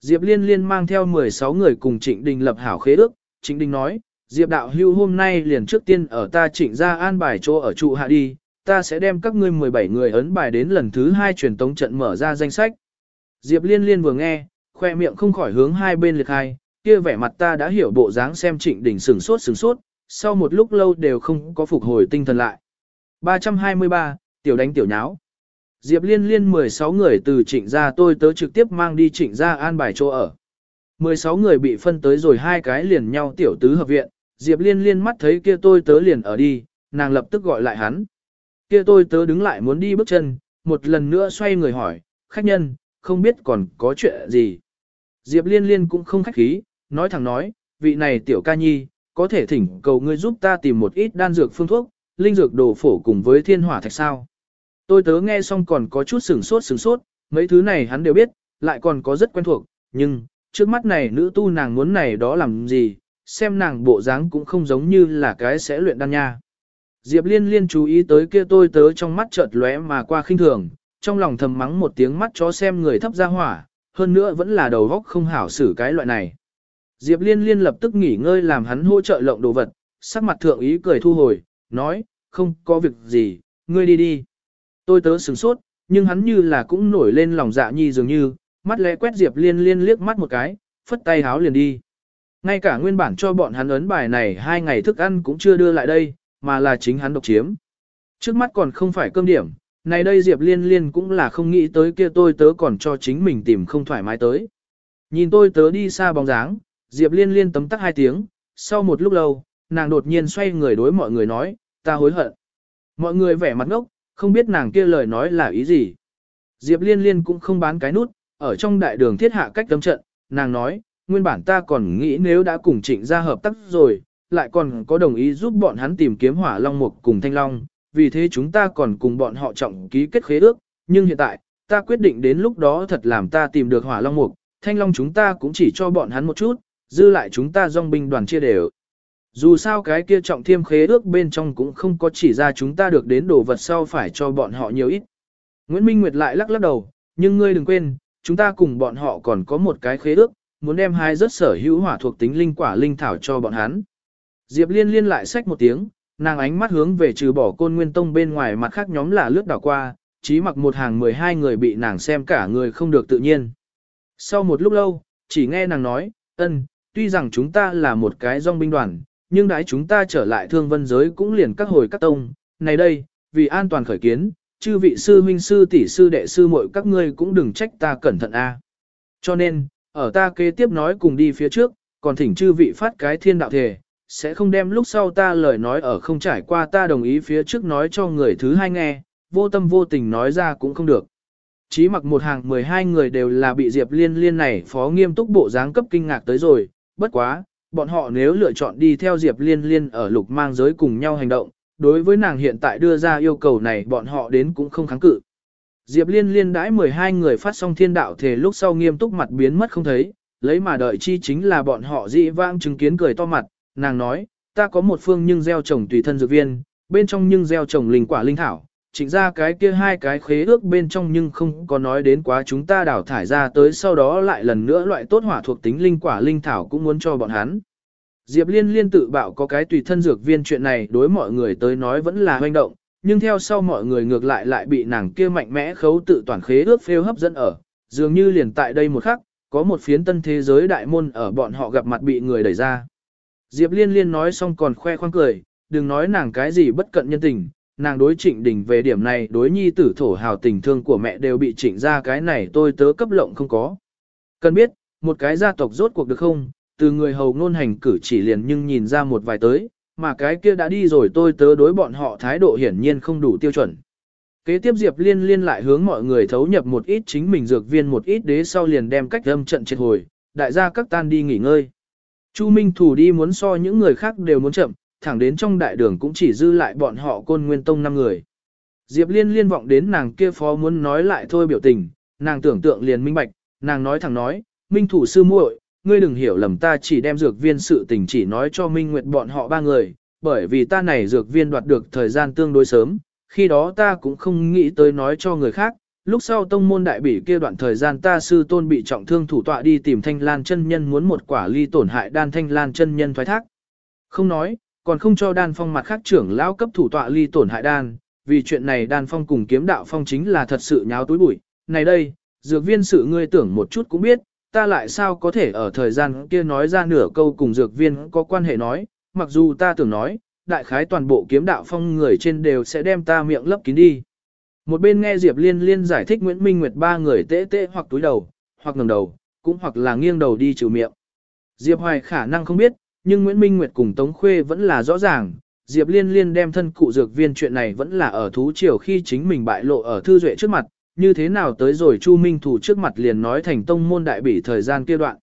Diệp liên liên mang theo 16 người cùng trịnh đình lập hảo khế ước, trịnh đình nói, Diệp đạo hưu hôm nay liền trước tiên ở ta trịnh ra an bài chỗ ở trụ hạ đi, ta sẽ đem các ngươi 17 người ấn bài đến lần thứ hai truyền tống trận mở ra danh sách. Diệp liên liên vừa nghe, khoe miệng không khỏi hướng hai bên liệt hai, kia vẻ mặt ta đã hiểu bộ dáng xem trịnh Đình sửng sốt sửng sốt, sau một lúc lâu đều không có phục hồi tinh thần lại. 323, tiểu đánh tiểu nháo. Diệp liên liên 16 người từ trịnh ra tôi tớ trực tiếp mang đi trịnh ra an bài chỗ ở. 16 người bị phân tới rồi hai cái liền nhau tiểu tứ hợp viện, Diệp liên liên mắt thấy kia tôi tớ liền ở đi, nàng lập tức gọi lại hắn. Kia tôi tớ đứng lại muốn đi bước chân, một lần nữa xoay người hỏi, khách nhân, không biết còn có chuyện gì. Diệp liên liên cũng không khách khí, nói thẳng nói, vị này tiểu ca nhi, có thể thỉnh cầu ngươi giúp ta tìm một ít đan dược phương thuốc, linh dược đồ phổ cùng với thiên hỏa thạch sao. Tôi tớ nghe xong còn có chút sửng sốt sửng sốt, mấy thứ này hắn đều biết, lại còn có rất quen thuộc, nhưng, trước mắt này nữ tu nàng muốn này đó làm gì, xem nàng bộ dáng cũng không giống như là cái sẽ luyện đan nha. Diệp liên liên chú ý tới kia tôi tớ trong mắt chợt lóe mà qua khinh thường, trong lòng thầm mắng một tiếng mắt chó xem người thấp ra hỏa, hơn nữa vẫn là đầu góc không hảo xử cái loại này. Diệp liên liên lập tức nghỉ ngơi làm hắn hỗ trợ lộng đồ vật, sắc mặt thượng ý cười thu hồi, nói, không có việc gì, ngươi đi đi. Tôi tớ sửng sốt, nhưng hắn như là cũng nổi lên lòng dạ nhi dường như, mắt lẽ quét Diệp liên liên liếc mắt một cái, phất tay háo liền đi. Ngay cả nguyên bản cho bọn hắn ấn bài này hai ngày thức ăn cũng chưa đưa lại đây, mà là chính hắn độc chiếm. Trước mắt còn không phải cơm điểm, này đây Diệp liên liên cũng là không nghĩ tới kia tôi tớ còn cho chính mình tìm không thoải mái tới. Nhìn tôi tớ đi xa bóng dáng, Diệp liên liên tấm tắc hai tiếng, sau một lúc lâu, nàng đột nhiên xoay người đối mọi người nói, ta hối hận. Mọi người vẻ mặt ngốc, không biết nàng kia lời nói là ý gì. Diệp liên liên cũng không bán cái nút, ở trong đại đường thiết hạ cách tâm trận, nàng nói, nguyên bản ta còn nghĩ nếu đã cùng trịnh ra hợp tác rồi, lại còn có đồng ý giúp bọn hắn tìm kiếm hỏa long mục cùng thanh long, vì thế chúng ta còn cùng bọn họ trọng ký kết khế ước, nhưng hiện tại, ta quyết định đến lúc đó thật làm ta tìm được hỏa long mục, thanh long chúng ta cũng chỉ cho bọn hắn một chút, dư lại chúng ta dòng binh đoàn chia đều. Dù sao cái kia trọng thiêm khế ước bên trong cũng không có chỉ ra chúng ta được đến đồ vật sau phải cho bọn họ nhiều ít. Nguyễn Minh Nguyệt lại lắc lắc đầu, nhưng ngươi đừng quên, chúng ta cùng bọn họ còn có một cái khế ước, muốn đem hai rất sở hữu hỏa thuộc tính linh quả linh thảo cho bọn hắn. Diệp Liên liên lại xách một tiếng, nàng ánh mắt hướng về trừ bỏ côn nguyên tông bên ngoài mặt khác nhóm là lướt đảo qua, chí mặc một hàng 12 người bị nàng xem cả người không được tự nhiên. Sau một lúc lâu, chỉ nghe nàng nói, ân, tuy rằng chúng ta là một cái dòng binh đoàn, nhưng đãi chúng ta trở lại thương vân giới cũng liền các hồi các tông, này đây, vì an toàn khởi kiến, chư vị sư huynh sư tỷ sư đệ sư muội các ngươi cũng đừng trách ta cẩn thận a. Cho nên, ở ta kế tiếp nói cùng đi phía trước, còn thỉnh chư vị phát cái thiên đạo thể, sẽ không đem lúc sau ta lời nói ở không trải qua ta đồng ý phía trước nói cho người thứ hai nghe, vô tâm vô tình nói ra cũng không được. Chí mặc một hàng 12 người đều là bị Diệp Liên Liên này phó nghiêm túc bộ dáng cấp kinh ngạc tới rồi, bất quá, bọn họ nếu lựa chọn đi theo Diệp Liên Liên ở lục mang giới cùng nhau hành động, đối với nàng hiện tại đưa ra yêu cầu này bọn họ đến cũng không kháng cự. Diệp Liên Liên đãi 12 người phát xong thiên đạo thể lúc sau nghiêm túc mặt biến mất không thấy, lấy mà đợi chi chính là bọn họ dị vãng chứng kiến cười to mặt, nàng nói, ta có một phương nhưng gieo trồng tùy thân dược viên, bên trong nhưng gieo trồng linh quả linh thảo, trịnh ra cái kia hai cái khế ước bên trong nhưng không có nói đến quá chúng ta đào thải ra tới sau đó lại lần nữa loại tốt hỏa thuộc tính linh quả linh thảo cũng muốn cho bọn hắn. Diệp Liên liên tự bảo có cái tùy thân dược viên chuyện này đối mọi người tới nói vẫn là hoành động, nhưng theo sau mọi người ngược lại lại bị nàng kia mạnh mẽ khấu tự toàn khế ước phêu hấp dẫn ở, dường như liền tại đây một khắc, có một phiến tân thế giới đại môn ở bọn họ gặp mặt bị người đẩy ra. Diệp Liên Liên nói xong còn khoe khoang cười, đừng nói nàng cái gì bất cận nhân tình, nàng đối trịnh đình về điểm này đối nhi tử thổ hào tình thương của mẹ đều bị trịnh ra cái này tôi tớ cấp lộng không có. Cần biết, một cái gia tộc rốt cuộc được không, từ người hầu ngôn hành cử chỉ liền nhưng nhìn ra một vài tới, mà cái kia đã đi rồi tôi tớ đối bọn họ thái độ hiển nhiên không đủ tiêu chuẩn. Kế tiếp Diệp Liên liên lại hướng mọi người thấu nhập một ít chính mình dược viên một ít đế sau liền đem cách âm trận triệt hồi, đại gia các tan đi nghỉ ngơi. Chu Minh Thủ đi muốn so những người khác đều muốn chậm, thẳng đến trong đại đường cũng chỉ dư lại bọn họ côn nguyên tông năm người. Diệp Liên liên vọng đến nàng kia phó muốn nói lại thôi biểu tình, nàng tưởng tượng liền minh bạch, nàng nói thẳng nói, Minh Thủ sư muội, ngươi đừng hiểu lầm ta chỉ đem dược viên sự tình chỉ nói cho Minh Nguyệt bọn họ ba người, bởi vì ta này dược viên đoạt được thời gian tương đối sớm, khi đó ta cũng không nghĩ tới nói cho người khác, lúc sau tông môn đại bỉ kia đoạn thời gian ta sư tôn bị trọng thương thủ tọa đi tìm thanh lan chân nhân muốn một quả ly tổn hại đan thanh lan chân nhân thoái thác. Không nói, còn không cho đan phong mặt khác trưởng lão cấp thủ tọa ly tổn hại đan, vì chuyện này đan phong cùng kiếm đạo phong chính là thật sự nháo túi bụi. Này đây, dược viên sự ngươi tưởng một chút cũng biết, ta lại sao có thể ở thời gian kia nói ra nửa câu cùng dược viên có quan hệ nói, mặc dù ta tưởng nói, đại khái toàn bộ kiếm đạo phong người trên đều sẽ đem ta miệng lấp kín đi. Một bên nghe Diệp Liên Liên giải thích Nguyễn Minh Nguyệt ba người tê tê hoặc túi đầu, hoặc ngẩng đầu, cũng hoặc là nghiêng đầu đi trừ miệng. Diệp Hoài khả năng không biết, nhưng Nguyễn Minh Nguyệt cùng Tống Khuê vẫn là rõ ràng. Diệp Liên Liên đem thân cụ dược viên chuyện này vẫn là ở thú triều khi chính mình bại lộ ở thư duệ trước mặt, như thế nào tới rồi Chu Minh Thủ trước mặt liền nói thành tông môn đại bỉ thời gian kia đoạn.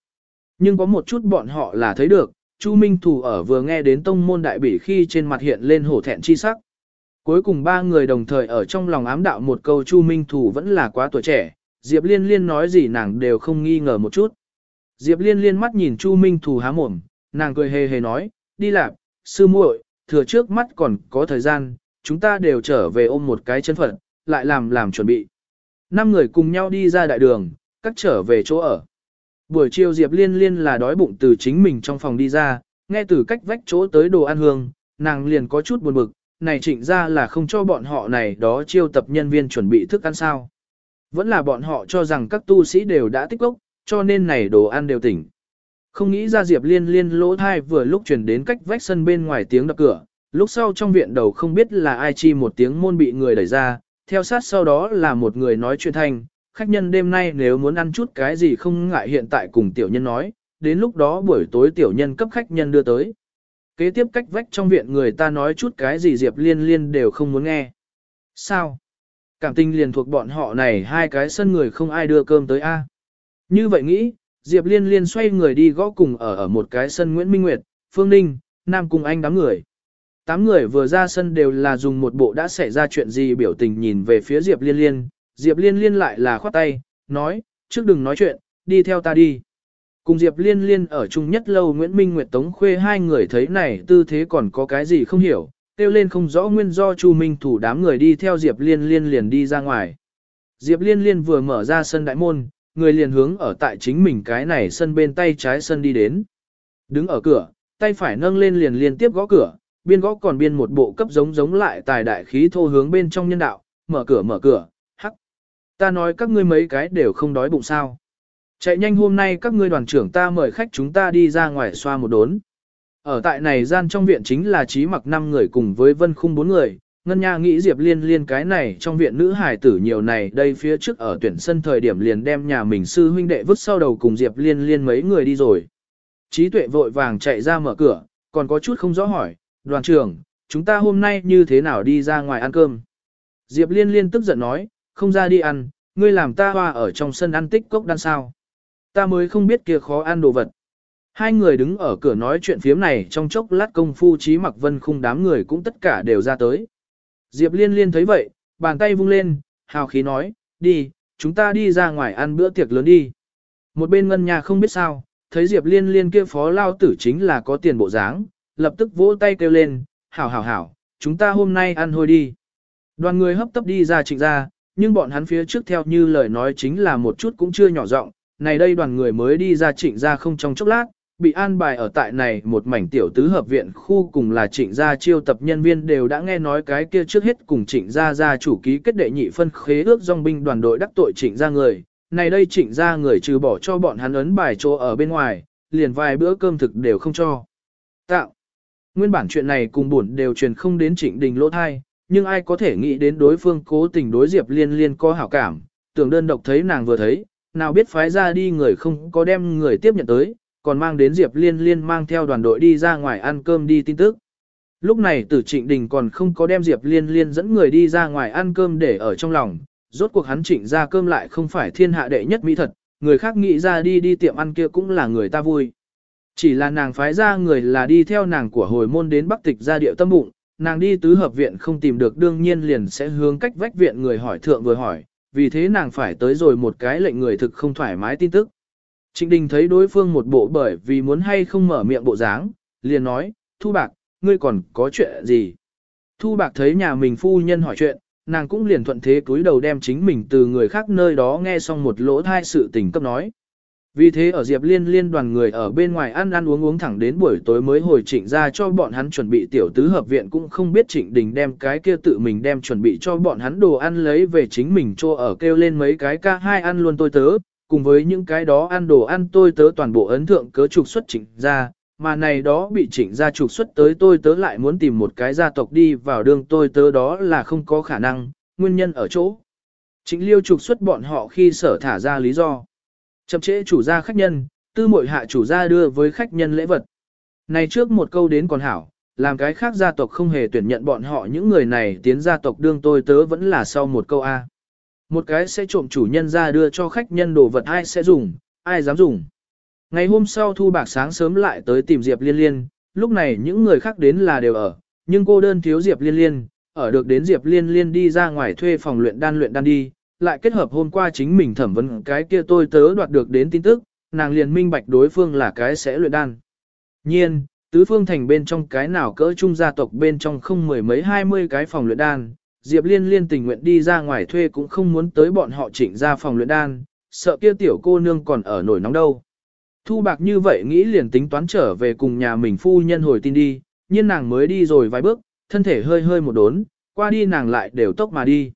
Nhưng có một chút bọn họ là thấy được, Chu Minh Thủ ở vừa nghe đến tông môn đại bỉ khi trên mặt hiện lên hổ thẹn chi sắc. Cuối cùng ba người đồng thời ở trong lòng ám đạo một câu Chu Minh Thủ vẫn là quá tuổi trẻ, Diệp Liên Liên nói gì nàng đều không nghi ngờ một chút. Diệp Liên Liên mắt nhìn Chu Minh Thủ há mồm, nàng cười hề hề nói, đi làm, sư muội, thừa trước mắt còn có thời gian, chúng ta đều trở về ôm một cái chân phận, lại làm làm chuẩn bị. Năm người cùng nhau đi ra đại đường, cắt trở về chỗ ở. Buổi chiều Diệp Liên Liên là đói bụng từ chính mình trong phòng đi ra, nghe từ cách vách chỗ tới đồ ăn hương, nàng liền có chút buồn bực, này trịnh ra là không cho bọn họ này đó chiêu tập nhân viên chuẩn bị thức ăn sao. Vẫn là bọn họ cho rằng các tu sĩ đều đã tích gốc, cho nên này đồ ăn đều tỉnh. Không nghĩ ra Diệp Liên Liên lỗ thai vừa lúc chuyển đến cách vách sân bên ngoài tiếng đập cửa, lúc sau trong viện đầu không biết là ai chi một tiếng môn bị người đẩy ra, theo sát sau đó là một người nói chuyện thanh, khách nhân đêm nay nếu muốn ăn chút cái gì không ngại hiện tại cùng tiểu nhân nói, đến lúc đó buổi tối tiểu nhân cấp khách nhân đưa tới. Kế tiếp cách vách trong viện người ta nói chút cái gì Diệp Liên Liên đều không muốn nghe. Sao? Cảm tình liền thuộc bọn họ này hai cái sân người không ai đưa cơm tới a. Như vậy nghĩ, Diệp Liên Liên xoay người đi gõ cùng ở ở một cái sân Nguyễn Minh Nguyệt, Phương Ninh, Nam cùng anh đám người. Tám người vừa ra sân đều là dùng một bộ đã xảy ra chuyện gì biểu tình nhìn về phía Diệp Liên Liên, Diệp Liên Liên lại là khoát tay, nói, trước đừng nói chuyện, đi theo ta đi. Cùng Diệp Liên Liên ở chung nhất lâu Nguyễn Minh Nguyệt Tống Khuê hai người thấy này tư thế còn có cái gì không hiểu, tiêu lên không rõ nguyên do Chu Minh thủ đám người đi theo Diệp Liên Liên liền đi ra ngoài. Diệp Liên Liên vừa mở ra sân đại môn, người liền hướng ở tại chính mình cái này sân bên tay trái sân đi đến. Đứng ở cửa, tay phải nâng lên liền liên tiếp gõ cửa, biên gõ còn biên một bộ cấp giống giống lại tài đại khí thô hướng bên trong nhân đạo, mở cửa mở cửa, hắc, Ta nói các ngươi mấy cái đều không đói bụng sao. Chạy nhanh hôm nay các ngươi đoàn trưởng ta mời khách chúng ta đi ra ngoài xoa một đốn. Ở tại này gian trong viện chính là trí mặc 5 người cùng với vân khung 4 người, Ngân Nha nghĩ Diệp Liên Liên cái này trong viện nữ hải tử nhiều này đây phía trước ở tuyển sân thời điểm liền đem nhà mình sư huynh đệ vứt sau đầu cùng Diệp Liên Liên mấy người đi rồi. Trí tuệ vội vàng chạy ra mở cửa, còn có chút không rõ hỏi, đoàn trưởng, chúng ta hôm nay như thế nào đi ra ngoài ăn cơm? Diệp Liên Liên tức giận nói, không ra đi ăn, ngươi làm ta hoa ở trong sân ăn tích cốc đan sao. Ta mới không biết kia khó ăn đồ vật. Hai người đứng ở cửa nói chuyện phiếm này trong chốc lát công phu trí mặc vân khung đám người cũng tất cả đều ra tới. Diệp liên liên thấy vậy, bàn tay vung lên, hào khí nói, đi, chúng ta đi ra ngoài ăn bữa tiệc lớn đi. Một bên ngân nhà không biết sao, thấy Diệp liên liên kia phó lao tử chính là có tiền bộ dáng, lập tức vỗ tay kêu lên, hảo hảo hảo, chúng ta hôm nay ăn hôi đi. Đoàn người hấp tấp đi ra trịnh ra, nhưng bọn hắn phía trước theo như lời nói chính là một chút cũng chưa nhỏ giọng. này đây đoàn người mới đi ra trịnh ra không trong chốc lát, bị an bài ở tại này một mảnh tiểu tứ hợp viện khu cùng là trịnh gia chiêu tập nhân viên đều đã nghe nói cái kia trước hết cùng trịnh gia gia chủ ký kết đệ nhị phân khế ước dòng binh đoàn đội đắc tội trịnh gia người. Này đây trịnh gia người trừ bỏ cho bọn hắn ấn bài chỗ ở bên ngoài, liền vài bữa cơm thực đều không cho. Tạo. Nguyên bản chuyện này cùng buồn đều truyền không đến trịnh đình lỗ thai, nhưng ai có thể nghĩ đến đối phương cố tình đối diệp liên liên có hảo cảm, tưởng đơn độc thấy nàng vừa thấy, nào biết phái ra đi người không có đem người tiếp nhận tới, còn mang đến Diệp Liên Liên mang theo đoàn đội đi ra ngoài ăn cơm đi tin tức. Lúc này tử trịnh đình còn không có đem Diệp Liên Liên dẫn người đi ra ngoài ăn cơm để ở trong lòng, rốt cuộc hắn trịnh ra cơm lại không phải thiên hạ đệ nhất mỹ thật, người khác nghĩ ra đi đi tiệm ăn kia cũng là người ta vui. Chỉ là nàng phái ra người là đi theo nàng của hồi môn đến Bắc Tịch ra điệu tâm bụng, nàng đi tứ hợp viện không tìm được đương nhiên liền sẽ hướng cách vách viện người hỏi thượng vừa hỏi, vì thế nàng phải tới rồi một cái lệnh người thực không thoải mái tin tức. Trịnh Đình thấy đối phương một bộ bởi vì muốn hay không mở miệng bộ dáng, liền nói, Thu Bạc, ngươi còn có chuyện gì? Thu Bạc thấy nhà mình phu nhân hỏi chuyện, nàng cũng liền thuận thế cúi đầu đem chính mình từ người khác nơi đó nghe xong một lỗ thai sự tình cấp nói. Vì thế ở Diệp Liên liên đoàn người ở bên ngoài ăn ăn uống uống thẳng đến buổi tối mới hồi trịnh ra cho bọn hắn chuẩn bị tiểu tứ hợp viện cũng không biết trịnh đình đem cái kia tự mình đem chuẩn bị cho bọn hắn đồ ăn lấy về chính mình cho ở kêu lên mấy cái ca hai ăn luôn tôi tớ, cùng với những cái đó ăn đồ ăn tôi tớ toàn bộ ấn thượng cớ trục xuất chỉnh ra, mà này đó bị chỉnh ra trục xuất tới tôi tớ lại muốn tìm một cái gia tộc đi vào đường tôi tớ đó là không có khả năng, nguyên nhân ở chỗ. chính liêu trục xuất bọn họ khi sở thả ra lý do. Chậm trễ chủ gia khách nhân, tư mội hạ chủ gia đưa với khách nhân lễ vật. Này trước một câu đến còn hảo, làm cái khác gia tộc không hề tuyển nhận bọn họ những người này tiến gia tộc đương tôi tớ vẫn là sau một câu A. Một cái sẽ trộm chủ nhân ra đưa cho khách nhân đồ vật ai sẽ dùng, ai dám dùng. Ngày hôm sau Thu Bạc sáng sớm lại tới tìm Diệp Liên Liên, lúc này những người khác đến là đều ở, nhưng cô đơn thiếu Diệp Liên Liên, ở được đến Diệp Liên Liên đi ra ngoài thuê phòng luyện đan luyện đan đi, lại kết hợp hôm qua chính mình thẩm vấn cái kia tôi tớ đoạt được đến tin tức, nàng liền minh bạch đối phương là cái sẽ luyện đan. Nhiên, tứ phương thành bên trong cái nào cỡ trung gia tộc bên trong không mười mấy hai mươi cái phòng luyện đan, Diệp Liên liên tình nguyện đi ra ngoài thuê cũng không muốn tới bọn họ chỉnh ra phòng luyện đan, sợ kia tiểu cô nương còn ở nổi nóng đâu. Thu bạc như vậy nghĩ liền tính toán trở về cùng nhà mình phu nhân hồi tin đi, nhưng nàng mới đi rồi vài bước, thân thể hơi hơi một đốn, qua đi nàng lại đều tốc mà đi.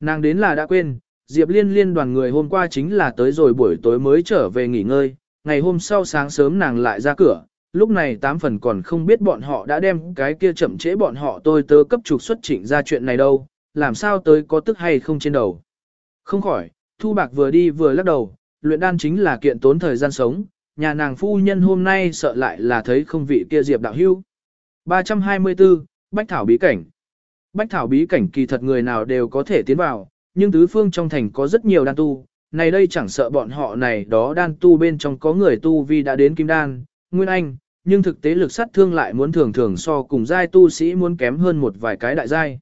Nàng đến là đã quên, Diệp Liên liên đoàn người hôm qua chính là tới rồi buổi tối mới trở về nghỉ ngơi, ngày hôm sau sáng sớm nàng lại ra cửa, lúc này tám phần còn không biết bọn họ đã đem cái kia chậm trễ bọn họ tôi tớ cấp trục xuất chỉnh ra chuyện này đâu, làm sao tới có tức hay không trên đầu. Không khỏi, Thu Bạc vừa đi vừa lắc đầu, luyện đan chính là kiện tốn thời gian sống, nhà nàng phu nhân hôm nay sợ lại là thấy không vị kia diệp đạo hưu. 324, Bách Thảo Bí Cảnh Bách Thảo Bí Cảnh kỳ thật người nào đều có thể tiến vào, nhưng tứ phương trong thành có rất nhiều đan tu, này đây chẳng sợ bọn họ này đó đan tu bên trong có người tu vì đã đến kim đan, nguyên anh, nhưng thực tế lực sát thương lại muốn thường thường so cùng giai tu sĩ muốn kém hơn một vài cái đại giai.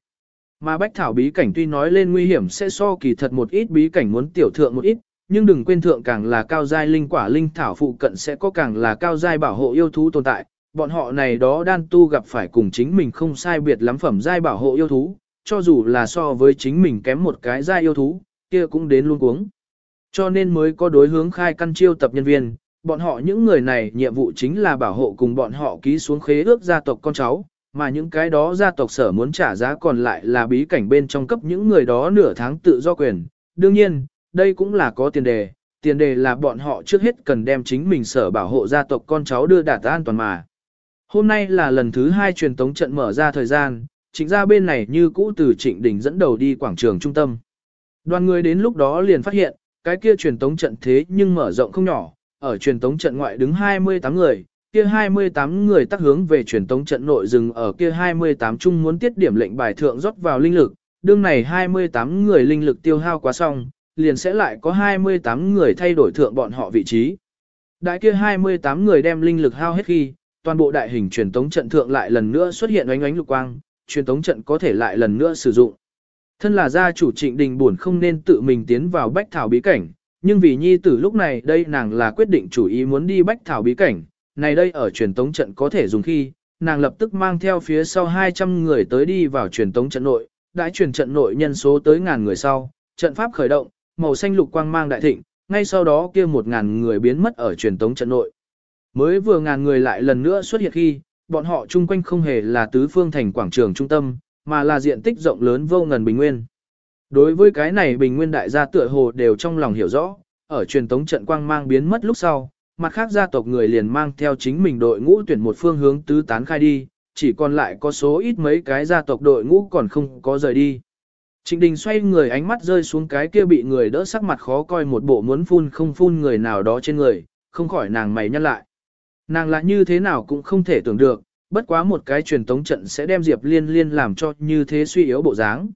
Mà bách thảo bí cảnh tuy nói lên nguy hiểm sẽ so kỳ thật một ít bí cảnh muốn tiểu thượng một ít, nhưng đừng quên thượng càng là cao giai linh quả linh thảo phụ cận sẽ có càng là cao giai bảo hộ yêu thú tồn tại. Bọn họ này đó đan tu gặp phải cùng chính mình không sai biệt lắm phẩm giai bảo hộ yêu thú, cho dù là so với chính mình kém một cái giai yêu thú, kia cũng đến luôn cuống. Cho nên mới có đối hướng khai căn chiêu tập nhân viên, bọn họ những người này nhiệm vụ chính là bảo hộ cùng bọn họ ký xuống khế ước gia tộc con cháu, mà những cái đó gia tộc sở muốn trả giá còn lại là bí cảnh bên trong cấp những người đó nửa tháng tự do quyền, đương nhiên, đây cũng là có tiền đề, tiền đề là bọn họ trước hết cần đem chính mình sở bảo hộ gia tộc con cháu đưa đạt an toàn mà. Hôm nay là lần thứ hai truyền tống trận mở ra thời gian, chính ra bên này như cũ từ trịnh đỉnh dẫn đầu đi quảng trường trung tâm. Đoàn người đến lúc đó liền phát hiện, cái kia truyền tống trận thế nhưng mở rộng không nhỏ, ở truyền tống trận ngoại đứng 28 người, kia 28 người tác hướng về truyền tống trận nội dừng ở kia 28 chung muốn tiết điểm lệnh bài thượng rót vào linh lực, đương này 28 người linh lực tiêu hao quá xong, liền sẽ lại có 28 người thay đổi thượng bọn họ vị trí. Đại kia 28 người đem linh lực hao hết khi, toàn bộ đại hình truyền tống trận thượng lại lần nữa xuất hiện ánh ánh lục quang, truyền tống trận có thể lại lần nữa sử dụng. Thân là gia chủ trịnh đình buồn không nên tự mình tiến vào bách thảo bí cảnh, nhưng vì nhi tử lúc này đây nàng là quyết định chủ ý muốn đi bách thảo bí cảnh, này đây ở truyền tống trận có thể dùng khi, nàng lập tức mang theo phía sau 200 người tới đi vào truyền tống trận nội, đã truyền trận nội nhân số tới ngàn người sau, trận pháp khởi động, màu xanh lục quang mang đại thịnh, ngay sau đó kia một ngàn người biến mất ở truyền tống trận nội. Mới vừa ngàn người lại lần nữa xuất hiện khi, bọn họ chung quanh không hề là tứ phương thành quảng trường trung tâm, mà là diện tích rộng lớn vô ngần bình nguyên. Đối với cái này bình nguyên đại gia tựa hồ đều trong lòng hiểu rõ, ở truyền tống trận quang mang biến mất lúc sau, mặt khác gia tộc người liền mang theo chính mình đội ngũ tuyển một phương hướng tứ tán khai đi, chỉ còn lại có số ít mấy cái gia tộc đội ngũ còn không có rời đi. Trịnh Đình xoay người ánh mắt rơi xuống cái kia bị người đỡ sắc mặt khó coi một bộ muốn phun không phun người nào đó trên người, không khỏi nàng mày nhăn lại. Nàng lại như thế nào cũng không thể tưởng được, bất quá một cái truyền tống trận sẽ đem Diệp Liên Liên làm cho như thế suy yếu bộ dáng.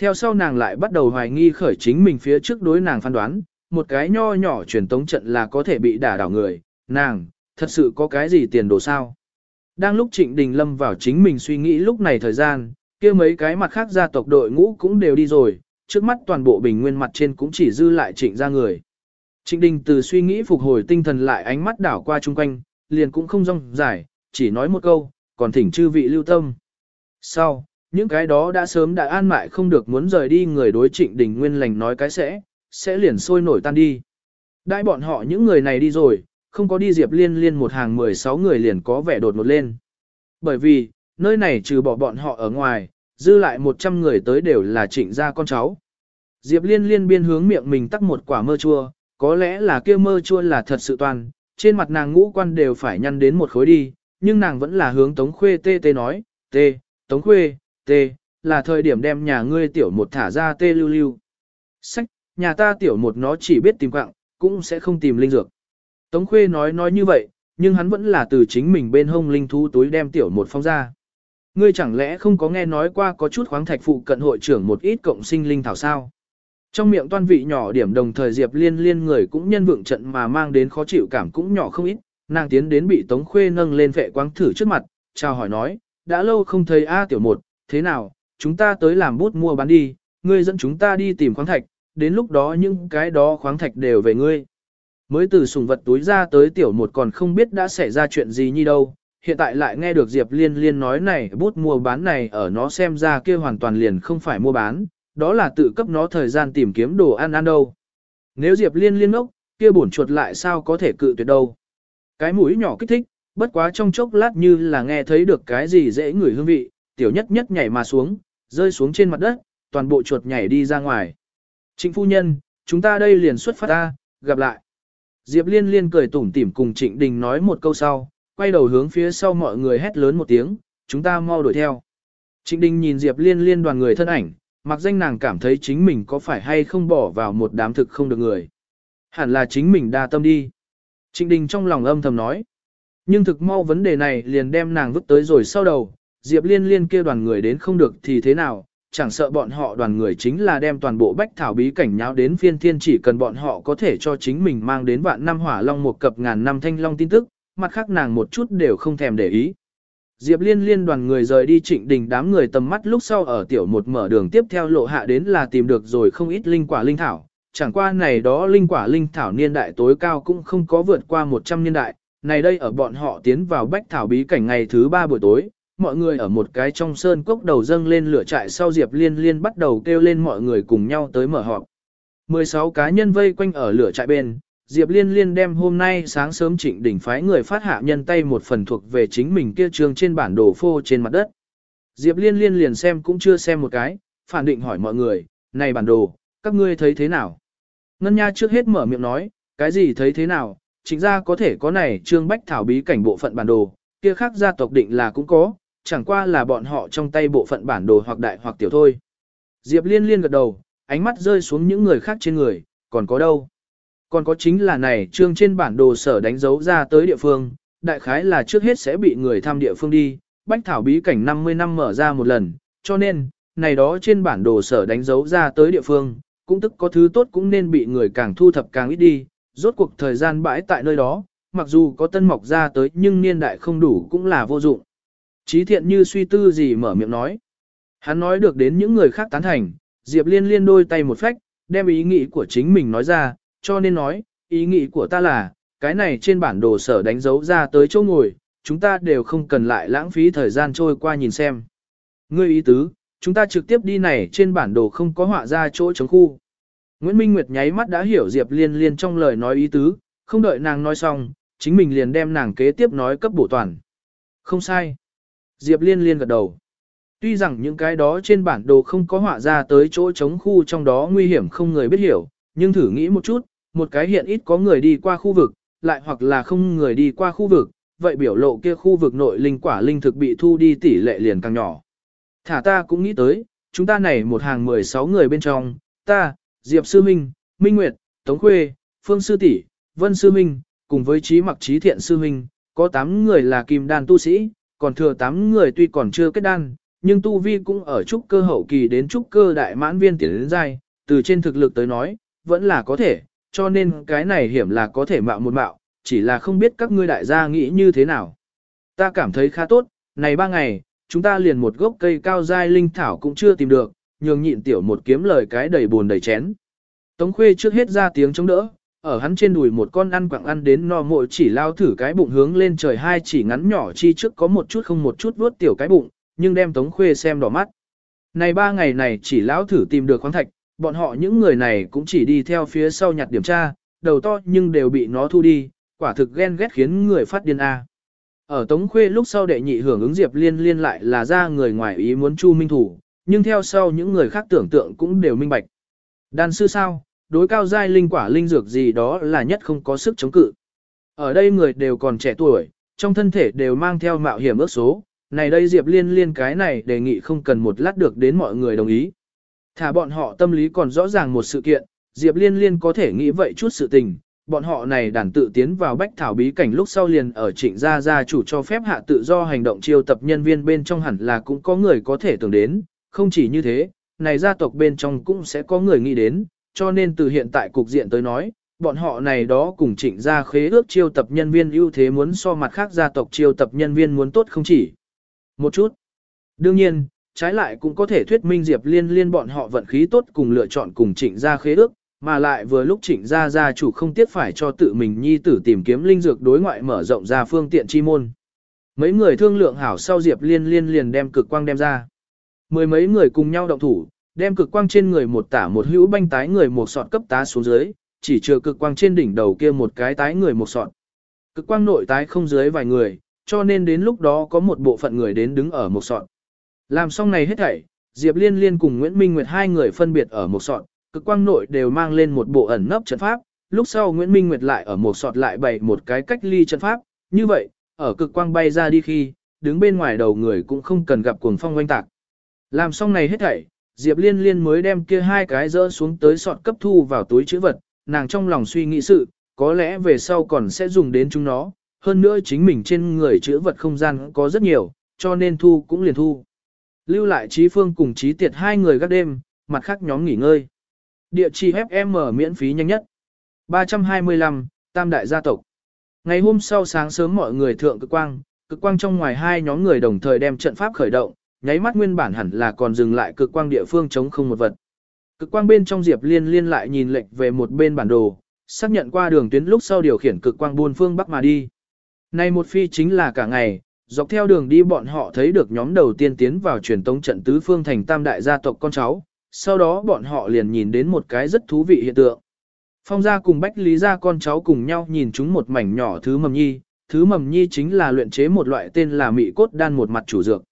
Theo sau nàng lại bắt đầu hoài nghi khởi chính mình phía trước đối nàng phán đoán, một cái nho nhỏ truyền tống trận là có thể bị đả đảo người, nàng, thật sự có cái gì tiền đồ sao? Đang lúc Trịnh Đình lâm vào chính mình suy nghĩ lúc này thời gian, kia mấy cái mặt khác gia tộc đội ngũ cũng đều đi rồi, trước mắt toàn bộ bình nguyên mặt trên cũng chỉ dư lại trịnh ra người. Trịnh Đình từ suy nghĩ phục hồi tinh thần lại ánh mắt đảo qua chung quanh, liền cũng không rong giải, chỉ nói một câu, còn thỉnh chư vị lưu tâm. Sau, những cái đó đã sớm đã an mại không được muốn rời đi người đối trịnh đình nguyên lành nói cái sẽ, sẽ liền sôi nổi tan đi. Đại bọn họ những người này đi rồi, không có đi diệp liên liên một hàng 16 người liền có vẻ đột ngột lên. Bởi vì, nơi này trừ bỏ bọn họ ở ngoài, dư lại 100 người tới đều là trịnh gia con cháu. Diệp liên liên biên hướng miệng mình tắc một quả mơ chua, có lẽ là kia mơ chua là thật sự toàn, trên mặt nàng ngũ quan đều phải nhăn đến một khối đi, nhưng nàng vẫn là hướng Tống Khuê tê tê nói, tê, Tống Khuê, T, là thời điểm đem nhà ngươi tiểu một thả ra tê lưu lưu. Sách, nhà ta tiểu một nó chỉ biết tìm quặng, cũng sẽ không tìm linh dược. Tống Khuê nói nói như vậy, nhưng hắn vẫn là từ chính mình bên hông linh thú túi đem tiểu một phong ra. Ngươi chẳng lẽ không có nghe nói qua có chút khoáng thạch phụ cận hội trưởng một ít cộng sinh linh thảo sao? Trong miệng toan vị nhỏ điểm đồng thời Diệp Liên Liên người cũng nhân vượng trận mà mang đến khó chịu cảm cũng nhỏ không ít, nàng tiến đến bị Tống Khuê nâng lên vệ quáng thử trước mặt, chào hỏi nói, đã lâu không thấy A tiểu một, thế nào, chúng ta tới làm bút mua bán đi, ngươi dẫn chúng ta đi tìm khoáng thạch, đến lúc đó những cái đó khoáng thạch đều về ngươi. Mới từ sùng vật túi ra tới tiểu một còn không biết đã xảy ra chuyện gì như đâu, hiện tại lại nghe được Diệp Liên Liên nói này bút mua bán này ở nó xem ra kia hoàn toàn liền không phải mua bán, đó là tự cấp nó thời gian tìm kiếm đồ ăn ăn đâu. Nếu Diệp Liên Liên ngốc, kia bổn chuột lại sao có thể cự tuyệt đâu. Cái mũi nhỏ kích thích, bất quá trong chốc lát như là nghe thấy được cái gì dễ ngửi hương vị, tiểu nhất nhất nhảy mà xuống, rơi xuống trên mặt đất, toàn bộ chuột nhảy đi ra ngoài. Trịnh phu nhân, chúng ta đây liền xuất phát ra, gặp lại. Diệp liên liên cười tủm tỉm cùng trịnh đình nói một câu sau, quay đầu hướng phía sau mọi người hét lớn một tiếng, chúng ta mau đuổi theo. Trịnh đình nhìn Diệp liên liên đoàn người thân ảnh, mặc danh nàng cảm thấy chính mình có phải hay không bỏ vào một đám thực không được người. Hẳn là chính mình đa tâm đi. Trịnh Đình trong lòng âm thầm nói. Nhưng thực mau vấn đề này liền đem nàng vứt tới rồi sau đầu, Diệp Liên Liên kia đoàn người đến không được thì thế nào, chẳng sợ bọn họ đoàn người chính là đem toàn bộ bách thảo bí cảnh nháo đến phiên thiên chỉ cần bọn họ có thể cho chính mình mang đến vạn năm hỏa long một cập ngàn năm thanh long tin tức, mặt khác nàng một chút đều không thèm để ý. Diệp Liên Liên đoàn người rời đi trịnh đình đám người tầm mắt lúc sau ở tiểu một mở đường tiếp theo lộ hạ đến là tìm được rồi không ít linh quả linh thảo, chẳng qua này đó linh quả linh thảo niên đại tối cao cũng không có vượt qua 100 niên đại, này đây ở bọn họ tiến vào bách thảo bí cảnh ngày thứ ba buổi tối, mọi người ở một cái trong sơn cốc đầu dâng lên lửa trại sau Diệp Liên Liên bắt đầu kêu lên mọi người cùng nhau tới mở họp. 16 cá nhân vây quanh ở lửa trại bên, Diệp Liên Liên đem hôm nay sáng sớm trịnh đỉnh phái người phát hạ nhân tay một phần thuộc về chính mình kia trường trên bản đồ phô trên mặt đất. Diệp Liên Liên liền xem cũng chưa xem một cái, phản định hỏi mọi người, này bản đồ, các ngươi thấy thế nào? Ngân Nha trước hết mở miệng nói, cái gì thấy thế nào, chính ra có thể có này trương bách thảo bí cảnh bộ phận bản đồ, kia khác gia tộc định là cũng có, chẳng qua là bọn họ trong tay bộ phận bản đồ hoặc đại hoặc tiểu thôi. Diệp liên liên gật đầu, ánh mắt rơi xuống những người khác trên người, còn có đâu? Còn có chính là này trương trên bản đồ sở đánh dấu ra tới địa phương, đại khái là trước hết sẽ bị người thăm địa phương đi, bách thảo bí cảnh 50 năm mở ra một lần, cho nên, này đó trên bản đồ sở đánh dấu ra tới địa phương, cũng tức có thứ tốt cũng nên bị người càng thu thập càng ít đi, rốt cuộc thời gian bãi tại nơi đó, mặc dù có tân mọc ra tới nhưng niên đại không đủ cũng là vô dụng. Chí thiện như suy tư gì mở miệng nói. Hắn nói được đến những người khác tán thành, Diệp liên liên đôi tay một phách, đem ý nghĩ của chính mình nói ra, cho nên nói, ý nghĩ của ta là, cái này trên bản đồ sở đánh dấu ra tới chỗ ngồi, chúng ta đều không cần lại lãng phí thời gian trôi qua nhìn xem. Ngươi ý tứ, chúng ta trực tiếp đi này trên bản đồ không có họa ra chỗ chống khu. Nguyễn Minh Nguyệt nháy mắt đã hiểu Diệp Liên Liên trong lời nói ý tứ, không đợi nàng nói xong, chính mình liền đem nàng kế tiếp nói cấp bổ toàn. Không sai. Diệp Liên Liên gật đầu. Tuy rằng những cái đó trên bản đồ không có họa ra tới chỗ chống khu trong đó nguy hiểm không người biết hiểu, nhưng thử nghĩ một chút, một cái hiện ít có người đi qua khu vực, lại hoặc là không người đi qua khu vực, vậy biểu lộ kia khu vực nội linh quả linh thực bị thu đi tỷ lệ liền càng nhỏ. Thả ta cũng nghĩ tới, chúng ta này một hàng 16 người bên trong, ta, Diệp Sư Minh, Minh Nguyệt, Tống Khuê, Phương Sư Tỷ, Vân Sư Minh, cùng với trí mặc trí thiện Sư Minh, có 8 người là kim đan tu sĩ, còn thừa 8 người tuy còn chưa kết đan, nhưng tu vi cũng ở trúc cơ hậu kỳ đến trúc cơ đại mãn viên tiến đến giai, từ trên thực lực tới nói, vẫn là có thể, cho nên cái này hiểm là có thể mạo một mạo, chỉ là không biết các ngươi đại gia nghĩ như thế nào. Ta cảm thấy khá tốt, này ba ngày, chúng ta liền một gốc cây cao dai linh thảo cũng chưa tìm được, nhường nhịn tiểu một kiếm lời cái đầy buồn đầy chén. Tống khuê trước hết ra tiếng chống đỡ, ở hắn trên đùi một con ăn quặng ăn đến no mội chỉ lao thử cái bụng hướng lên trời hai chỉ ngắn nhỏ chi trước có một chút không một chút vuốt tiểu cái bụng, nhưng đem tống khuê xem đỏ mắt. Này ba ngày này chỉ lão thử tìm được khoáng thạch, bọn họ những người này cũng chỉ đi theo phía sau nhặt điểm tra, đầu to nhưng đều bị nó thu đi, quả thực ghen ghét khiến người phát điên A. Ở Tống Khuê lúc sau đệ nhị hưởng ứng Diệp Liên liên lại là ra người ngoài ý muốn Chu Minh Thủ, nhưng theo sau những người khác tưởng tượng cũng đều minh bạch. Đan sư sao, đối cao giai linh quả linh dược gì đó là nhất không có sức chống cự. Ở đây người đều còn trẻ tuổi, trong thân thể đều mang theo mạo hiểm ước số, này đây Diệp Liên liên cái này đề nghị không cần một lát được đến mọi người đồng ý. Thả bọn họ tâm lý còn rõ ràng một sự kiện, Diệp Liên liên có thể nghĩ vậy chút sự tình, bọn họ này đàn tự tiến vào bách thảo bí cảnh lúc sau liền ở trịnh gia gia chủ cho phép hạ tự do hành động chiêu tập nhân viên bên trong hẳn là cũng có người có thể tưởng đến, không chỉ như thế, này gia tộc bên trong cũng sẽ có người nghĩ đến, cho nên từ hiện tại cục diện tới nói, bọn họ này đó cùng trịnh gia khế ước chiêu tập nhân viên ưu thế muốn so mặt khác gia tộc chiêu tập nhân viên muốn tốt không chỉ một chút. Đương nhiên, trái lại cũng có thể thuyết minh Diệp Liên liên bọn họ vận khí tốt cùng lựa chọn cùng trịnh gia khế ước, mà lại vừa lúc trịnh gia gia chủ không tiếc phải cho tự mình nhi tử tìm kiếm linh dược đối ngoại mở rộng ra phương tiện chi môn. Mấy người thương lượng hảo sau Diệp Liên liên liền đem cực quang đem ra. Mười mấy người cùng nhau động thủ, đem cực quang trên người một tả một hữu banh tái người một sọt cấp tá xuống dưới, chỉ trừ cực quang trên đỉnh đầu kia một cái tái người một sọt. Cực quang nội tái không dưới vài người, cho nên đến lúc đó có một bộ phận người đến đứng ở một sọt. Làm xong này hết thảy, Diệp Liên Liên cùng Nguyễn Minh Nguyệt hai người phân biệt ở một sọt, cực quang nội đều mang lên một bộ ẩn nấp trận pháp, lúc sau Nguyễn Minh Nguyệt lại ở một sọt lại bày một cái cách ly trận pháp, như vậy, ở cực quang bay ra đi khi, đứng bên ngoài đầu người cũng không cần gặp cuồng phong oanh tạc. Làm xong này hết thảy, Diệp Liên Liên mới đem kia hai cái dỡ xuống tới sọt cấp thu vào túi chữ vật, nàng trong lòng suy nghĩ sự, có lẽ về sau còn sẽ dùng đến chúng nó, hơn nữa chính mình trên người chữ vật không gian có rất nhiều, cho nên thu cũng liền thu. Lưu lại trí phương cùng trí tiệt hai người gác đêm, mặt khác nhóm nghỉ ngơi. Địa chỉ FM miễn phí nhanh nhất. 325, Tam Đại Gia Tộc. Ngày hôm sau sáng sớm mọi người thượng cực quang, cực quang trong ngoài hai nhóm người đồng thời đem trận pháp khởi động, nháy mắt nguyên bản hẳn là còn dừng lại cực quang địa phương chống không một vật. Cực quang bên trong Diệp Liên liên lại nhìn lệch về một bên bản đồ, xác nhận qua đường tuyến lúc sau điều khiển cực quang buôn phương bắc mà đi. Này một phi chính là cả ngày, dọc theo đường đi bọn họ thấy được nhóm đầu tiên tiến vào truyền tống trận tứ phương thành tam đại gia tộc con cháu, sau đó bọn họ liền nhìn đến một cái rất thú vị hiện tượng. Phong gia cùng Bách Lý gia con cháu cùng nhau nhìn chúng một mảnh nhỏ thứ mầm nhi, thứ mầm nhi chính là luyện chế một loại tên là mị cốt đan một mặt chủ dược.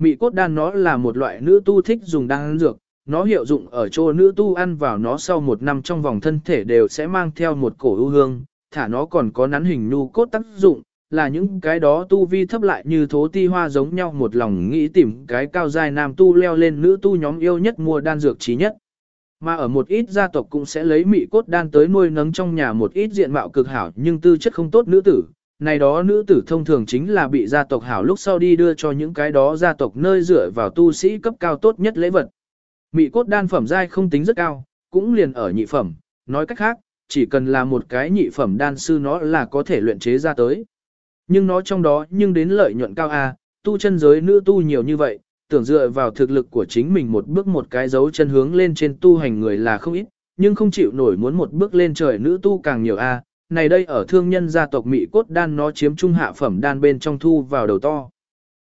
Mị cốt đan nó là một loại nữ tu thích dùng đan dược, nó hiệu dụng ở chỗ nữ tu ăn vào nó sau một năm trong vòng thân thể đều sẽ mang theo một cổ ưu hương, thả nó còn có nắn hình nu cốt tác dụng, là những cái đó tu vi thấp lại như thố ti hoa giống nhau một lòng nghĩ tìm cái cao dài nam tu leo lên nữ tu nhóm yêu nhất mua đan dược trí nhất. Mà ở một ít gia tộc cũng sẽ lấy mị cốt đan tới nuôi nấng trong nhà một ít diện mạo cực hảo nhưng tư chất không tốt nữ tử. Này đó nữ tử thông thường chính là bị gia tộc hảo lúc sau đi đưa cho những cái đó gia tộc nơi dựa vào tu sĩ cấp cao tốt nhất lễ vật. Mị cốt đan phẩm giai không tính rất cao, cũng liền ở nhị phẩm, nói cách khác, chỉ cần là một cái nhị phẩm đan sư nó là có thể luyện chế ra tới. Nhưng nó trong đó nhưng đến lợi nhuận cao A, tu chân giới nữ tu nhiều như vậy, tưởng dựa vào thực lực của chính mình một bước một cái dấu chân hướng lên trên tu hành người là không ít, nhưng không chịu nổi muốn một bước lên trời nữ tu càng nhiều A. Này đây ở thương nhân gia tộc Mỹ cốt đan nó chiếm trung hạ phẩm đan bên trong thu vào đầu to.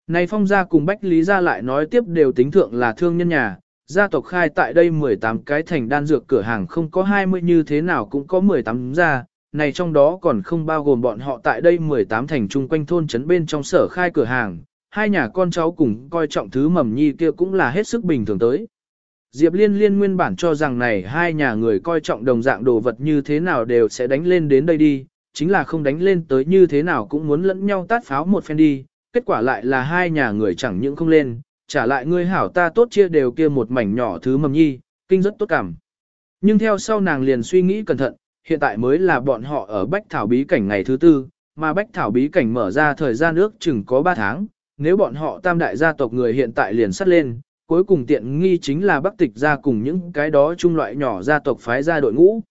Này phong gia cùng Bách Lý gia lại nói tiếp đều tính thượng là thương nhân nhà, gia tộc khai tại đây 18 cái thành đan dược cửa hàng không có 20 như thế nào cũng có 18 gia, này trong đó còn không bao gồm bọn họ tại đây 18 thành chung quanh thôn trấn bên trong sở khai cửa hàng, hai nhà con cháu cùng coi trọng thứ mầm nhi kia cũng là hết sức bình thường tới. Diệp Liên Liên nguyên bản cho rằng này hai nhà người coi trọng đồng dạng đồ vật như thế nào đều sẽ đánh lên đến đây đi, chính là không đánh lên tới như thế nào cũng muốn lẫn nhau tát pháo một phen đi, kết quả lại là hai nhà người chẳng những không lên, trả lại ngươi hảo ta tốt chia đều kia một mảnh nhỏ thứ mầm nhi, kinh rất tốt cảm. Nhưng theo sau nàng liền suy nghĩ cẩn thận, hiện tại mới là bọn họ ở Bách Thảo Bí Cảnh ngày thứ tư, mà Bách Thảo Bí Cảnh mở ra thời gian ước chừng có 3 tháng, nếu bọn họ tam đại gia tộc người hiện tại liền sắt lên, cuối cùng tiện nghi chính là Bắc Tịch ra cùng những cái đó trung loại nhỏ gia tộc phái ra đội ngũ.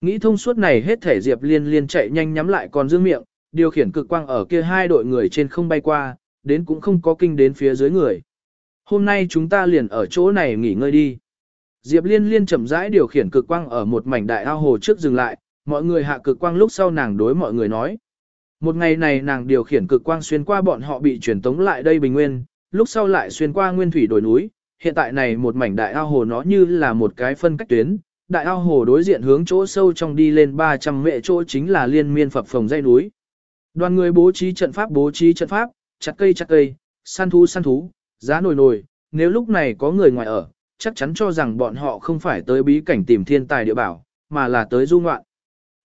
Nghĩ thông suốt này hết thể Diệp Liên liên chạy nhanh nhắm lại còn dương miệng, điều khiển cực quang ở kia hai đội người trên không bay qua, đến cũng không có kinh đến phía dưới người. Hôm nay chúng ta liền ở chỗ này nghỉ ngơi đi. Diệp Liên liên chậm rãi điều khiển cực quang ở một mảnh đại ao hồ trước dừng lại, mọi người hạ cực quang lúc sau nàng đối mọi người nói. Một ngày này nàng điều khiển cực quang xuyên qua bọn họ bị truyền tống lại đây bình nguyên, lúc sau lại xuyên qua nguyên thủy đồi núi, hiện tại này một mảnh đại ao hồ nó như là một cái phân cách tuyến, đại ao hồ đối diện hướng chỗ sâu trong đi lên 300 mệ chỗ chính là liên miên phập phồng dây núi. Đoàn người bố trí trận pháp bố trí trận pháp, chặt cây chặt cây, săn thú săn thú, giá nồi nồi, nếu lúc này có người ngoài ở, chắc chắn cho rằng bọn họ không phải tới bí cảnh tìm thiên tài địa bảo, mà là tới du ngoạn.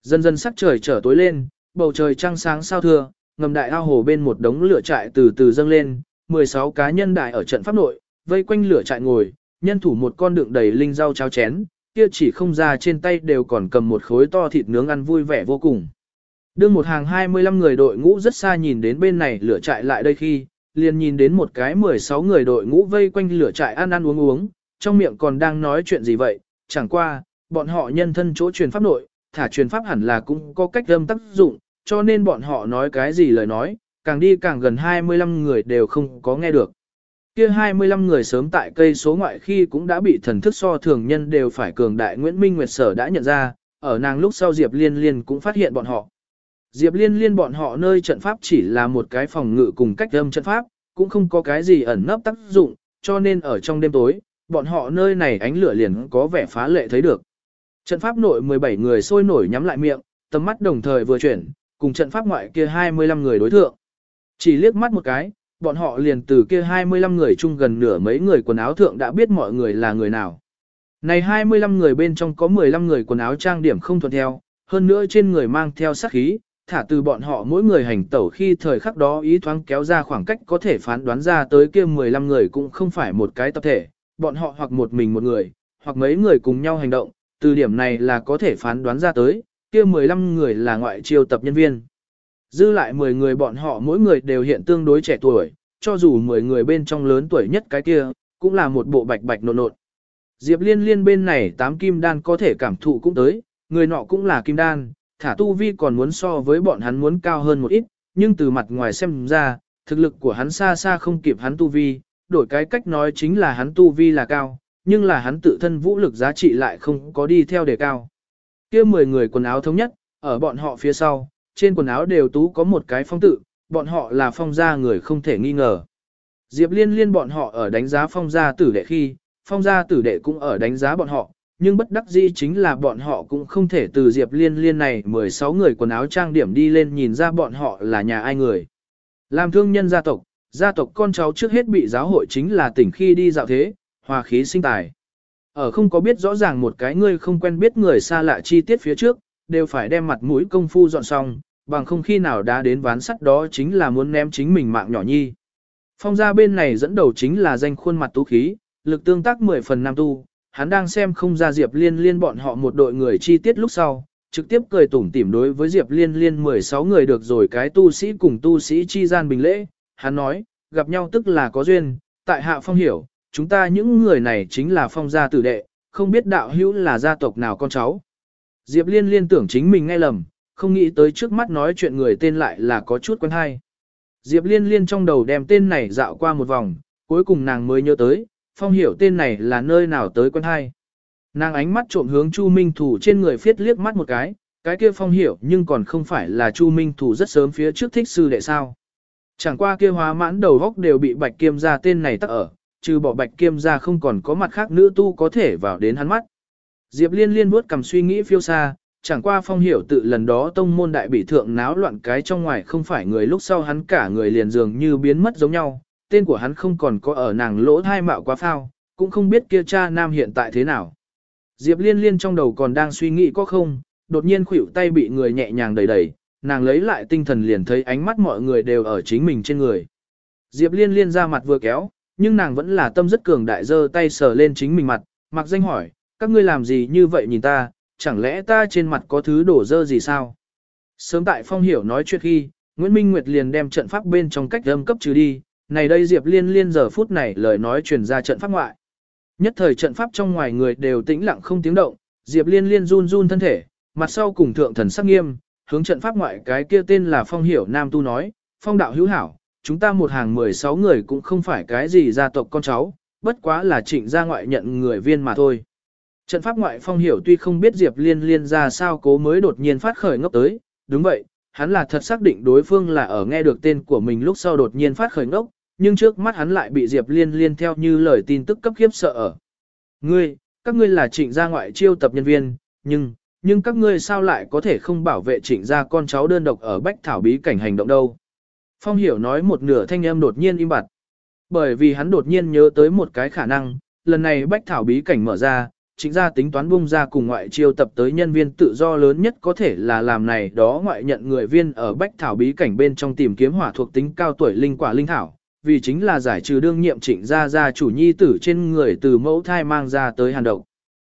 Dần dần sắc trời trở tối lên, bầu trời trăng sáng sao thưa, ngầm đại ao hồ bên một đống lửa trại từ từ dâng lên, 16 cá nhân đại ở trận pháp nội, vây quanh lửa trại ngồi, nhân thủ một con đựng đầy linh rau cháo chén, kia chỉ không ra trên tay đều còn cầm một khối to thịt nướng ăn vui vẻ vô cùng. Đương một hàng 25 người đội ngũ rất xa nhìn đến bên này lửa trại lại đây khi, liền nhìn đến một cái 16 người đội ngũ vây quanh lửa trại ăn ăn uống uống, trong miệng còn đang nói chuyện gì vậy, chẳng qua, bọn họ nhân thân chỗ truyền pháp nội, thả truyền pháp hẳn là cũng có cách âm tác dụng, cho nên bọn họ nói cái gì lời nói, càng đi càng gần 25 người đều không có nghe được. Kia 25 người sớm tại cây số ngoại khi cũng đã bị thần thức so thường nhân đều phải cường đại Nguyễn Minh Nguyệt Sở đã nhận ra, ở nàng lúc sau Diệp Liên Liên cũng phát hiện bọn họ. Diệp Liên Liên bọn họ nơi trận pháp chỉ là một cái phòng ngự cùng cách âm trận pháp, cũng không có cái gì ẩn nấp tác dụng, cho nên ở trong đêm tối, bọn họ nơi này ánh lửa liền có vẻ phá lệ thấy được. Trận pháp nội 17 người sôi nổi nhắm lại miệng, tầm mắt đồng thời vừa chuyển, cùng trận pháp ngoại kia 25 người đối thượng. Chỉ liếc mắt một cái, bọn họ liền từ kia 25 người chung gần nửa mấy người quần áo thượng đã biết mọi người là người nào. Này 25 người bên trong có 15 người quần áo trang điểm không thuận theo, hơn nữa trên người mang theo sát khí, thả từ bọn họ mỗi người hành tẩu khi thời khắc đó ý thoáng kéo ra khoảng cách có thể phán đoán ra tới kia 15 người cũng không phải một cái tập thể, bọn họ hoặc một mình một người, hoặc mấy người cùng nhau hành động, từ điểm này là có thể phán đoán ra tới, kia 15 người là ngoại triều tập nhân viên. Dư lại 10 người bọn họ mỗi người đều hiện tương đối trẻ tuổi, cho dù 10 người bên trong lớn tuổi nhất cái kia, cũng là một bộ bạch bạch nộn nộn. Diệp liên liên bên này tám kim đan có thể cảm thụ cũng tới, người nọ cũng là kim đan, thả tu vi còn muốn so với bọn hắn muốn cao hơn một ít, nhưng từ mặt ngoài xem ra, thực lực của hắn xa xa không kịp hắn tu vi, đổi cái cách nói chính là hắn tu vi là cao, nhưng là hắn tự thân vũ lực giá trị lại không có đi theo đề cao. kia 10 người quần áo thống nhất, ở bọn họ phía sau, trên quần áo đều tú có một cái phong tự, bọn họ là phong gia người không thể nghi ngờ. Diệp liên liên bọn họ ở đánh giá phong gia tử đệ khi, phong gia tử đệ cũng ở đánh giá bọn họ, nhưng bất đắc dĩ chính là bọn họ cũng không thể từ Diệp liên liên này 16 người quần áo trang điểm đi lên nhìn ra bọn họ là nhà ai người. Làm thương nhân gia tộc, gia tộc con cháu trước hết bị giáo hội chính là tỉnh khi đi dạo thế, hòa khí sinh tài. Ở không có biết rõ ràng một cái người không quen biết người xa lạ chi tiết phía trước, đều phải đem mặt mũi công phu dọn xong, bằng không khi nào đã đến ván sắt đó chính là muốn ném chính mình mạng nhỏ nhi. Phong gia bên này dẫn đầu chính là danh khuôn mặt tú khí, lực tương tác 10 phần nam tu, hắn đang xem không ra Diệp Liên Liên bọn họ một đội người chi tiết lúc sau, trực tiếp cười tủm tỉm đối với Diệp Liên Liên 16 người được rồi cái tu sĩ cùng tu sĩ chi gian bình lễ, hắn nói, gặp nhau tức là có duyên, tại hạ phong hiểu, chúng ta những người này chính là phong gia tử đệ, không biết đạo hữu là gia tộc nào con cháu. Diệp Liên liên tưởng chính mình nghe lầm, không nghĩ tới trước mắt nói chuyện người tên lại là có chút quen hay. Diệp Liên liên trong đầu đem tên này dạo qua một vòng, cuối cùng nàng mới nhớ tới, phong hiểu tên này là nơi nào tới quen hay. Nàng ánh mắt trộm hướng Chu Minh Thủ trên người phiết liếc mắt một cái, cái kia phong hiểu nhưng còn không phải là Chu Minh Thủ rất sớm phía trước thích sư đệ sao. Chẳng qua kia hóa mãn đầu góc đều bị bạch kiêm ra tên này tắc ở, trừ bỏ bạch kiêm ra không còn có mặt khác nữ tu có thể vào đến hắn mắt. Diệp liên liên vuốt cầm suy nghĩ phiêu xa, chẳng qua phong hiểu tự lần đó tông môn đại bị thượng náo loạn cái trong ngoài không phải người lúc sau hắn cả người liền dường như biến mất giống nhau, tên của hắn không còn có ở nàng lỗ thai mạo quá phao, cũng không biết kia cha nam hiện tại thế nào. Diệp liên liên trong đầu còn đang suy nghĩ có không, đột nhiên khuỷu tay bị người nhẹ nhàng đẩy đẩy, nàng lấy lại tinh thần liền thấy ánh mắt mọi người đều ở chính mình trên người. Diệp liên liên ra mặt vừa kéo, nhưng nàng vẫn là tâm rất cường đại giơ tay sờ lên chính mình mặt, mặc danh hỏi, các ngươi làm gì như vậy nhìn ta, chẳng lẽ ta trên mặt có thứ đổ dơ gì sao? Sớm tại phong hiểu nói chuyện khi, Nguyễn Minh Nguyệt liền đem trận pháp bên trong cách âm cấp trừ đi, này đây Diệp Liên liên giờ phút này lời nói truyền ra trận pháp ngoại. Nhất thời trận pháp trong ngoài người đều tĩnh lặng không tiếng động, Diệp Liên liên run run thân thể, mặt sau cùng thượng thần sắc nghiêm, hướng trận pháp ngoại cái kia tên là phong hiểu nam tu nói, phong đạo hữu hảo, chúng ta một hàng 16 người cũng không phải cái gì gia tộc con cháu, bất quá là trịnh gia ngoại nhận người viên mà thôi. Trận pháp ngoại phong hiểu tuy không biết Diệp Liên Liên ra sao cố mới đột nhiên phát khởi ngốc tới, đúng vậy, hắn là thật xác định đối phương là ở nghe được tên của mình lúc sau đột nhiên phát khởi ngốc, nhưng trước mắt hắn lại bị Diệp Liên Liên theo như lời tin tức cấp khiếp sợ ở. Ngươi, các ngươi là trịnh gia ngoại chiêu tập nhân viên, nhưng, nhưng các ngươi sao lại có thể không bảo vệ trịnh gia con cháu đơn độc ở Bách Thảo Bí cảnh hành động đâu. Phong hiểu nói một nửa thanh âm đột nhiên im bặt. Bởi vì hắn đột nhiên nhớ tới một cái khả năng, lần này Bách Thảo Bí cảnh mở ra, chính ra tính toán bung ra cùng ngoại chiêu tập tới nhân viên tự do lớn nhất có thể là làm này đó ngoại nhận người viên ở Bách Thảo Bí cảnh bên trong tìm kiếm hỏa thuộc tính cao tuổi linh quả linh thảo, vì chính là giải trừ đương nhiệm trịnh gia gia chủ nhi tử trên người từ mẫu thai mang ra tới hàn độc.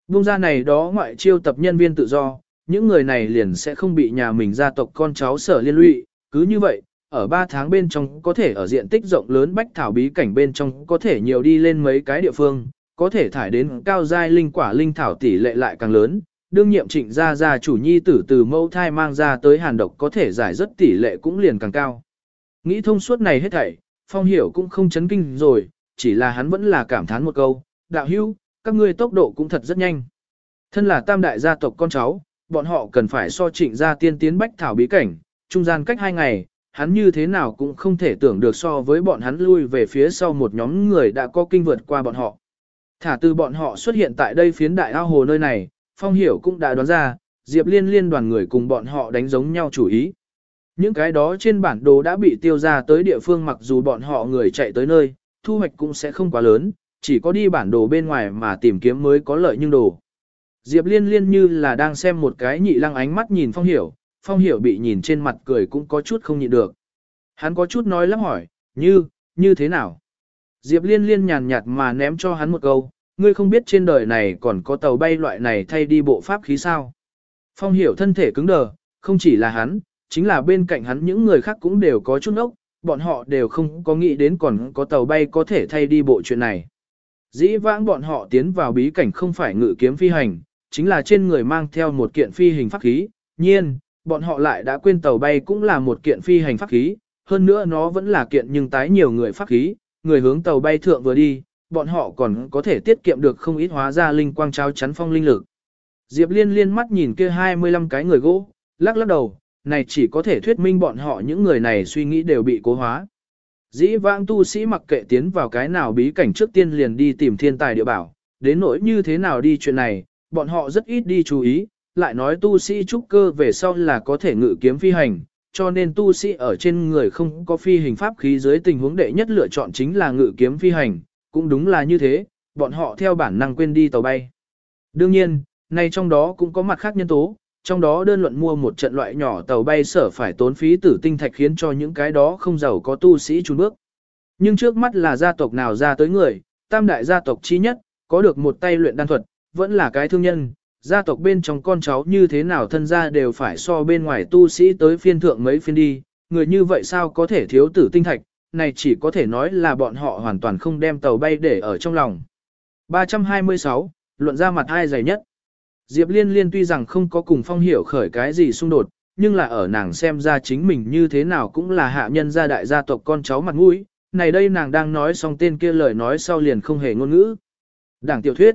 Bung ra này đó ngoại chiêu tập nhân viên tự do, những người này liền sẽ không bị nhà mình gia tộc con cháu sở liên lụy, cứ như vậy, ở 3 tháng bên trong có thể ở diện tích rộng lớn bách thảo bí cảnh bên trong có thể nhiều đi lên mấy cái địa phương, có thể thải đến cao giai linh quả linh thảo tỷ lệ lại càng lớn. Đương nhiệm trịnh gia gia chủ nhi tử từ mẫu thai mang ra tới hàn độc có thể giải rất tỷ lệ cũng liền càng cao. Nghĩ thông suốt này hết thảy, phong hiểu cũng không chấn kinh rồi, chỉ là hắn vẫn là cảm thán một câu, đạo hưu, các ngươi tốc độ cũng thật rất nhanh. Thân là tam đại gia tộc con cháu, bọn họ cần phải so trịnh gia tiên tiến bách thảo bí cảnh, trung gian cách hai ngày, hắn như thế nào cũng không thể tưởng được so với bọn hắn lui về phía sau một nhóm người đã có kinh vượt qua bọn họ. Thả từ bọn họ xuất hiện tại đây phiến đại ao hồ nơi này, Phong Hiểu cũng đã đoán ra, Diệp Liên liên đoàn người cùng bọn họ đánh giống nhau chủ ý. Những cái đó trên bản đồ đã bị tiêu ra tới địa phương mặc dù bọn họ người chạy tới nơi, thu hoạch cũng sẽ không quá lớn, chỉ có đi bản đồ bên ngoài mà tìm kiếm mới có lợi nhưng đồ. Diệp Liên liên như là đang xem một cái nhị lăng ánh mắt nhìn Phong Hiểu, Phong Hiểu bị nhìn trên mặt cười cũng có chút không nhịn được. Hắn có chút nói lắm hỏi, như, như thế nào? Diệp Liên liên nhàn nhạt mà ném cho hắn một câu, ngươi không biết trên đời này còn có tàu bay loại này thay đi bộ pháp khí sao? Phong Hiểu thân thể cứng đờ, không chỉ là hắn, chính là bên cạnh hắn những người khác cũng đều có chút ốc, bọn họ đều không có nghĩ đến còn có tàu bay có thể thay đi bộ chuyện này. Dĩ vãng bọn họ tiến vào bí cảnh không phải ngự kiếm phi hành, chính là trên người mang theo một kiện phi hình pháp khí, nhiên, bọn họ lại đã quên tàu bay cũng là một kiện phi hành pháp khí, hơn nữa nó vẫn là kiện nhưng tái nhiều người pháp khí, người hướng tàu bay thượng vừa đi, bọn họ còn có thể tiết kiệm được không ít hóa ra linh quang trao chắn phong linh lực. Diệp Liên liên mắt nhìn kia 25 cái người gỗ, lắc lắc đầu, này chỉ có thể thuyết minh bọn họ những người này suy nghĩ đều bị cố hóa. Dĩ vãng tu sĩ mặc kệ tiến vào cái nào bí cảnh trước tiên liền đi tìm thiên tài địa bảo, đến nỗi như thế nào đi chuyện này, bọn họ rất ít đi chú ý, lại nói tu sĩ trúc cơ về sau là có thể ngự kiếm phi hành, cho nên tu sĩ ở trên người không có phi hình pháp khí dưới tình huống đệ nhất lựa chọn chính là ngự kiếm phi hành, cũng đúng là như thế, bọn họ theo bản năng quên đi tàu bay. Đương nhiên, này trong đó cũng có mặt khác nhân tố, trong đó đơn luận mua một trận loại nhỏ tàu bay sở phải tốn phí tử tinh thạch khiến cho những cái đó không giàu có tu sĩ chùn bước. Nhưng trước mắt là gia tộc nào ra tới người, tam đại gia tộc chi nhất, có được một tay luyện đan thuật, vẫn là cái thương nhân, gia tộc bên trong con cháu như thế nào thân gia đều phải so bên ngoài tu sĩ tới phiên thượng mấy phiên đi, người như vậy sao có thể thiếu tử tinh thạch, này chỉ có thể nói là bọn họ hoàn toàn không đem tàu bay để ở trong lòng. 326, luận ra mặt ai dày nhất. Diệp Liên Liên tuy rằng không có cùng Phong Hiểu khởi cái gì xung đột, nhưng là ở nàng xem ra chính mình như thế nào cũng là hạ nhân gia đại gia tộc con cháu mặt mũi. Này đây nàng đang nói xong tên kia lời nói sau liền không hề ngôn ngữ. Đảng tiểu thuyết.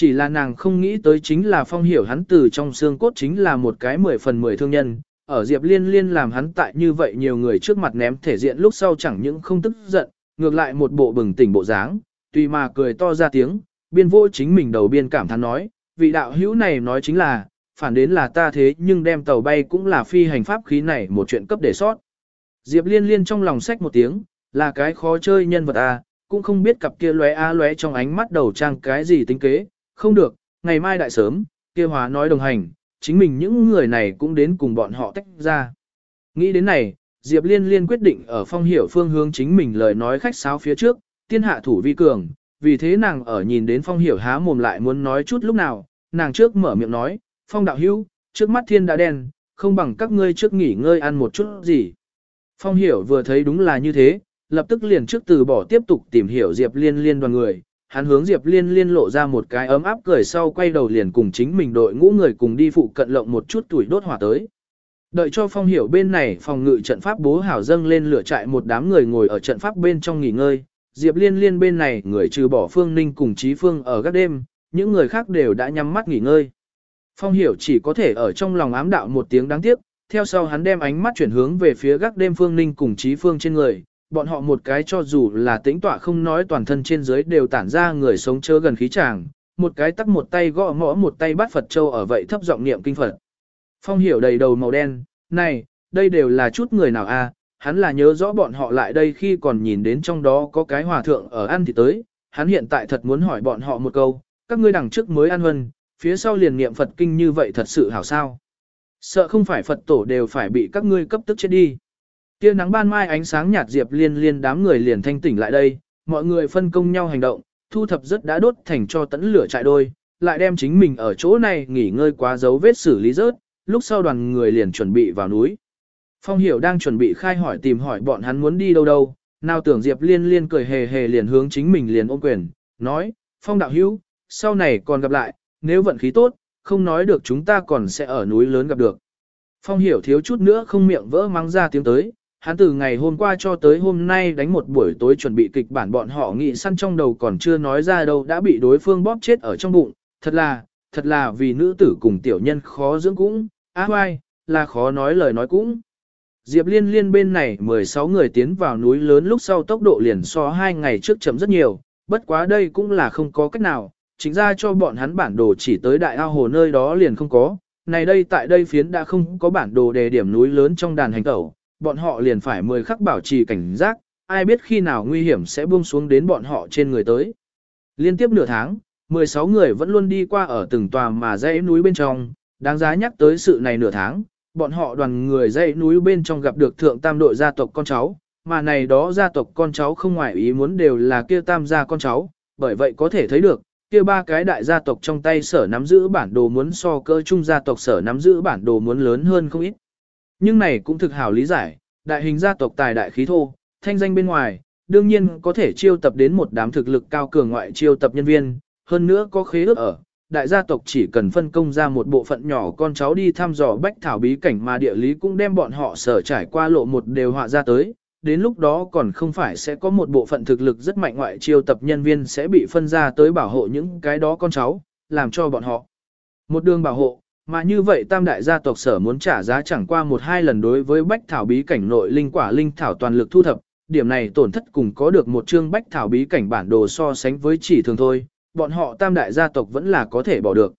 Chỉ là nàng không nghĩ tới chính là Phong Hiểu hắn từ trong xương cốt chính là một cái mười phần mười thương nhân. Ở Diệp Liên Liên làm hắn tại như vậy nhiều người trước mặt ném thể diện lúc sau chẳng những không tức giận, ngược lại một bộ bừng tỉnh bộ dáng, tùy mà cười to ra tiếng, biên vô chính mình đầu biên cảm thán nói, vị đạo hữu này nói chính là, phản đến là ta thế nhưng đem tàu bay cũng là phi hành pháp khí này một chuyện cấp để sót. Diệp liên liên trong lòng sách một tiếng, là cái khó chơi nhân vật à, cũng không biết cặp kia lóe a lóe trong ánh mắt đầu trang cái gì tính kế, không được, ngày mai đại sớm, kia hóa nói đồng hành, chính mình những người này cũng đến cùng bọn họ tách ra. Nghĩ đến này, Diệp Liên Liên quyết định ở phong hiểu phương hướng chính mình lời nói khách sáo phía trước, tiên hạ thủ vi cường, vì thế nàng ở nhìn đến phong hiểu há mồm lại muốn nói chút lúc nào, nàng trước mở miệng nói, phong đạo hữu, trước mắt thiên đã đen, không bằng các ngươi trước nghỉ ngơi ăn một chút gì. Phong hiểu vừa thấy đúng là như thế, lập tức liền trước từ bỏ tiếp tục tìm hiểu Diệp Liên Liên đoàn người, hắn hướng Diệp Liên Liên lộ ra một cái ấm áp cười sau quay đầu liền cùng chính mình đội ngũ người cùng đi phụ cận lộng một chút tuổi đốt hỏa tới. Đợi cho phong hiểu bên này phòng ngự trận pháp bố hảo dâng lên lửa trại một đám người ngồi ở trận pháp bên trong nghỉ ngơi, Diệp Liên Liên bên này người trừ bỏ Phương Ninh cùng Trí Phương ở các đêm, những người khác đều đã nhắm mắt nghỉ ngơi. Phong hiểu chỉ có thể ở trong lòng ám đạo một tiếng đáng tiếc, theo sau hắn đem ánh mắt chuyển hướng về phía gác đêm Phương Ninh cùng Trí Phương trên người, bọn họ một cái cho dù là tĩnh tọa không nói toàn thân trên dưới đều tản ra người sống chớ gần khí chàng, một cái tắt một tay gõ ngõ một tay bắt Phật Châu ở vậy thấp giọng niệm kinh Phật. Phong hiểu đầy đầu màu đen, này, đây đều là chút người nào a? hắn là nhớ rõ bọn họ lại đây khi còn nhìn đến trong đó có cái hòa thượng ở ăn thì tới, hắn hiện tại thật muốn hỏi bọn họ một câu, các ngươi đằng trước mới ăn vân, phía sau liền niệm Phật kinh như vậy thật sự hảo sao. Sợ không phải Phật tổ đều phải bị các ngươi cấp tức chết đi. Tia nắng ban mai ánh sáng nhạt diệp liên liên đám người liền thanh tỉnh lại đây, mọi người phân công nhau hành động, thu thập rất đã đốt thành cho tẫn lửa trại đôi, lại đem chính mình ở chỗ này nghỉ ngơi quá dấu vết xử lý rớt, lúc sau đoàn người liền chuẩn bị vào núi. Phong Hiểu đang chuẩn bị khai hỏi tìm hỏi bọn hắn muốn đi đâu đâu, nào tưởng Diệp Liên Liên cười hề hề liền hướng chính mình liền ôm quyền, nói, Phong đạo hữu, sau này còn gặp lại, nếu vận khí tốt, không nói được chúng ta còn sẽ ở núi lớn gặp được. Phong Hiểu thiếu chút nữa không miệng vỡ mắng ra tiếng tới, hắn từ ngày hôm qua cho tới hôm nay đánh một buổi tối chuẩn bị kịch bản bọn họ nghĩ săn trong đầu còn chưa nói ra đâu đã bị đối phương bóp chết ở trong bụng, thật là, thật là vì nữ tử cùng tiểu nhân khó dưỡng cũng, á hoai, là khó nói lời nói cũng. Diệp Liên Liên bên này 16 người tiến vào núi lớn lúc sau tốc độ liền so hai ngày trước chậm rất nhiều, bất quá đây cũng là không có cách nào, chính ra cho bọn hắn bản đồ chỉ tới đại ao hồ nơi đó liền không có, này đây tại đây phiến đã không có bản đồ đề điểm núi lớn trong đàn hành tẩu, bọn họ liền phải mười khắc bảo trì cảnh giác, ai biết khi nào nguy hiểm sẽ buông xuống đến bọn họ trên người tới. Liên tiếp nửa tháng, 16 người vẫn luôn đi qua ở từng tòa mà dãy núi bên trong, đáng giá nhắc tới sự này nửa tháng, bọn họ đoàn người dãy núi bên trong gặp được thượng tam đội gia tộc con cháu, mà này đó gia tộc con cháu không ngoại ý muốn đều là kia tam gia con cháu, bởi vậy có thể thấy được, kia ba cái đại gia tộc trong tay sở nắm giữ bản đồ muốn so cơ trung gia tộc sở nắm giữ bản đồ muốn lớn hơn không ít. Nhưng này cũng thực hảo lý giải, đại hình gia tộc tài đại khí thô, thanh danh bên ngoài, đương nhiên có thể chiêu tập đến một đám thực lực cao cường ngoại chiêu tập nhân viên, hơn nữa có khế ước ở, đại gia tộc chỉ cần phân công ra một bộ phận nhỏ con cháu đi thăm dò bách thảo bí cảnh mà địa lý cũng đem bọn họ sở trải qua lộ một đều họa ra tới, đến lúc đó còn không phải sẽ có một bộ phận thực lực rất mạnh ngoại chiêu tập nhân viên sẽ bị phân ra tới bảo hộ những cái đó con cháu, làm cho bọn họ. Một đường bảo hộ, mà như vậy tam đại gia tộc sở muốn trả giá chẳng qua một hai lần đối với bách thảo bí cảnh nội linh quả linh thảo toàn lực thu thập, điểm này tổn thất cùng có được một chương bách thảo bí cảnh bản đồ so sánh với chỉ thường thôi, bọn họ tam đại gia tộc vẫn là có thể bỏ được.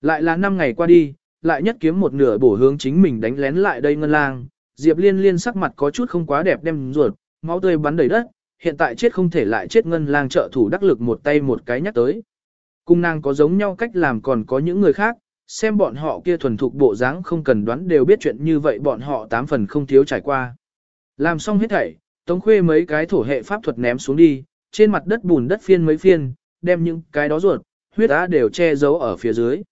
Lại là năm ngày qua đi, lại nhất kiếm một nửa bổ hướng chính mình đánh lén lại đây ngân lang, Diệp Liên Liên sắc mặt có chút không quá đẹp đem ruột, máu tươi bắn đầy đất, hiện tại chết không thể lại chết ngân lang trợ thủ đắc lực một tay một cái nhắc tới. Cung nàng có giống nhau cách làm còn có những người khác, xem bọn họ kia thuần thục bộ dáng không cần đoán đều biết chuyện như vậy bọn họ tám phần không thiếu trải qua. Làm xong hết thảy, Tống Khuê mấy cái thổ hệ pháp thuật ném xuống đi, trên mặt đất bùn đất phiên mấy phiên, đem những cái đó ruột, huyết á đều che giấu ở phía dưới.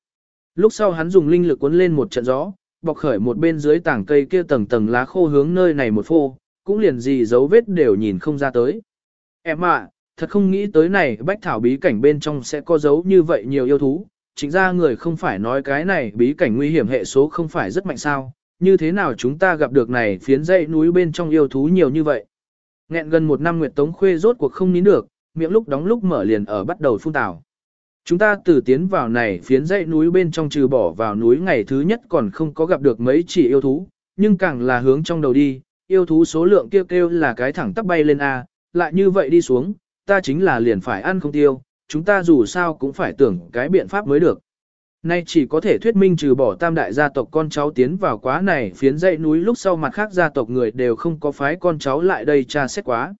Lúc sau hắn dùng linh lực cuốn lên một trận gió, bọc khởi một bên dưới tảng cây kia tầng tầng lá khô hướng nơi này một phô, cũng liền gì dấu vết đều nhìn không ra tới. Em ạ, thật không nghĩ tới này bách thảo bí cảnh bên trong sẽ có dấu như vậy nhiều yêu thú, chính ra người không phải nói cái này bí cảnh nguy hiểm hệ số không phải rất mạnh sao, như thế nào chúng ta gặp được này phiến dãy núi bên trong yêu thú nhiều như vậy. Nghẹn gần một năm Nguyệt Tống Khuê rốt cuộc không nín được, miệng lúc đóng lúc mở liền ở bắt đầu phun tảo. Chúng ta từ tiến vào này phiến dãy núi bên trong trừ bỏ vào núi ngày thứ nhất còn không có gặp được mấy chỉ yêu thú, nhưng càng là hướng trong đầu đi, yêu thú số lượng kêu kêu là cái thẳng tắp bay lên A, lại như vậy đi xuống, ta chính là liền phải ăn không tiêu, chúng ta dù sao cũng phải tưởng cái biện pháp mới được. Nay chỉ có thể thuyết minh trừ bỏ tam đại gia tộc con cháu tiến vào quá này phiến dãy núi lúc sau mặt khác gia tộc người đều không có phái con cháu lại đây tra xét quá.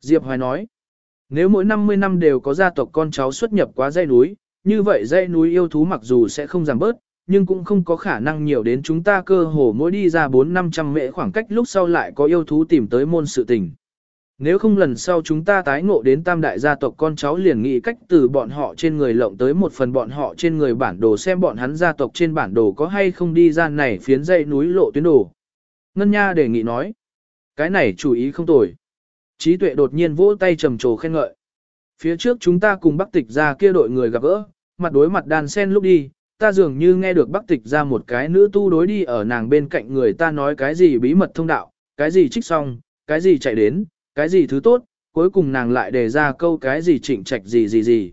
Diệp Hoài nói, nếu mỗi 50 năm đều có gia tộc con cháu xuất nhập quá dãy núi, như vậy dãy núi yêu thú mặc dù sẽ không giảm bớt, nhưng cũng không có khả năng nhiều đến chúng ta cơ hồ mỗi đi ra 4-500 mễ khoảng cách lúc sau lại có yêu thú tìm tới môn sự tình. Nếu không lần sau chúng ta tái ngộ đến tam đại gia tộc con cháu liền nghĩ cách từ bọn họ trên người lộng tới một phần bọn họ trên người bản đồ xem bọn hắn gia tộc trên bản đồ có hay không đi ra này phiến dây núi lộ tuyến đồ. Ngân Nha đề nghị nói. Cái này chủ ý không tồi. Trí tuệ đột nhiên vỗ tay trầm trồ khen ngợi. Phía trước chúng ta cùng bắc tịch ra kia đội người gặp gỡ, mặt đối mặt đàn sen lúc đi, ta dường như nghe được bắc tịch ra một cái nữ tu đối đi ở nàng bên cạnh người ta nói cái gì bí mật thông đạo, cái gì trích xong, cái gì chạy đến, cái gì thứ tốt, cuối cùng nàng lại đề ra câu cái gì chỉnh trạch gì gì gì.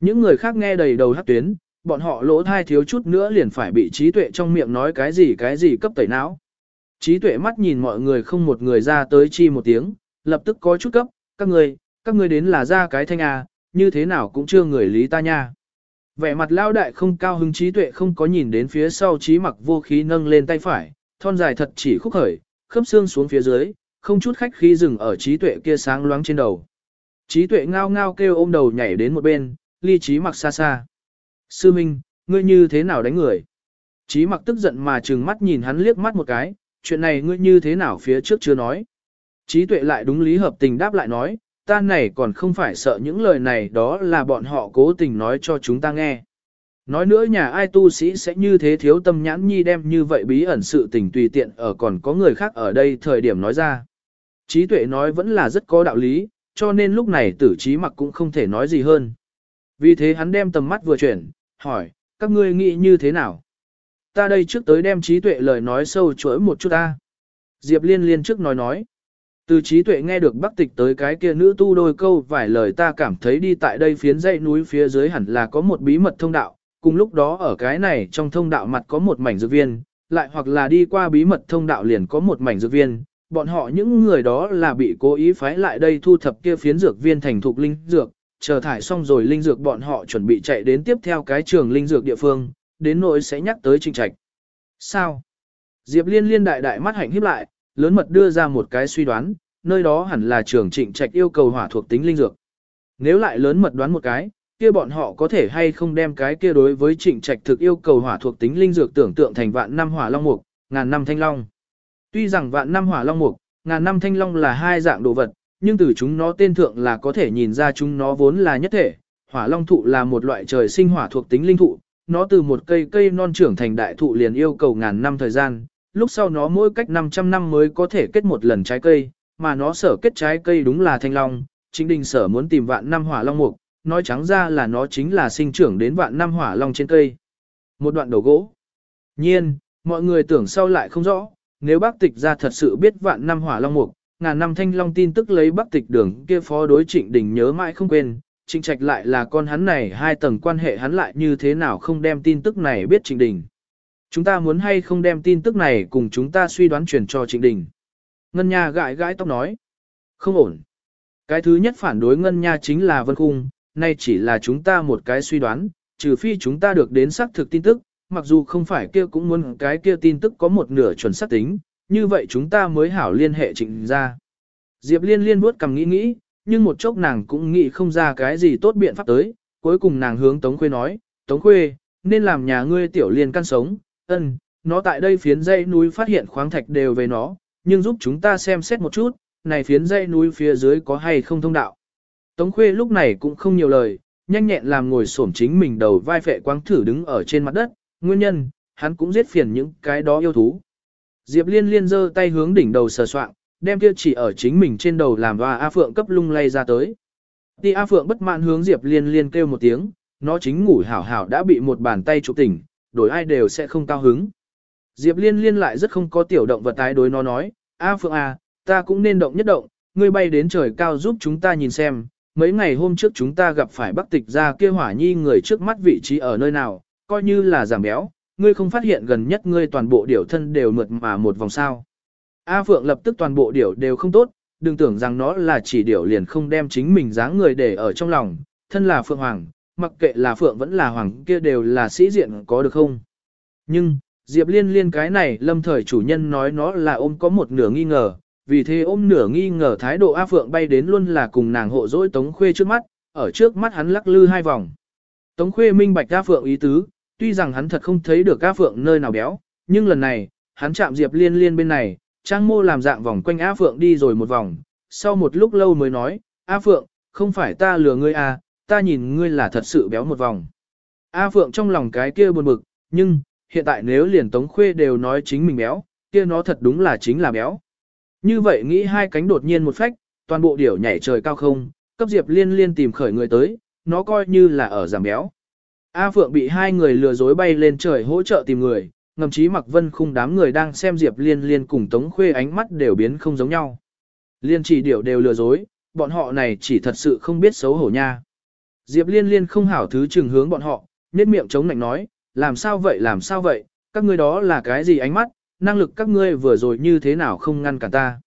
Những người khác nghe đầy đầu hát tuyến, bọn họ lỗ thai thiếu chút nữa liền phải bị trí tuệ trong miệng nói cái gì cái gì cấp tẩy não. Trí tuệ mắt nhìn mọi người không một người ra tới chi một tiếng, lập tức có chút cấp, các người, các người đến là ra cái thanh à, như thế nào cũng chưa người lý ta nha. Vẻ mặt lao đại không cao hứng trí tuệ không có nhìn đến phía sau trí mặc vô khí nâng lên tay phải, thon dài thật chỉ khúc khởi, khớp xương xuống phía dưới, không chút khách khí dừng ở trí tuệ kia sáng loáng trên đầu. Trí tuệ ngao ngao kêu ôm đầu nhảy đến một bên, ly trí mặc xa xa. Sư Minh, ngươi như thế nào đánh người? Trí mặc tức giận mà trừng mắt nhìn hắn liếc mắt một cái, chuyện này ngươi như thế nào phía trước chưa nói. Trí tuệ lại đúng lý hợp tình đáp lại nói, ta này còn không phải sợ những lời này đó là bọn họ cố tình nói cho chúng ta nghe. Nói nữa nhà ai tu sĩ sẽ như thế thiếu tâm nhãn nhi đem như vậy bí ẩn sự tình tùy tiện ở còn có người khác ở đây thời điểm nói ra. Trí tuệ nói vẫn là rất có đạo lý, cho nên lúc này tử trí mặc cũng không thể nói gì hơn. Vì thế hắn đem tầm mắt vừa chuyển, hỏi, các ngươi nghĩ như thế nào? Ta đây trước tới đem trí tuệ lời nói sâu chuỗi một chút ta. Diệp liên liên trước nói nói. Từ trí tuệ nghe được bắc tịch tới cái kia nữ tu đôi câu vài lời ta cảm thấy đi tại đây phiến dãy núi phía dưới hẳn là có một bí mật thông đạo, cùng lúc đó ở cái này trong thông đạo mặt có một mảnh dược viên, lại hoặc là đi qua bí mật thông đạo liền có một mảnh dược viên, bọn họ những người đó là bị cố ý phái lại đây thu thập kia phiến dược viên thành thục linh dược, chờ thải xong rồi linh dược bọn họ chuẩn bị chạy đến tiếp theo cái trường linh dược địa phương, đến nỗi sẽ nhắc tới trình trạch. Sao? Diệp liên liên đại đại mắt hạnh híp lại, lớn mật đưa ra một cái suy đoán, nơi đó hẳn là trường trịnh trạch yêu cầu hỏa thuộc tính linh dược. Nếu lại lớn mật đoán một cái, kia bọn họ có thể hay không đem cái kia đối với trịnh trạch thực yêu cầu hỏa thuộc tính linh dược tưởng tượng thành vạn năm hỏa long mục, ngàn năm thanh long. Tuy rằng vạn năm hỏa long mục, ngàn năm thanh long là hai dạng đồ vật, nhưng từ chúng nó tên thượng là có thể nhìn ra chúng nó vốn là nhất thể. Hỏa long thụ là một loại trời sinh hỏa thuộc tính linh thụ, nó từ một cây cây non trưởng thành đại thụ liền yêu cầu ngàn năm thời gian, lúc sau nó mỗi cách 500 năm mới có thể kết một lần trái cây, mà nó sở kết trái cây đúng là thanh long, chính đình sở muốn tìm vạn năm hỏa long mục, nói trắng ra là nó chính là sinh trưởng đến vạn năm hỏa long trên cây. Một đoạn đầu gỗ. Nhiên, mọi người tưởng sau lại không rõ, nếu bác tịch ra thật sự biết vạn năm hỏa long mục, ngàn năm thanh long tin tức lấy bác tịch đường kia phó đối trịnh đình nhớ mãi không quên, trịnh trạch lại là con hắn này hai tầng quan hệ hắn lại như thế nào không đem tin tức này biết trịnh đình. Chúng ta muốn hay không đem tin tức này cùng chúng ta suy đoán truyền cho trịnh đình. Ngân Nha gãi gãi tóc nói. Không ổn. Cái thứ nhất phản đối Ngân Nha chính là Vân Khung, nay chỉ là chúng ta một cái suy đoán, trừ phi chúng ta được đến xác thực tin tức, mặc dù không phải kia cũng muốn cái kia tin tức có một nửa chuẩn xác tính, như vậy chúng ta mới hảo liên hệ trịnh ra. Diệp liên liên vuốt cầm nghĩ nghĩ, nhưng một chốc nàng cũng nghĩ không ra cái gì tốt biện pháp tới, cuối cùng nàng hướng Tống Khuê nói, Tống Khuê, nên làm nhà ngươi tiểu liên căn sống, ân, nó tại đây phiến dãy núi phát hiện khoáng thạch đều về nó, nhưng giúp chúng ta xem xét một chút, này phiến dãy núi phía dưới có hay không thông đạo. Tống Khuê lúc này cũng không nhiều lời, nhanh nhẹn làm ngồi xổm chính mình đầu vai phệ quang thử đứng ở trên mặt đất, nguyên nhân, hắn cũng giết phiền những cái đó yêu thú. Diệp liên liên giơ tay hướng đỉnh đầu sờ soạng, đem kia chỉ ở chính mình trên đầu làm và A Phượng cấp lung lay ra tới. Ti A Phượng bất mãn hướng Diệp liên liên kêu một tiếng, nó chính ngủ hảo hảo đã bị một bàn tay chụp tỉnh, đổi ai đều sẽ không cao hứng. Diệp liên liên lại rất không có tiểu động vật tái đối nó nói, A Phượng A, ta cũng nên động nhất động, ngươi bay đến trời cao giúp chúng ta nhìn xem, mấy ngày hôm trước chúng ta gặp phải bắc tịch ra kia hỏa nhi người trước mắt vị trí ở nơi nào, coi như là giảm béo, ngươi không phát hiện gần nhất ngươi toàn bộ điểu thân đều mượt mà một vòng sao. A Phượng lập tức toàn bộ điểu đều không tốt, đừng tưởng rằng nó là chỉ điểu liền không đem chính mình dáng người để ở trong lòng, thân là Phượng Hoàng, mặc kệ là Phượng vẫn là Hoàng kia đều là sĩ diện có được không. Nhưng, Diệp Liên Liên cái này lâm thời chủ nhân nói nó là ôm có một nửa nghi ngờ, vì thế ôm nửa nghi ngờ thái độ A Phượng bay đến luôn là cùng nàng hộ dỗi Tống Khuê trước mắt, ở trước mắt hắn lắc lư hai vòng. Tống Khuê minh bạch A Phượng ý tứ, tuy rằng hắn thật không thấy được A Phượng nơi nào béo, nhưng lần này, hắn chạm Diệp Liên Liên bên này, Trang Mô làm dạng vòng quanh A Phượng đi rồi một vòng, sau một lúc lâu mới nói, A Phượng, không phải ta lừa ngươi à, ta nhìn ngươi là thật sự béo một vòng. A Phượng trong lòng cái kia buồn bực, nhưng, hiện tại nếu liền Tống Khuê đều nói chính mình béo, kia nó thật đúng là chính là béo. Như vậy nghĩ hai cánh đột nhiên một phách, toàn bộ điểu nhảy trời cao không, cấp Diệp Liên Liên tìm khởi người tới, nó coi như là ở giảm béo. A Phượng bị hai người lừa dối bay lên trời hỗ trợ tìm người, ngầm chí mặc vân khung đám người đang xem Diệp Liên Liên cùng Tống Khuê ánh mắt đều biến không giống nhau. Liên chỉ điểu đều lừa dối, bọn họ này chỉ thật sự không biết xấu hổ nha. Diệp Liên Liên không hảo thứ chừng hướng bọn họ, nhếch miệng chống nạnh nói, làm sao vậy làm sao vậy, các ngươi đó là cái gì ánh mắt, năng lực các ngươi vừa rồi như thế nào không ngăn cản ta.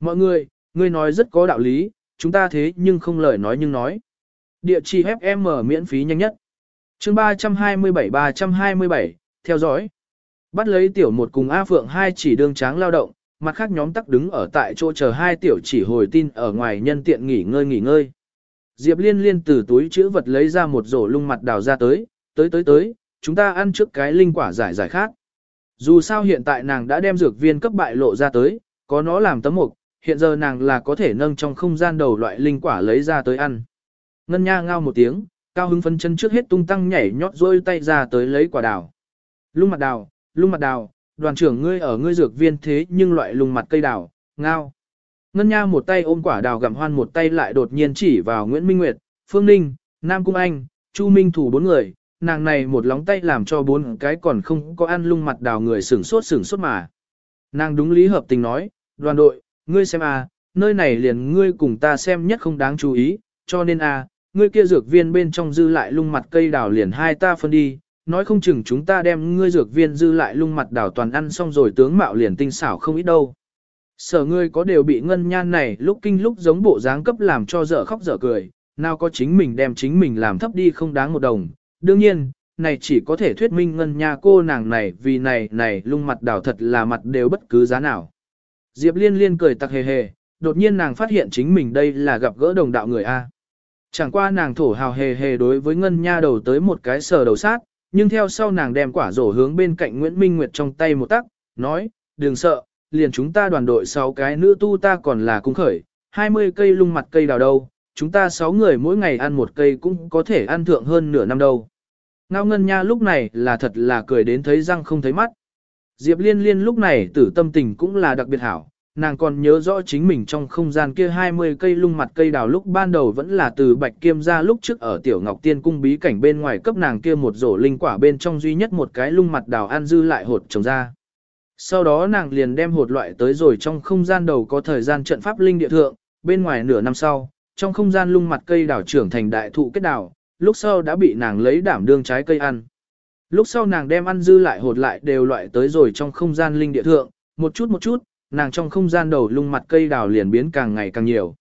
Mọi người, ngươi nói rất có đạo lý, chúng ta thế nhưng không lời nói nhưng nói. Địa chỉ FM miễn phí nhanh nhất chương 327-327, theo dõi. Bắt lấy tiểu một cùng A Phượng hai chỉ đương tráng lao động, mặt khác nhóm tắc đứng ở tại chỗ chờ hai tiểu chỉ hồi tin ở ngoài nhân tiện nghỉ ngơi nghỉ ngơi. Diệp liên liên từ túi chữ vật lấy ra một rổ lung mặt đào ra tới, tới tới tới, chúng ta ăn trước cái linh quả giải giải khác. Dù sao hiện tại nàng đã đem dược viên cấp bại lộ ra tới, có nó làm tấm mục, hiện giờ nàng là có thể nâng trong không gian đầu loại linh quả lấy ra tới ăn. Ngân nha ngao một tiếng, cao hứng phân chân trước hết tung tăng nhảy nhót rôi tay ra tới lấy quả đào. Lung mặt đào, lung mặt đào, đoàn trưởng ngươi ở ngươi dược viên thế nhưng loại lung mặt cây đào, ngao. Ngân nha một tay ôm quả đào gặm hoan một tay lại đột nhiên chỉ vào Nguyễn Minh Nguyệt, Phương Ninh, Nam Cung Anh, Chu Minh thủ bốn người, nàng này một lóng tay làm cho bốn cái còn không có ăn lung mặt đào người sửng sốt sửng sốt mà. Nàng đúng lý hợp tình nói, đoàn đội, ngươi xem a, nơi này liền ngươi cùng ta xem nhất không đáng chú ý, cho nên a, ngươi kia dược viên bên trong dư lại lung mặt cây đào liền hai ta phân đi, nói không chừng chúng ta đem ngươi dược viên dư lại lung mặt đào toàn ăn xong rồi tướng mạo liền tinh xảo không ít đâu. Sở ngươi có đều bị ngân nhan này lúc kinh lúc giống bộ dáng cấp làm cho dở khóc dở cười, nào có chính mình đem chính mình làm thấp đi không đáng một đồng. Đương nhiên, này chỉ có thể thuyết minh ngân nha cô nàng này vì này này lung mặt đào thật là mặt đều bất cứ giá nào. Diệp liên liên cười tặc hề hề, đột nhiên nàng phát hiện chính mình đây là gặp gỡ đồng đạo người A. Chẳng qua nàng thổ hào hề hề đối với ngân nha đầu tới một cái sờ đầu sát, nhưng theo sau nàng đem quả rổ hướng bên cạnh Nguyễn Minh Nguyệt trong tay một tắc, nói, đừng sợ, liền chúng ta đoàn đội 6 cái nữ tu ta còn là cung khởi, 20 cây lung mặt cây đào đâu, chúng ta 6 người mỗi ngày ăn một cây cũng có thể ăn thượng hơn nửa năm đâu. Ngao Ngân Nha lúc này là thật là cười đến thấy răng không thấy mắt. Diệp Liên Liên lúc này tử tâm tình cũng là đặc biệt hảo, nàng còn nhớ rõ chính mình trong không gian kia 20 cây lung mặt cây đào lúc ban đầu vẫn là từ Bạch Kiêm ra lúc trước ở Tiểu Ngọc Tiên cung bí cảnh bên ngoài cấp nàng kia một rổ linh quả bên trong duy nhất một cái lung mặt đào ăn dư lại hột trồng ra. Sau đó nàng liền đem hột loại tới rồi trong không gian đầu có thời gian trận pháp linh địa thượng, bên ngoài nửa năm sau, trong không gian lung mặt cây đào trưởng thành đại thụ kết đào, lúc sau đã bị nàng lấy đảm đương trái cây ăn. Lúc sau nàng đem ăn dư lại hột lại đều loại tới rồi trong không gian linh địa thượng, một chút một chút, nàng trong không gian đầu lung mặt cây đào liền biến càng ngày càng nhiều.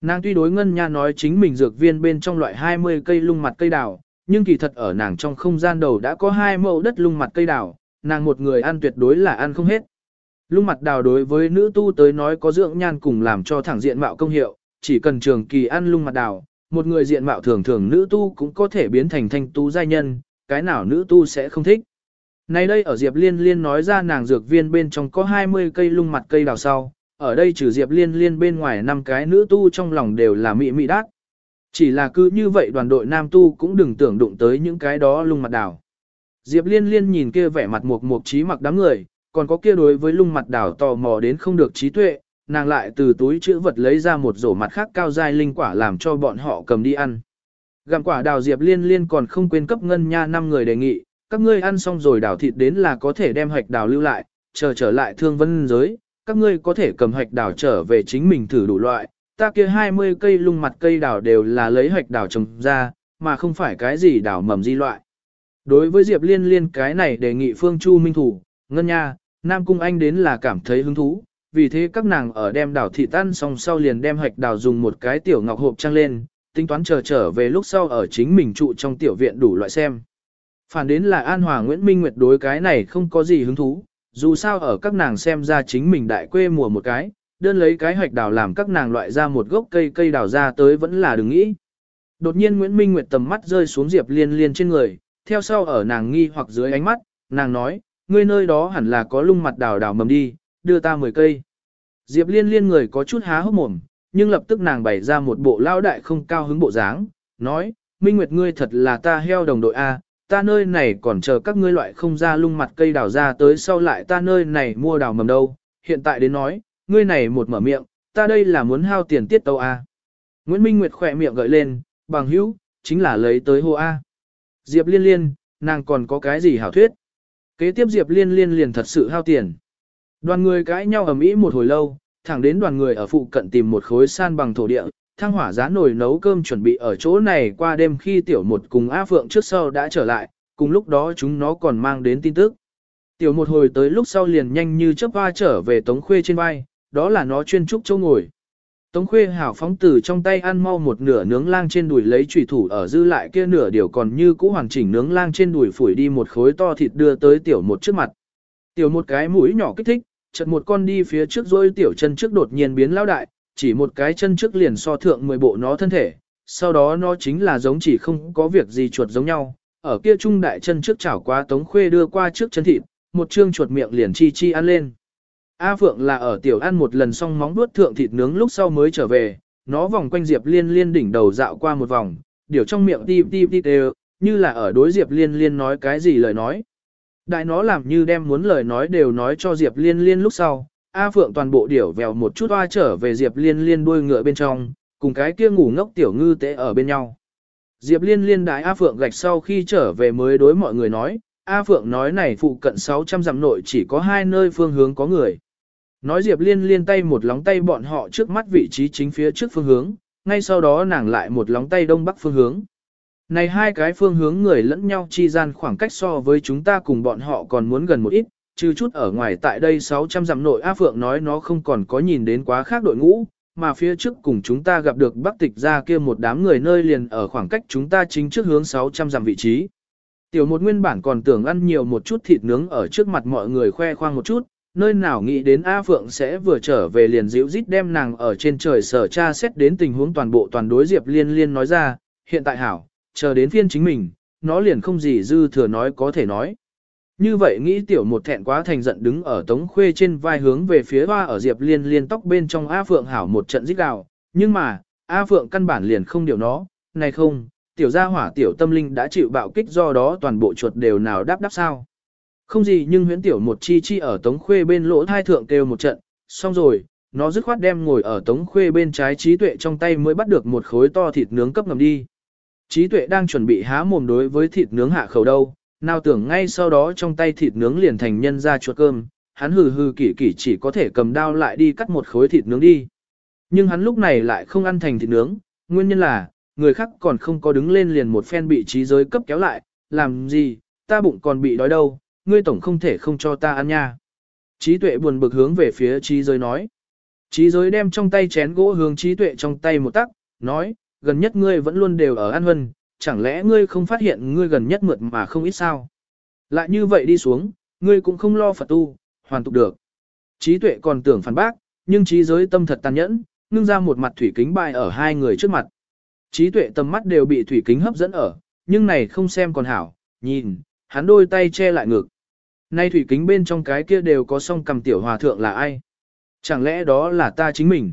Nàng tuy đối ngân nha nói chính mình dược viên bên trong loại 20 cây lung mặt cây đào, nhưng kỳ thật ở nàng trong không gian đầu đã có hai mẫu đất lung mặt cây đào, nàng một người ăn tuyệt đối là ăn không hết. Lung mặt đào đối với nữ tu tới nói có dưỡng nhan cùng làm cho thẳng diện mạo công hiệu, chỉ cần trường kỳ ăn lung mặt đào, một người diện mạo thường thường nữ tu cũng có thể biến thành thanh tu giai nhân, cái nào nữ tu sẽ không thích. Nay đây ở Diệp Liên Liên nói ra nàng dược viên bên trong có 20 cây lung mặt cây đào sau, ở đây trừ Diệp Liên Liên bên ngoài năm cái nữ tu trong lòng đều là mị mị đát. Chỉ là cứ như vậy đoàn đội nam tu cũng đừng tưởng đụng tới những cái đó lung mặt đào. Diệp Liên Liên nhìn kia vẻ mặt mục mục trí mặc đám người, còn có kia đối với lung mặt đào tò mò đến không được trí tuệ, nàng lại từ túi chữ vật lấy ra một rổ mặt khác cao dai linh quả làm cho bọn họ cầm đi ăn. Gặm quả đào Diệp Liên Liên còn không quên cấp ngân nha năm người đề nghị, các ngươi ăn xong rồi đào thịt đến là có thể đem hạch đào lưu lại, chờ trở lại thương vân giới, các ngươi có thể cầm hạch đào trở về chính mình thử đủ loại, ta kia 20 cây lung mặt cây đào đều là lấy hạch đào trồng ra, mà không phải cái gì đào mầm di loại. Đối với Diệp Liên Liên cái này đề nghị Phương Chu Minh Thủ, Ngân Nha, Nam Cung Anh đến là cảm thấy hứng thú, vì thế các nàng ở đem đào thị tan xong sau liền đem hạch đào dùng một cái tiểu ngọc hộp trang lên, tính toán chờ trở về lúc sau ở chính mình trụ trong tiểu viện đủ loại xem. Phản đến là An Hòa Nguyễn Minh Nguyệt đối cái này không có gì hứng thú, dù sao ở các nàng xem ra chính mình đại quê mùa một cái, đơn lấy cái hoạch đào làm các nàng loại ra một gốc cây cây đào ra tới vẫn là đừng nghĩ. Đột nhiên Nguyễn Minh Nguyệt tầm mắt rơi xuống Diệp Liên Liên trên người, theo sau ở nàng nghi hoặc dưới ánh mắt, nàng nói, ngươi nơi đó hẳn là có lung mặt đào đào mầm đi, đưa ta 10 cây. Diệp Liên Liên người có chút há hốc mồm, nhưng lập tức nàng bày ra một bộ lao đại không cao hứng bộ dáng, nói, Minh Nguyệt ngươi thật là ta heo đồng đội A, ta nơi này còn chờ các ngươi loại không ra lung mặt cây đào ra tới sau lại ta nơi này mua đào mầm đâu, hiện tại đến nói, ngươi này một mở miệng, ta đây là muốn hao tiền tiết tâu A. Nguyễn Minh Nguyệt khỏe miệng gợi lên, bằng hữu, chính là lấy tới hô A. Diệp liên liên, nàng còn có cái gì hảo thuyết. Kế tiếp Diệp liên liên liền thật sự hao tiền. Đoàn người cãi nhau ở Mỹ một hồi lâu, thẳng đến đoàn người ở phụ cận tìm một khối san bằng thổ địa, thang hỏa giá nồi nấu cơm chuẩn bị ở chỗ này qua đêm khi tiểu một cùng A Phượng trước sau đã trở lại, cùng lúc đó chúng nó còn mang đến tin tức. Tiểu một hồi tới lúc sau liền nhanh như chớp hoa trở về Tống Khuê trên vai, đó là nó chuyên trúc châu ngồi. Tống Khuê hảo phóng từ trong tay ăn mau một nửa nướng lang trên đùi lấy chủy thủ ở dư lại kia nửa điều còn như cũ hoàn chỉnh nướng lang trên đùi phủi đi một khối to thịt đưa tới tiểu một trước mặt. Tiểu một cái mũi nhỏ kích thích, chợt một con đi phía trước rồi tiểu chân trước đột nhiên biến lao đại, chỉ một cái chân trước liền so thượng 10 bộ nó thân thể, sau đó nó chính là giống chỉ không có việc gì chuột giống nhau, ở kia trung đại chân trước chảo qua tống khuê đưa qua trước chân thịt, một chương chuột miệng liền chi chi ăn lên. A Phượng là ở tiểu ăn một lần xong móng đuốt thượng thịt nướng lúc sau mới trở về, nó vòng quanh Diệp Liên Liên đỉnh đầu dạo qua một vòng, điều trong miệng ti ti ti đều, như là ở đối Diệp Liên Liên nói cái gì lời nói. Đại nó làm như đem muốn lời nói đều nói cho Diệp Liên Liên lúc sau, A Phượng toàn bộ điểu vèo một chút hoa trở về Diệp Liên Liên đuôi ngựa bên trong, cùng cái kia ngủ ngốc tiểu ngư tế ở bên nhau. Diệp Liên Liên đại A Phượng gạch sau khi trở về mới đối mọi người nói, A Phượng nói này phụ cận 600 dặm nội chỉ có hai nơi phương hướng có người. Nói Diệp Liên liên tay một lóng tay bọn họ trước mắt vị trí chính phía trước phương hướng, ngay sau đó nàng lại một lóng tay đông bắc phương hướng. Này hai cái phương hướng người lẫn nhau chi gian khoảng cách so với chúng ta cùng bọn họ còn muốn gần một ít, trừ chút ở ngoài tại đây 600 dặm nội A Phượng nói nó không còn có nhìn đến quá khác đội ngũ, mà phía trước cùng chúng ta gặp được Bắc Tịch ra kia một đám người nơi liền ở khoảng cách chúng ta chính trước hướng 600 dặm vị trí. Tiểu một nguyên bản còn tưởng ăn nhiều một chút thịt nướng ở trước mặt mọi người khoe khoang một chút, nơi nào nghĩ đến A Phượng sẽ vừa trở về liền dịu rít đem nàng ở trên trời sở tra xét đến tình huống toàn bộ toàn đối Diệp Liên Liên nói ra, hiện tại hảo, chờ đến phiên chính mình, nó liền không gì dư thừa nói có thể nói. Như vậy nghĩ tiểu một thẹn quá thành giận đứng ở tống khuê trên vai hướng về phía hoa ở Diệp Liên Liên tóc bên trong A Phượng hảo một trận rít gào, nhưng mà, A Phượng căn bản liền không điều nó, này không, tiểu gia hỏa tiểu tâm linh đã chịu bạo kích do đó toàn bộ chuột đều nào đáp đáp sao. Không gì nhưng huyễn tiểu một chi chi ở tống khuê bên lỗ thai thượng kêu một trận, xong rồi, nó dứt khoát đem ngồi ở tống khuê bên trái trí tuệ trong tay mới bắt được một khối to thịt nướng cấp ngầm đi. Trí tuệ đang chuẩn bị há mồm đối với thịt nướng hạ khẩu đâu, nào tưởng ngay sau đó trong tay thịt nướng liền thành nhân ra chuột cơm, hắn hừ hừ kỷ kỷ chỉ có thể cầm dao lại đi cắt một khối thịt nướng đi. Nhưng hắn lúc này lại không ăn thành thịt nướng, nguyên nhân là, người khác còn không có đứng lên liền một phen bị trí giới cấp kéo lại, làm gì, ta bụng còn bị đói đâu, ngươi tổng không thể không cho ta ăn nha. Trí tuệ buồn bực hướng về phía trí giới nói. Trí giới đem trong tay chén gỗ hướng trí tuệ trong tay một tắc, nói, gần nhất ngươi vẫn luôn đều ở ăn hân, chẳng lẽ ngươi không phát hiện ngươi gần nhất mượt mà không ít sao? Lại như vậy đi xuống, ngươi cũng không lo Phật tu, hoàn tục được. Trí tuệ còn tưởng phản bác, nhưng trí giới tâm thật tàn nhẫn, ngưng ra một mặt thủy kính bài ở hai người trước mặt. Trí tuệ tầm mắt đều bị thủy kính hấp dẫn ở, nhưng này không xem còn hảo, nhìn, hắn đôi tay che lại ngực. Nay thủy kính bên trong cái kia đều có song cầm tiểu hòa thượng là ai? Chẳng lẽ đó là ta chính mình?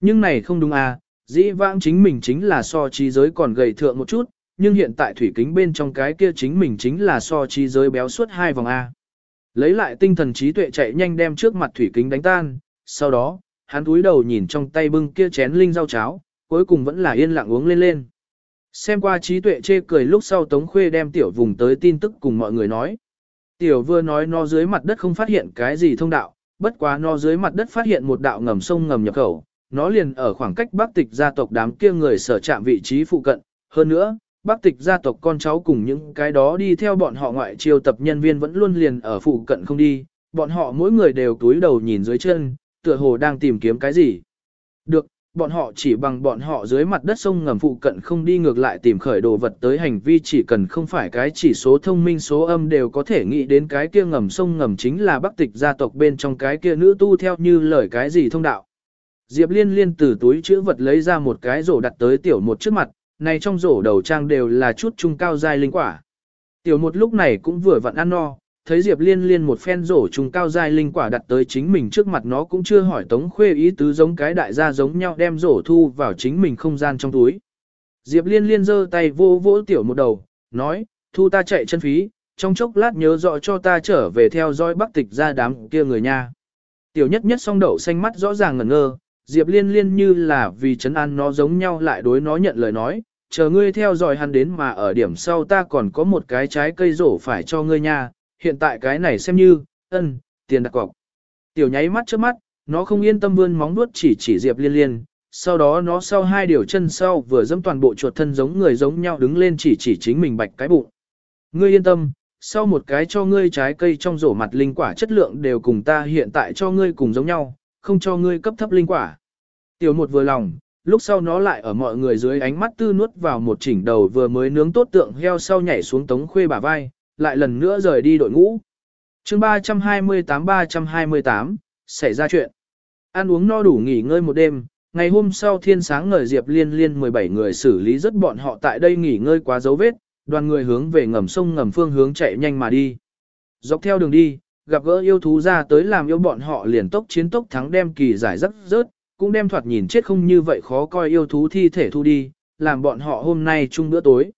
Nhưng này không đúng à, dĩ vãng chính mình chính là so trí giới còn gầy thượng một chút, nhưng hiện tại thủy kính bên trong cái kia chính mình chính là so trí giới béo suốt hai vòng A. Lấy lại tinh thần trí tuệ chạy nhanh đem trước mặt thủy kính đánh tan, sau đó, hắn túi đầu nhìn trong tay bưng kia chén linh rau cháo, cuối cùng vẫn là yên lặng uống lên lên. Xem qua trí tuệ chê cười lúc sau Tống Khuê đem tiểu vùng tới tin tức cùng mọi người nói. Tiểu vừa nói nó dưới mặt đất không phát hiện cái gì thông đạo, bất quá nó dưới mặt đất phát hiện một đạo ngầm sông ngầm nhập khẩu, nó liền ở khoảng cách bắc tịch gia tộc đám kia người sở chạm vị trí phụ cận. Hơn nữa, bắc tịch gia tộc con cháu cùng những cái đó đi theo bọn họ ngoại chiêu tập nhân viên vẫn luôn liền ở phụ cận không đi, bọn họ mỗi người đều túi đầu nhìn dưới chân, tựa hồ đang tìm kiếm cái gì. Được, bọn họ chỉ bằng bọn họ dưới mặt đất sông ngầm phụ cận không đi ngược lại tìm khởi đồ vật tới hành vi chỉ cần không phải cái chỉ số thông minh số âm đều có thể nghĩ đến cái kia ngầm sông ngầm chính là bắc tịch gia tộc bên trong cái kia nữ tu theo như lời cái gì thông đạo. Diệp liên liên từ túi chữ vật lấy ra một cái rổ đặt tới tiểu một trước mặt, này trong rổ đầu trang đều là chút trung cao giai linh quả. Tiểu một lúc này cũng vừa vặn ăn no, thấy Diệp Liên Liên một phen rổ trung cao giai linh quả đặt tới chính mình trước mặt nó cũng chưa hỏi Tống Khuê ý tứ giống cái đại gia giống nhau đem rổ thu vào chính mình không gian trong túi. Diệp Liên Liên giơ tay vô vỗ tiểu một đầu, nói, thu ta chạy chân phí, trong chốc lát nhớ rõ cho ta trở về theo dõi bắc tịch ra đám kia người nha. Tiểu nhất nhất song đậu xanh mắt rõ ràng ngẩn ngơ, Diệp Liên Liên như là vì chấn an nó giống nhau lại đối nó nhận lời nói, chờ ngươi theo dõi hắn đến mà ở điểm sau ta còn có một cái trái cây rổ phải cho ngươi nha, hiện tại cái này xem như, ân, tiền đặt cọc. Tiểu nháy mắt trước mắt, nó không yên tâm vươn móng nuốt chỉ chỉ Diệp Liên Liên, sau đó nó sau hai điều chân sau vừa dẫm toàn bộ chuột thân giống người giống nhau đứng lên chỉ chỉ chính mình bạch cái bụng. Ngươi yên tâm, sau một cái cho ngươi trái cây trong rổ mặt linh quả chất lượng đều cùng ta hiện tại cho ngươi cùng giống nhau, không cho ngươi cấp thấp linh quả. Tiểu một vừa lòng, lúc sau nó lại ở mọi người dưới ánh mắt tư nuốt vào một chỉnh đầu vừa mới nướng tốt tượng heo sau nhảy xuống tống khuê bả vai, lại lần nữa rời đi đội ngũ. chương 328-328, xảy ra chuyện. Ăn uống no đủ nghỉ ngơi một đêm, ngày hôm sau thiên sáng ngời Diệp Liên Liên 17 người xử lý rất bọn họ tại đây nghỉ ngơi quá dấu vết, đoàn người hướng về ngầm sông ngầm phương hướng chạy nhanh mà đi. Dọc theo đường đi, gặp gỡ yêu thú ra tới làm yêu bọn họ liền tốc chiến tốc thắng đem kỳ giải rất rớt, cũng đem thoạt nhìn chết không như vậy khó coi yêu thú thi thể thu đi, làm bọn họ hôm nay chung bữa tối.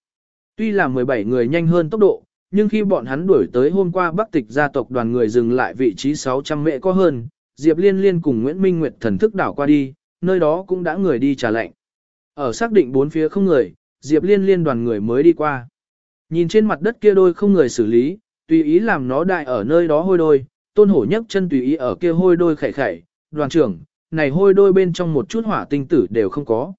Tuy là 17 người nhanh hơn tốc độ, nhưng khi bọn hắn đuổi tới hôm qua Bắc Tịch gia tộc đoàn người dừng lại vị trí 600 mệ có hơn, Diệp Liên Liên cùng Nguyễn Minh Nguyệt thần thức đảo qua đi, nơi đó cũng đã người đi trả lệnh. Ở xác định bốn phía không người, Diệp Liên Liên đoàn người mới đi qua. Nhìn trên mặt đất kia đôi không người xử lý, tùy ý làm nó đại ở nơi đó hôi đôi, tôn hổ nhấc chân tùy ý ở kia hôi đôi khẩy khẩy, đoàn trưởng, này hôi đôi bên trong một chút hỏa tinh tử đều không có.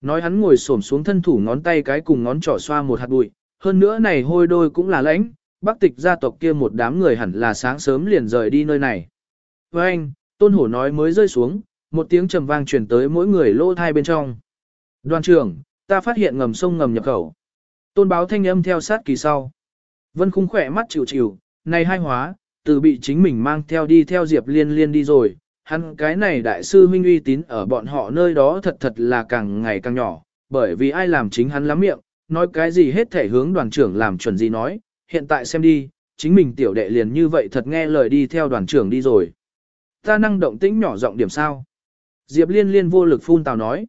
Nói hắn ngồi xổm xuống thân thủ ngón tay cái cùng ngón trỏ xoa một hạt bụi, hơn nữa này hôi đôi cũng là lãnh, bắc tịch gia tộc kia một đám người hẳn là sáng sớm liền rời đi nơi này. Với anh, tôn hổ nói mới rơi xuống, một tiếng trầm vang truyền tới mỗi người lỗ thai bên trong. Đoàn trưởng, ta phát hiện ngầm sông ngầm nhập khẩu. Tôn báo thanh âm theo sát kỳ sau. Vân khung khỏe mắt chịu chịu, này hai hóa, từ bị chính mình mang theo đi theo Diệp Liên Liên đi rồi, hắn cái này đại sư huynh uy tín ở bọn họ nơi đó thật thật là càng ngày càng nhỏ, bởi vì ai làm chính hắn lắm miệng, nói cái gì hết thể hướng đoàn trưởng làm chuẩn gì nói, hiện tại xem đi, chính mình tiểu đệ liền như vậy thật nghe lời đi theo đoàn trưởng đi rồi. Ta năng động tĩnh nhỏ giọng điểm sao. Diệp liên liên vô lực phun tào nói.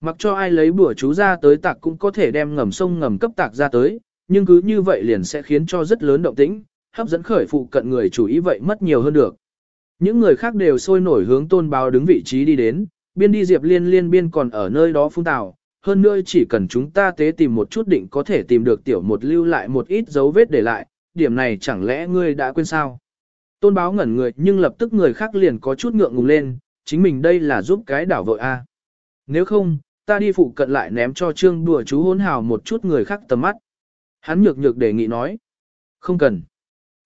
Mặc cho ai lấy bữa chú ra tới tạc cũng có thể đem ngầm sông ngầm cấp tạc ra tới, nhưng cứ như vậy liền sẽ khiến cho rất lớn động tĩnh, hấp dẫn khởi phụ cận người chủ ý vậy mất nhiều hơn được. Những người khác đều sôi nổi hướng tôn báo đứng vị trí đi đến, biên đi Diệp liên liên biên còn ở nơi đó phun tào, hơn nữa chỉ cần chúng ta tế tìm một chút định có thể tìm được tiểu một lưu lại một ít dấu vết để lại, điểm này chẳng lẽ ngươi đã quên sao? Tôn báo ngẩn người nhưng lập tức người khác liền có chút ngượng ngùng lên, chính mình đây là giúp cái đảo vội a. Nếu không, ta đi phụ cận lại ném cho trương đùa chú hôn hào một chút người khác tầm mắt. Hắn nhược nhược đề nghị nói. Không cần.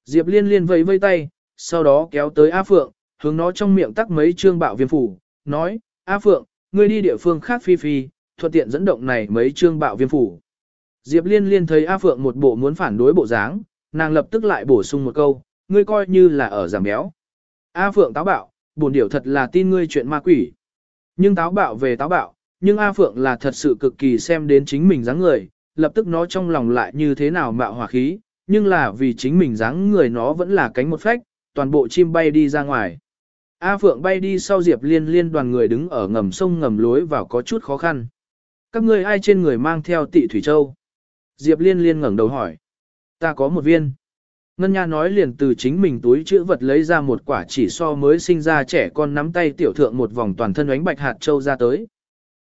Diệp liên liên vẫy vây tay, sau đó kéo tới A Phượng, hướng nó trong miệng tắc mấy trương bạo viêm phủ, nói, A Phượng, ngươi đi địa phương khác phi phi, thuận tiện dẫn động này mấy trương bạo viêm phủ. Diệp Liên Liên thấy A Phượng một bộ muốn phản đối bộ dáng, nàng lập tức lại bổ sung một câu, ngươi coi như là ở giảm béo. A Phượng táo bạo, buồn điểu thật là tin ngươi chuyện ma quỷ. Nhưng táo bạo về táo bạo, nhưng A Phượng là thật sự cực kỳ xem đến chính mình dáng người, lập tức nó trong lòng lại như thế nào mạo hỏa khí, nhưng là vì chính mình dáng người nó vẫn là cánh một phách, toàn bộ chim bay đi ra ngoài. A Phượng bay đi sau Diệp Liên Liên đoàn người đứng ở ngầm sông ngầm lối vào có chút khó khăn. Các ngươi ai trên người mang theo tị Thủy Châu? Diệp Liên Liên ngẩng đầu hỏi. Ta có một viên. Ngân Nha nói liền từ chính mình túi chữ vật lấy ra một quả chỉ so mới sinh ra trẻ con nắm tay tiểu thượng một vòng toàn thân ánh bạch hạt châu ra tới.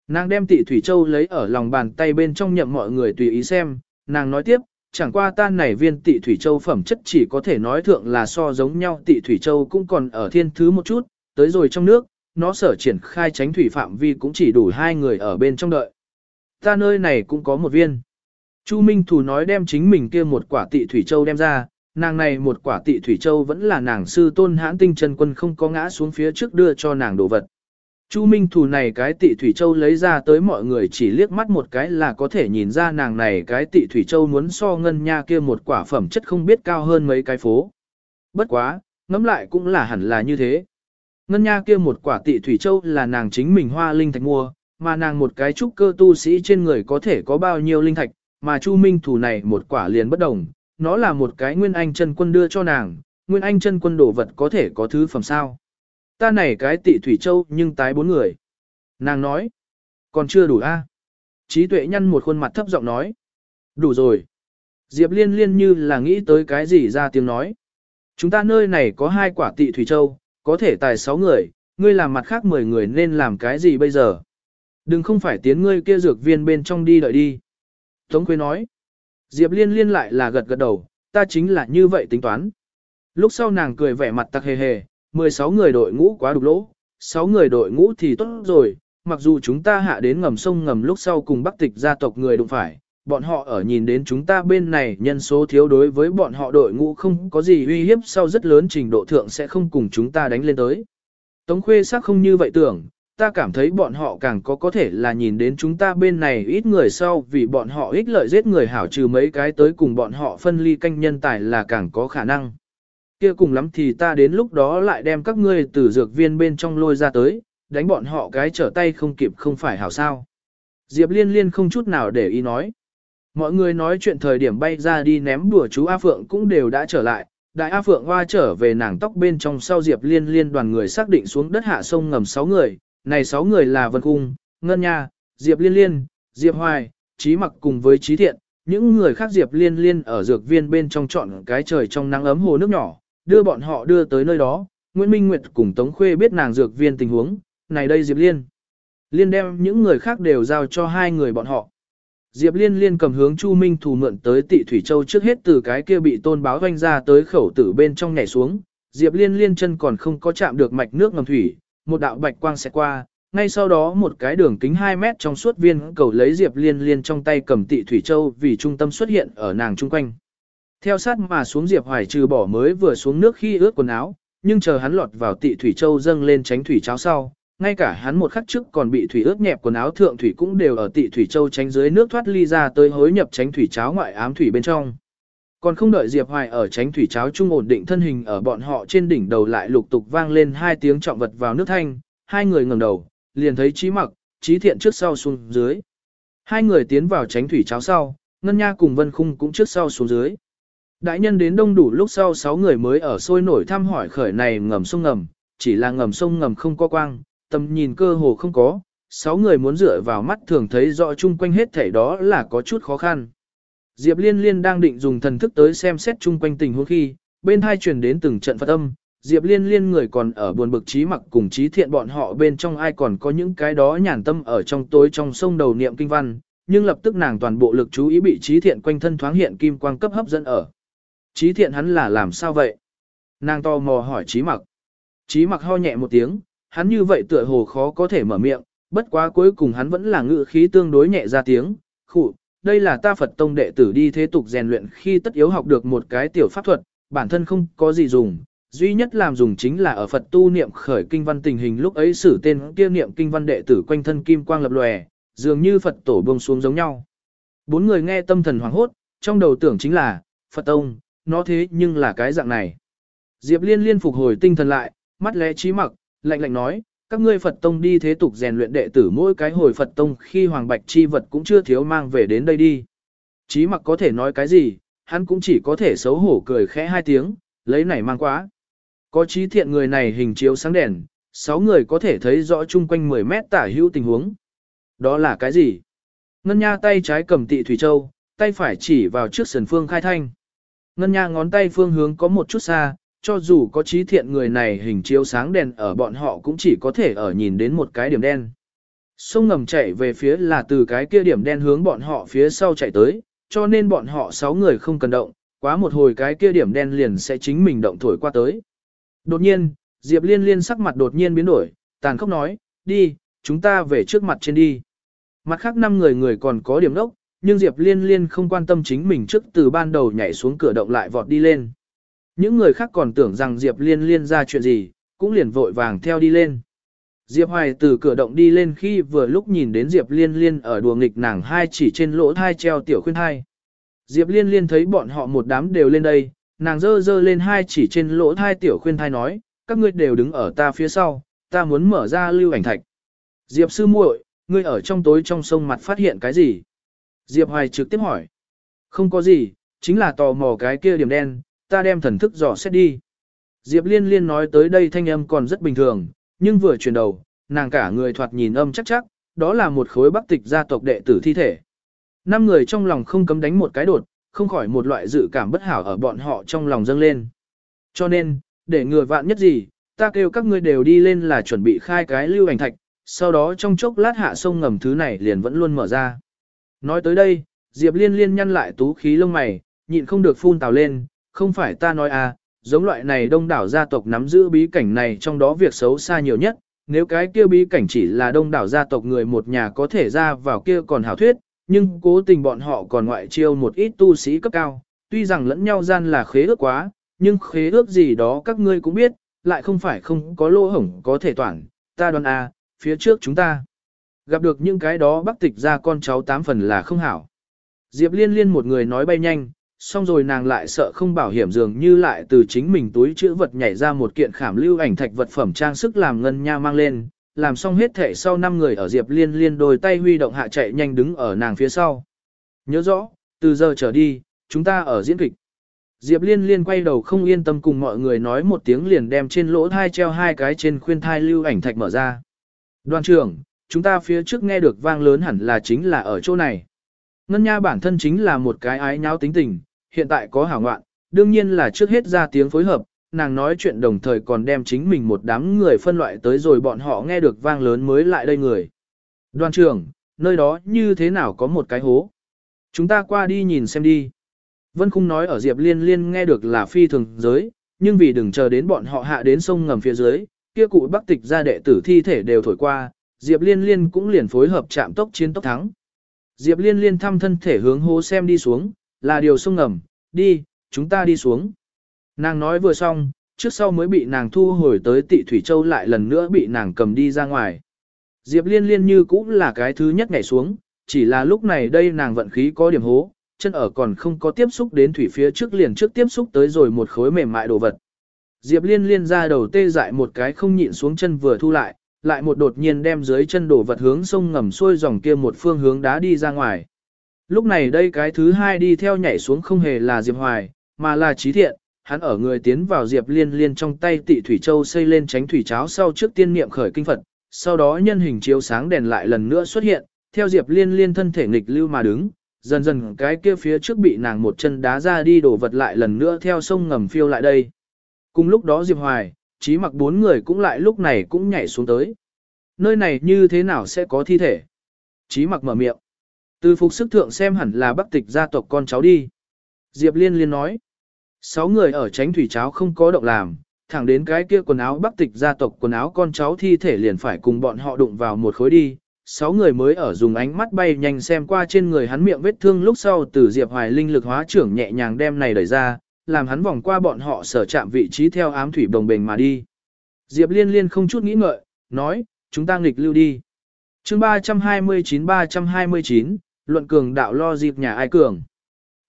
Nàng đem tị Thủy Châu lấy ở lòng bàn tay bên trong nhậm mọi người tùy ý xem, nàng nói tiếp, chẳng qua tan này viên tị Thủy Châu phẩm chất chỉ có thể nói thượng là so giống nhau tị Thủy Châu cũng còn ở thiên thứ một chút, tới rồi trong nước, nó sở triển khai tránh thủy phạm vi cũng chỉ đủ hai người ở bên trong đợi. Ta nơi này cũng có một viên. Chu Minh Thủ nói đem chính mình kia một quả tị Thủy Châu đem ra, nàng này một quả tị Thủy Châu vẫn là nàng sư tôn hãn tinh chân quân không có ngã xuống phía trước đưa cho nàng đồ vật. Chu Minh Thủ này cái tị Thủy Châu lấy ra tới mọi người chỉ liếc mắt một cái là có thể nhìn ra nàng này cái tị Thủy Châu muốn so ngân nha kia một quả phẩm chất không biết cao hơn mấy cái phố. Bất quá, ngẫm lại cũng là hẳn là như thế. Ngân nha kia một quả tị Thủy Châu là nàng chính mình hoa linh thạch mua, mà nàng một cái trúc cơ tu sĩ trên người có thể có bao nhiêu linh thạch, mà Chu Minh Thủ này một quả liền bất đồng, nó là một cái Nguyên Anh chân quân đưa cho nàng, Nguyên Anh chân quân đồ vật có thể có thứ phẩm sao. Ta này cái tị Thủy Châu nhưng tái bốn người. Nàng nói, còn chưa đủ a Trí tuệ nhăn một khuôn mặt thấp giọng nói. Đủ rồi. Diệp liên liên như là nghĩ tới cái gì ra tiếng nói. Chúng ta nơi này có hai quả tị Thủy Châu, có thể tài sáu người, ngươi làm mặt khác mười người nên làm cái gì bây giờ? Đừng không phải tiến ngươi kia dược viên bên trong đi đợi đi. Tống Quế nói. Diệp liên liên lại là gật gật đầu, ta chính là như vậy tính toán. Lúc sau nàng cười vẻ mặt tặc hề hề, 16 người đội ngũ quá đục lỗ, 6 người đội ngũ thì tốt rồi, mặc dù chúng ta hạ đến ngầm sông ngầm lúc sau cùng bắc tịch gia tộc người đụng phải, bọn họ ở nhìn đến chúng ta bên này nhân số thiếu đối với bọn họ đội ngũ không có gì uy hiếp sau rất lớn trình độ thượng sẽ không cùng chúng ta đánh lên tới. Tống khuê sắc không như vậy tưởng, ta cảm thấy bọn họ càng có có thể là nhìn đến chúng ta bên này ít người sau vì bọn họ ích lợi giết người hảo trừ mấy cái tới cùng bọn họ phân ly canh nhân tài là càng có khả năng. Kia cùng lắm thì ta đến lúc đó lại đem các ngươi từ dược viên bên trong lôi ra tới, đánh bọn họ cái trở tay không kịp không phải hảo sao. Diệp liên liên không chút nào để ý nói. Mọi người nói chuyện thời điểm bay ra đi ném đùa chú A Phượng cũng đều đã trở lại, đại A Phượng hoa trở về nàng tóc bên trong sau Diệp liên liên đoàn người xác định xuống đất hạ sông ngầm 6 người, này 6 người là Vân Cung, Ngân Nha, Diệp liên liên, Diệp Hoài, Trí Mặc cùng với Trí Thiện, những người khác Diệp liên liên ở dược viên bên trong chọn cái trời trong nắng ấm hồ nước nhỏ, đưa bọn họ đưa tới nơi đó, Nguyễn Minh Nguyệt cùng Tống Khuê biết nàng dược viên tình huống, này đây Diệp Liên. Liên đem những người khác đều giao cho hai người bọn họ. Diệp Liên liên cầm hướng Chu Minh Thù mượn tới Tị Thủy Châu trước hết từ cái kia bị tôn báo vanh ra tới khẩu tử bên trong nhảy xuống. Diệp Liên liên chân còn không có chạm được mạch nước ngầm thủy, một đạo bạch quang sẽ qua, ngay sau đó một cái đường kính 2 mét trong suốt viên cầu lấy Diệp Liên liên trong tay cầm Tị Thủy Châu vì trung tâm xuất hiện ở nàng chung quanh. Theo sát mà xuống Diệp Hoài trừ bỏ mới vừa xuống nước khi ướt quần áo, nhưng chờ hắn lọt vào Tị Thủy Châu dâng lên tránh thủy cháo sau, ngay cả hắn một khắc trước còn bị thủy ướt nhẹp quần áo thượng thủy cũng đều ở tị thủy châu tránh dưới nước thoát ly ra tới hối nhập tránh thủy cháo ngoại ám thủy bên trong. Còn không đợi Diệp Hoài ở tránh thủy cháo trung ổn định thân hình ở bọn họ trên đỉnh đầu lại lục tục vang lên hai tiếng trọng vật vào nước thanh, hai người ngẩng đầu, liền thấy trí mặc, trí thiện trước sau xuống dưới. Hai người tiến vào tránh thủy cháo sau, Ngân Nha cùng Vân Khung cũng trước sau xuống dưới. Đại nhân đến đông đủ lúc sau sáu người mới ở sôi nổi thăm hỏi khởi này ngầm sông ngầm, chỉ là ngầm sông ngầm không có quang, tầm nhìn cơ hồ không có, sáu người muốn dựa vào mắt thường thấy rõ chung quanh hết thảy đó là có chút khó khăn. Diệp Liên Liên đang định dùng thần thức tới xem xét chung quanh tình huống khi, bên hai truyền đến từng trận Phật âm, Diệp Liên Liên người còn ở buồn bực trí mặc cùng trí thiện bọn họ bên trong ai còn có những cái đó nhàn tâm ở trong tối trong sông đầu niệm kinh văn, nhưng lập tức nàng toàn bộ lực chú ý bị trí thiện quanh thân thoáng hiện kim quang cấp hấp dẫn ở. Trí thiện hắn là làm sao vậy? Nàng to mò hỏi trí mặc. Trí mặc ho nhẹ một tiếng, hắn như vậy tựa hồ khó có thể mở miệng, bất quá cuối cùng hắn vẫn là ngự khí tương đối nhẹ ra tiếng, khụ, đây là ta Phật tông đệ tử đi thế tục rèn luyện khi tất yếu học được một cái tiểu pháp thuật, bản thân không có gì dùng, duy nhất làm dùng chính là ở Phật tu niệm khởi kinh văn tình hình lúc ấy sử tên kia niệm kinh văn đệ tử quanh thân kim quang lập lòe, dường như Phật tổ bông xuống giống nhau. Bốn người nghe tâm thần hoảng hốt, trong đầu tưởng chính là, Phật tông, nó thế nhưng là cái dạng này. Diệp liên liên phục hồi tinh thần lại, mắt lẽ trí mặc, lạnh lạnh nói, các ngươi Phật tông đi thế tục rèn luyện đệ tử mỗi cái hồi Phật tông khi hoàng bạch chi vật cũng chưa thiếu mang về đến đây đi. Trí mặc có thể nói cái gì, hắn cũng chỉ có thể xấu hổ cười khẽ hai tiếng, lấy này mang quá. Có trí thiện người này hình chiếu sáng đèn, sáu người có thể thấy rõ chung quanh 10 mét tả hữu tình huống. Đó là cái gì? Ngân Nha tay trái cầm tị Thủy Châu, tay phải chỉ vào trước sườn phương khai thanh. Ngân Nha ngón tay phương hướng có một chút xa, cho dù có trí thiện người này hình chiếu sáng đèn ở bọn họ cũng chỉ có thể ở nhìn đến một cái điểm đen. Sông ngầm chạy về phía là từ cái kia điểm đen hướng bọn họ phía sau chạy tới, cho nên bọn họ sáu người không cần động, quá một hồi cái kia điểm đen liền sẽ chính mình động thổi qua tới. Đột nhiên, Diệp Liên Liên sắc mặt đột nhiên biến đổi, tàn khốc nói, đi, chúng ta về trước mặt trên đi. Mặt khác năm người người còn có điểm đốc, nhưng Diệp Liên Liên không quan tâm chính mình trước từ ban đầu nhảy xuống cửa động lại vọt đi lên. Những người khác còn tưởng rằng Diệp Liên Liên ra chuyện gì, cũng liền vội vàng theo đi lên. Diệp Hoài từ cửa động đi lên khi vừa lúc nhìn đến Diệp Liên Liên ở đùa nghịch nàng hai chỉ trên lỗ thai treo tiểu khuyên thai. Diệp Liên Liên thấy bọn họ một đám đều lên đây, nàng dơ dơ lên hai chỉ trên lỗ thai tiểu khuyên thai nói, các ngươi đều đứng ở ta phía sau, ta muốn mở ra lưu ảnh thạch. Diệp sư muội, ngươi ở trong tối trong sông mặt phát hiện cái gì? Diệp Hoài trực tiếp hỏi. Không có gì, chính là tò mò cái kia điểm đen, ta đem thần thức dò xét đi. Diệp Liên Liên nói tới đây thanh âm còn rất bình thường, nhưng vừa chuyển đầu, nàng cả người thoạt nhìn âm chắc chắc, đó là một khối bắc tịch gia tộc đệ tử thi thể. Năm người trong lòng không cấm đánh một cái đột, không khỏi một loại dự cảm bất hảo ở bọn họ trong lòng dâng lên. Cho nên, để ngừa vạn nhất gì, ta kêu các ngươi đều đi lên là chuẩn bị khai cái lưu ảnh thạch, sau đó trong chốc lát hạ sông ngầm thứ này liền vẫn luôn mở ra. Nói tới đây, Diệp Liên Liên nhăn lại tú khí lông mày, nhịn không được phun tào lên, không phải ta nói à, giống loại này đông đảo gia tộc nắm giữ bí cảnh này trong đó việc xấu xa nhiều nhất, nếu cái kia bí cảnh chỉ là đông đảo gia tộc người một nhà có thể ra vào kia còn hảo thuyết, nhưng cố tình bọn họ còn ngoại chiêu một ít tu sĩ cấp cao, tuy rằng lẫn nhau gian là khế ước quá, nhưng khế ước gì đó các ngươi cũng biết, lại không phải không có lỗ hổng có thể toàn, ta đoán à, phía trước chúng ta gặp được những cái đó bắc tịch ra con cháu tám phần là không hảo. Diệp liên liên một người nói bay nhanh, xong rồi nàng lại sợ không bảo hiểm dường như lại từ chính mình túi chữ vật nhảy ra một kiện khảm lưu ảnh thạch vật phẩm trang sức làm ngân nha mang lên, làm xong hết thể sau năm người ở Diệp Liên Liên đôi tay huy động hạ chạy nhanh đứng ở nàng phía sau. Nhớ rõ, từ giờ trở đi, chúng ta ở diễn kịch. Diệp Liên Liên quay đầu không yên tâm cùng mọi người nói một tiếng liền đem trên lỗ thai treo hai cái trên khuyên thai lưu ảnh thạch mở ra. Đoàn trưởng, chúng ta phía trước nghe được vang lớn hẳn là chính là ở chỗ này. Ngân Nha bản thân chính là một cái ái nháo tính tình, hiện tại có hảo ngoạn, đương nhiên là trước hết ra tiếng phối hợp, nàng nói chuyện đồng thời còn đem chính mình một đám người phân loại tới rồi bọn họ nghe được vang lớn mới lại đây người. Đoàn trưởng, nơi đó như thế nào có một cái hố? Chúng ta qua đi nhìn xem đi. Vân Khung nói ở Diệp Liên Liên nghe được là phi thường giới, nhưng vì đừng chờ đến bọn họ hạ đến sông ngầm phía dưới, kia cụ bắc tịch ra đệ tử thi thể đều thổi qua, Diệp Liên Liên cũng liền phối hợp chạm tốc chiến tốc thắng. Diệp Liên Liên thăm thân thể hướng hố xem đi xuống, là điều sông ngầm, đi, chúng ta đi xuống. Nàng nói vừa xong, trước sau mới bị nàng thu hồi tới tị Thủy Châu lại lần nữa bị nàng cầm đi ra ngoài. Diệp liên liên như cũng là cái thứ nhất nhảy xuống, chỉ là lúc này đây nàng vận khí có điểm hố, chân ở còn không có tiếp xúc đến thủy phía trước liền trước tiếp xúc tới rồi một khối mềm mại đồ vật. Diệp liên liên ra đầu tê dại một cái không nhịn xuống chân vừa thu lại, lại một đột nhiên đem dưới chân đổ vật hướng sông ngầm xuôi dòng kia một phương hướng đá đi ra ngoài. Lúc này đây cái thứ hai đi theo nhảy xuống không hề là Diệp Hoài, mà là Trí Thiện, hắn ở người tiến vào Diệp Liên Liên trong tay tị thủy châu xây lên tránh thủy cháo sau trước tiên niệm khởi kinh Phật, sau đó nhân hình chiếu sáng đèn lại lần nữa xuất hiện, theo Diệp Liên Liên thân thể nghịch lưu mà đứng, dần dần cái kia phía trước bị nàng một chân đá ra đi đổ vật lại lần nữa theo sông ngầm phiêu lại đây. Cùng lúc đó Diệp Hoài, trí mặc bốn người cũng lại lúc này cũng nhảy xuống tới. Nơi này như thế nào sẽ có thi thể? Trí mặc mở miệng. Từ phục sức thượng xem hẳn là bắc tịch gia tộc con cháu đi. Diệp Liên Liên nói. Sáu người ở tránh thủy cháo không có động làm, thẳng đến cái kia quần áo bắc tịch gia tộc quần áo con cháu thi thể liền phải cùng bọn họ đụng vào một khối đi. Sáu người mới ở dùng ánh mắt bay nhanh xem qua trên người hắn miệng vết thương lúc sau từ Diệp Hoài linh lực hóa trưởng nhẹ nhàng đem này đẩy ra, làm hắn vòng qua bọn họ sở chạm vị trí theo ám thủy đồng bềnh mà đi. Diệp liên liên không chút nghĩ ngợi, nói, chúng ta nghịch lưu đi. chương 329-329, luận cường đạo lo dịp nhà ai cường.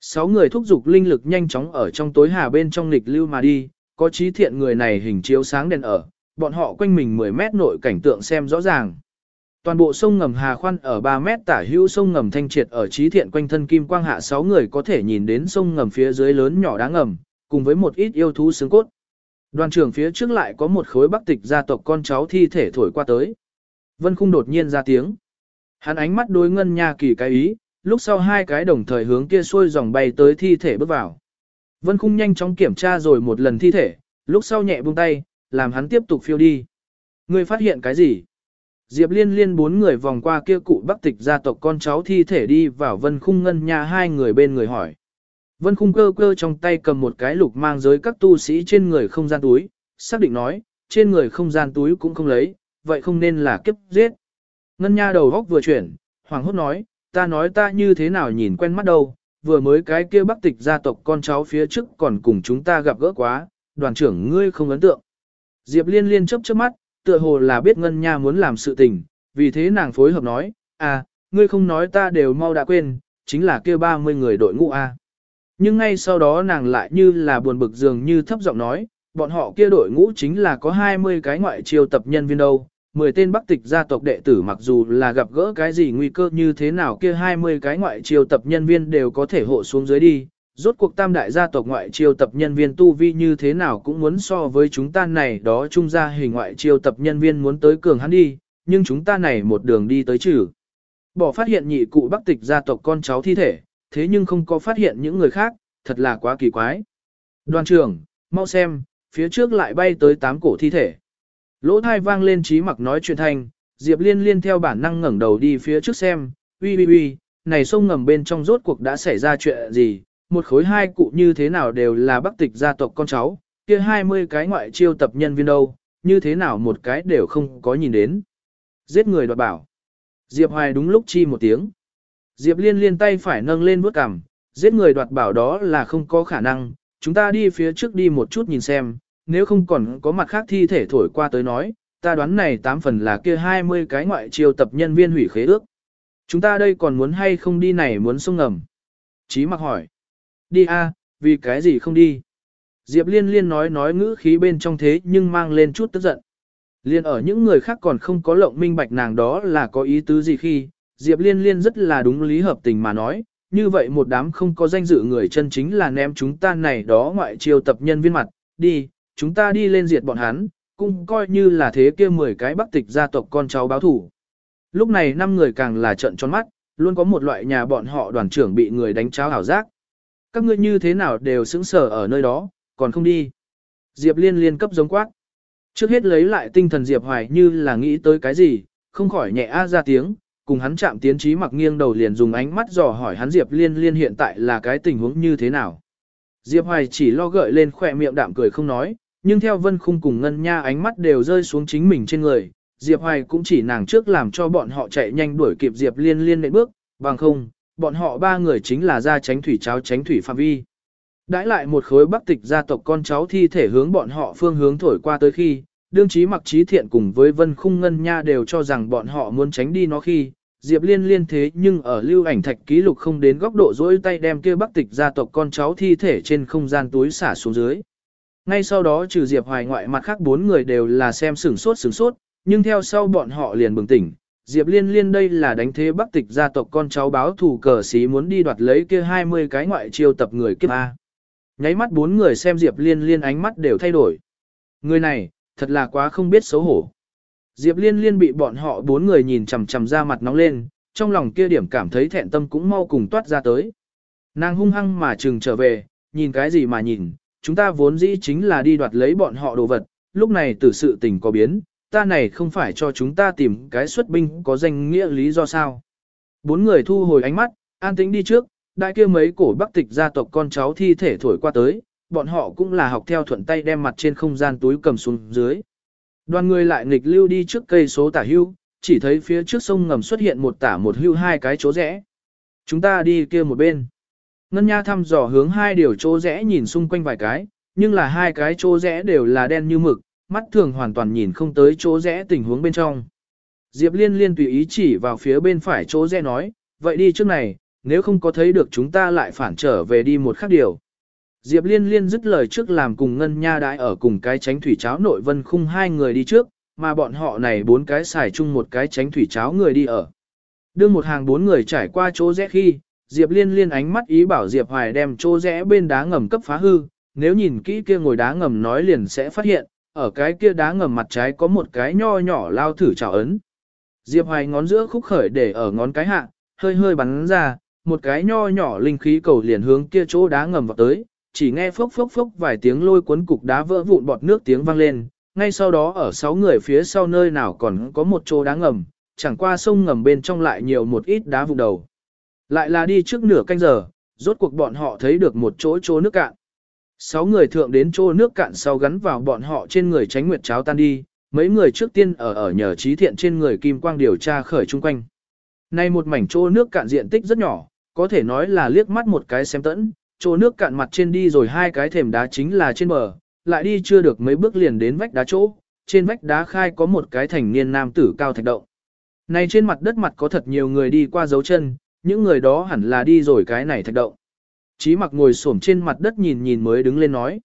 Sáu người thúc giục linh lực nhanh chóng ở trong tối hà bên trong nghịch lưu mà đi, có trí thiện người này hình chiếu sáng đèn ở, bọn họ quanh mình 10 mét nội cảnh tượng xem rõ ràng. Toàn bộ sông ngầm Hà Khoan ở 3 mét tả hữu sông ngầm thanh triệt ở trí thiện quanh thân kim quang hạ 6 người có thể nhìn đến sông ngầm phía dưới lớn nhỏ đá ngầm, cùng với một ít yêu thú xương cốt. Đoàn trưởng phía trước lại có một khối bắc tịch gia tộc con cháu thi thể thổi qua tới. Vân Khung đột nhiên ra tiếng. Hắn ánh mắt đối ngân nha kỳ cái ý, lúc sau hai cái đồng thời hướng kia xuôi dòng bay tới thi thể bước vào. Vân Khung nhanh chóng kiểm tra rồi một lần thi thể, lúc sau nhẹ buông tay, làm hắn tiếp tục phiêu đi. Ngươi phát hiện cái gì? Diệp Liên Liên bốn người vòng qua kia cụ bắc tịch gia tộc con cháu thi thể đi vào Vân Khung ngân nha hai người bên người hỏi. Vân Khung cơ cơ trong tay cầm một cái lục mang giới các tu sĩ trên người không gian túi, xác định nói, trên người không gian túi cũng không lấy, vậy không nên là kiếp giết. Ngân nha đầu góc vừa chuyển, hoàng hốt nói, ta nói ta như thế nào nhìn quen mắt đâu, vừa mới cái kia bắc tịch gia tộc con cháu phía trước còn cùng chúng ta gặp gỡ quá, đoàn trưởng ngươi không ấn tượng. Diệp liên liên chớp chớp mắt, tựa hồ là biết ngân nha muốn làm sự tình, vì thế nàng phối hợp nói, à, ngươi không nói ta đều mau đã quên, chính là kia 30 người đội ngũ A. Nhưng ngay sau đó nàng lại như là buồn bực dường như thấp giọng nói, bọn họ kia đội ngũ chính là có 20 cái ngoại triều tập nhân viên đâu, 10 tên bắc tịch gia tộc đệ tử mặc dù là gặp gỡ cái gì nguy cơ như thế nào kia 20 cái ngoại triều tập nhân viên đều có thể hộ xuống dưới đi. Rốt cuộc tam đại gia tộc ngoại triều tập nhân viên tu vi như thế nào cũng muốn so với chúng ta này đó trung gia hình ngoại triều tập nhân viên muốn tới cường hắn đi, nhưng chúng ta này một đường đi tới trừ. Bỏ phát hiện nhị cụ bắc tịch gia tộc con cháu thi thể, thế nhưng không có phát hiện những người khác, thật là quá kỳ quái. Đoàn trưởng, mau xem, phía trước lại bay tới tám cổ thi thể. Lỗ thai vang lên trí mặc nói chuyện thanh, Diệp Liên liên theo bản năng ngẩng đầu đi phía trước xem, uy uy uy, này sông ngầm bên trong rốt cuộc đã xảy ra chuyện gì, một khối hai cụ như thế nào đều là bắc tịch gia tộc con cháu, kia 20 cái ngoại chiêu tập nhân viên đâu, như thế nào một cái đều không có nhìn đến. Giết người đoạt bảo. Diệp Hoài đúng lúc chi một tiếng. Diệp Liên liên tay phải nâng lên bước cằm, giết người đoạt bảo đó là không có khả năng, chúng ta đi phía trước đi một chút nhìn xem, nếu không còn có mặt khác thi thể thổi qua tới nói, ta đoán này tám phần là kia 20 cái ngoại chiêu tập nhân viên hủy khế ước. Chúng ta đây còn muốn hay không đi này muốn sông ngầm? Chí mặc hỏi. Đi a, vì cái gì không đi? Diệp liên liên nói nói ngữ khí bên trong thế nhưng mang lên chút tức giận. Liên ở những người khác còn không có lộng minh bạch nàng đó là có ý tứ gì khi, Diệp liên liên rất là đúng lý hợp tình mà nói, như vậy một đám không có danh dự người chân chính là ném chúng ta này đó ngoại triều tập nhân viên mặt, đi, chúng ta đi lên diệt bọn hắn, cũng coi như là thế kia 10 cái bắc tịch gia tộc con cháu báo thủ. Lúc này năm người càng là trận tròn mắt, luôn có một loại nhà bọn họ đoàn trưởng bị người đánh cháo hảo giác. Các ngươi như thế nào đều sững sờ ở nơi đó, còn không đi. Diệp liên liên cấp giống quát. Trước hết lấy lại tinh thần Diệp hoài như là nghĩ tới cái gì, không khỏi nhẹ a ra tiếng, cùng hắn chạm tiến trí mặc nghiêng đầu liền dùng ánh mắt dò hỏi hắn Diệp liên liên hiện tại là cái tình huống như thế nào. Diệp hoài chỉ lo gợi lên khỏe miệng đạm cười không nói, nhưng theo vân khung cùng ngân nha ánh mắt đều rơi xuống chính mình trên người, Diệp Hoài cũng chỉ nàng trước làm cho bọn họ chạy nhanh đuổi kịp Diệp Liên Liên nệ bước, bằng không, bọn họ ba người chính là gia tránh thủy cháo tránh thủy phạm vi. Đãi lại một khối bắc tịch gia tộc con cháu thi thể hướng bọn họ phương hướng thổi qua tới khi, đương chí mặc trí thiện cùng với vân khung ngân nha đều cho rằng bọn họ muốn tránh đi nó khi, Diệp Liên liên thế nhưng ở lưu ảnh thạch ký lục không đến góc độ dỗi tay đem kia bắc tịch gia tộc con cháu thi thể trên không gian túi xả xuống dưới. Ngay sau đó trừ Diệp Hoài ngoại mặt khác bốn người đều là xem sửng sốt sửng sốt, nhưng theo sau bọn họ liền bừng tỉnh. Diệp Liên Liên đây là đánh thế bắc tịch gia tộc con cháu báo thù cờ xí muốn đi đoạt lấy kia 20 cái ngoại chiêu tập người kiếp A. Nháy mắt bốn người xem Diệp Liên Liên ánh mắt đều thay đổi. Người này, thật là quá không biết xấu hổ. Diệp Liên Liên bị bọn họ bốn người nhìn chằm chằm ra mặt nóng lên, trong lòng kia điểm cảm thấy thẹn tâm cũng mau cùng toát ra tới. Nàng hung hăng mà trừng trở về, nhìn cái gì mà nhìn, chúng ta vốn dĩ chính là đi đoạt lấy bọn họ đồ vật, lúc này tử sự tình có biến, ta này không phải cho chúng ta tìm cái xuất binh có danh nghĩa lý do sao. Bốn người thu hồi ánh mắt, an tĩnh đi trước, đại kia mấy cổ bắc tịch gia tộc con cháu thi thể thổi qua tới, bọn họ cũng là học theo thuận tay đem mặt trên không gian túi cầm xuống dưới. Đoàn người lại nghịch lưu đi trước cây số tả hưu, chỉ thấy phía trước sông ngầm xuất hiện một tả một hưu hai cái chỗ rẽ. Chúng ta đi kia một bên. Ngân Nha thăm dò hướng hai điều chỗ rẽ nhìn xung quanh vài cái, nhưng là hai cái chỗ rẽ đều là đen như mực, mắt thường hoàn toàn nhìn không tới chỗ rẽ tình huống bên trong. Diệp Liên Liên tùy ý chỉ vào phía bên phải chỗ rẽ nói, vậy đi trước này, nếu không có thấy được chúng ta lại phản trở về đi một khác điều. Diệp Liên Liên dứt lời trước làm cùng Ngân Nha đãi ở cùng cái tránh thủy cháo nội vân khung hai người đi trước, mà bọn họ này bốn cái xài chung một cái tránh thủy cháo người đi ở. Đưa một hàng bốn người trải qua chỗ rẽ khi, Diệp Liên Liên ánh mắt ý bảo Diệp Hoài đem chỗ rẽ bên đá ngầm cấp phá hư, nếu nhìn kỹ kia ngồi đá ngầm nói liền sẽ phát hiện, ở cái kia đá ngầm mặt trái có một cái nho nhỏ lao thử chảo ấn. Diệp Hoài ngón giữa khúc khởi để ở ngón cái hạ, hơi hơi bắn ra, một cái nho nhỏ linh khí cầu liền hướng kia chỗ đá ngầm vào tới, chỉ nghe phốc phốc phốc vài tiếng lôi cuốn cục đá vỡ vụn bọt nước tiếng vang lên, ngay sau đó ở sáu người phía sau nơi nào còn có một chỗ đá ngầm, chẳng qua sông ngầm bên trong lại nhiều một ít đá vụn đầu. Lại là đi trước nửa canh giờ, rốt cuộc bọn họ thấy được một chỗ chỗ nước cạn. Sáu người thượng đến chỗ nước cạn sau gắn vào bọn họ trên người tránh nguyệt cháo tan đi, mấy người trước tiên ở ở nhờ trí thiện trên người kim quang điều tra khởi chung quanh. Nay một mảnh chỗ nước cạn diện tích rất nhỏ, có thể nói là liếc mắt một cái xem tẫn, chỗ nước cạn mặt trên đi rồi hai cái thềm đá chính là trên bờ, lại đi chưa được mấy bước liền đến vách đá chỗ, trên vách đá khai có một cái thành niên nam tử cao thạch động. Này trên mặt đất mặt có thật nhiều người đi qua dấu chân, những người đó hẳn là đi rồi cái này thạch động. Chí mặc ngồi xổm trên mặt đất nhìn nhìn mới đứng lên nói.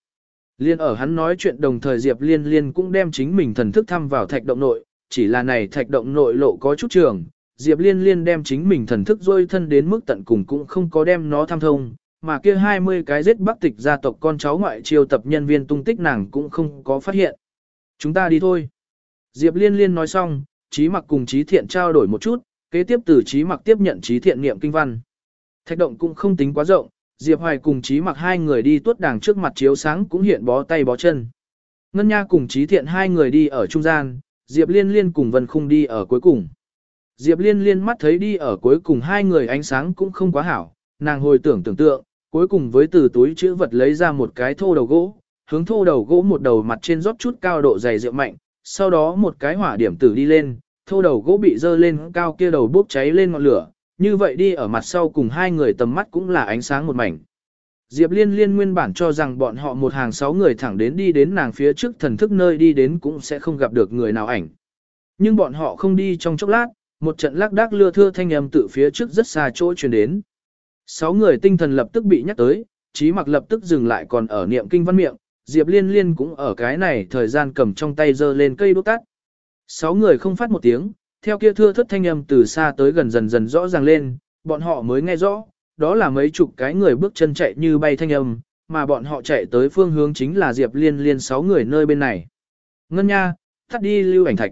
Liên ở hắn nói chuyện đồng thời Diệp Liên Liên cũng đem chính mình thần thức thăm vào thạch động nội, chỉ là này thạch động nội lộ có chút trường, Diệp Liên Liên đem chính mình thần thức rôi thân đến mức tận cùng cũng không có đem nó tham thông, mà kia 20 cái giết bắc tịch gia tộc con cháu ngoại triều tập nhân viên tung tích nàng cũng không có phát hiện. Chúng ta đi thôi. Diệp Liên Liên nói xong, Chí Mặc cùng Chí Thiện trao đổi một chút, kế tiếp từ Chí Mặc tiếp nhận Chí Thiện niệm kinh văn. Thạch động cũng không tính quá rộng, Diệp Hoài cùng Chí Mặc hai người đi tuốt đàng trước mặt chiếu sáng cũng hiện bó tay bó chân. Ngân Nha cùng Chí Thiện hai người đi ở trung gian, Diệp Liên Liên cùng Vân Khung đi ở cuối cùng. Diệp Liên Liên mắt thấy đi ở cuối cùng hai người ánh sáng cũng không quá hảo, nàng hồi tưởng tưởng tượng, cuối cùng với từ túi chữ vật lấy ra một cái thô đầu gỗ, hướng thô đầu gỗ một đầu mặt trên rót chút cao độ dày rượu mạnh, sau đó một cái hỏa điểm tử đi lên, thô đầu gỗ bị dơ lên cao kia đầu bốc cháy lên ngọn lửa, như vậy đi ở mặt sau cùng hai người tầm mắt cũng là ánh sáng một mảnh. Diệp Liên Liên nguyên bản cho rằng bọn họ một hàng sáu người thẳng đến đi đến nàng phía trước thần thức nơi đi đến cũng sẽ không gặp được người nào ảnh. Nhưng bọn họ không đi trong chốc lát, một trận lắc đắc lưa thưa thanh âm tự phía trước rất xa chỗ truyền đến. Sáu người tinh thần lập tức bị nhắc tới, trí mặc lập tức dừng lại còn ở niệm kinh văn miệng, Diệp Liên Liên cũng ở cái này thời gian cầm trong tay giơ lên cây đốt tắt. Sáu người không phát một tiếng, theo kia thưa thất thanh âm từ xa tới gần dần dần rõ ràng lên, bọn họ mới nghe rõ, đó là mấy chục cái người bước chân chạy như bay thanh âm, mà bọn họ chạy tới phương hướng chính là Diệp Liên Liên sáu người nơi bên này. Ngân nha, thắt đi lưu ảnh thạch.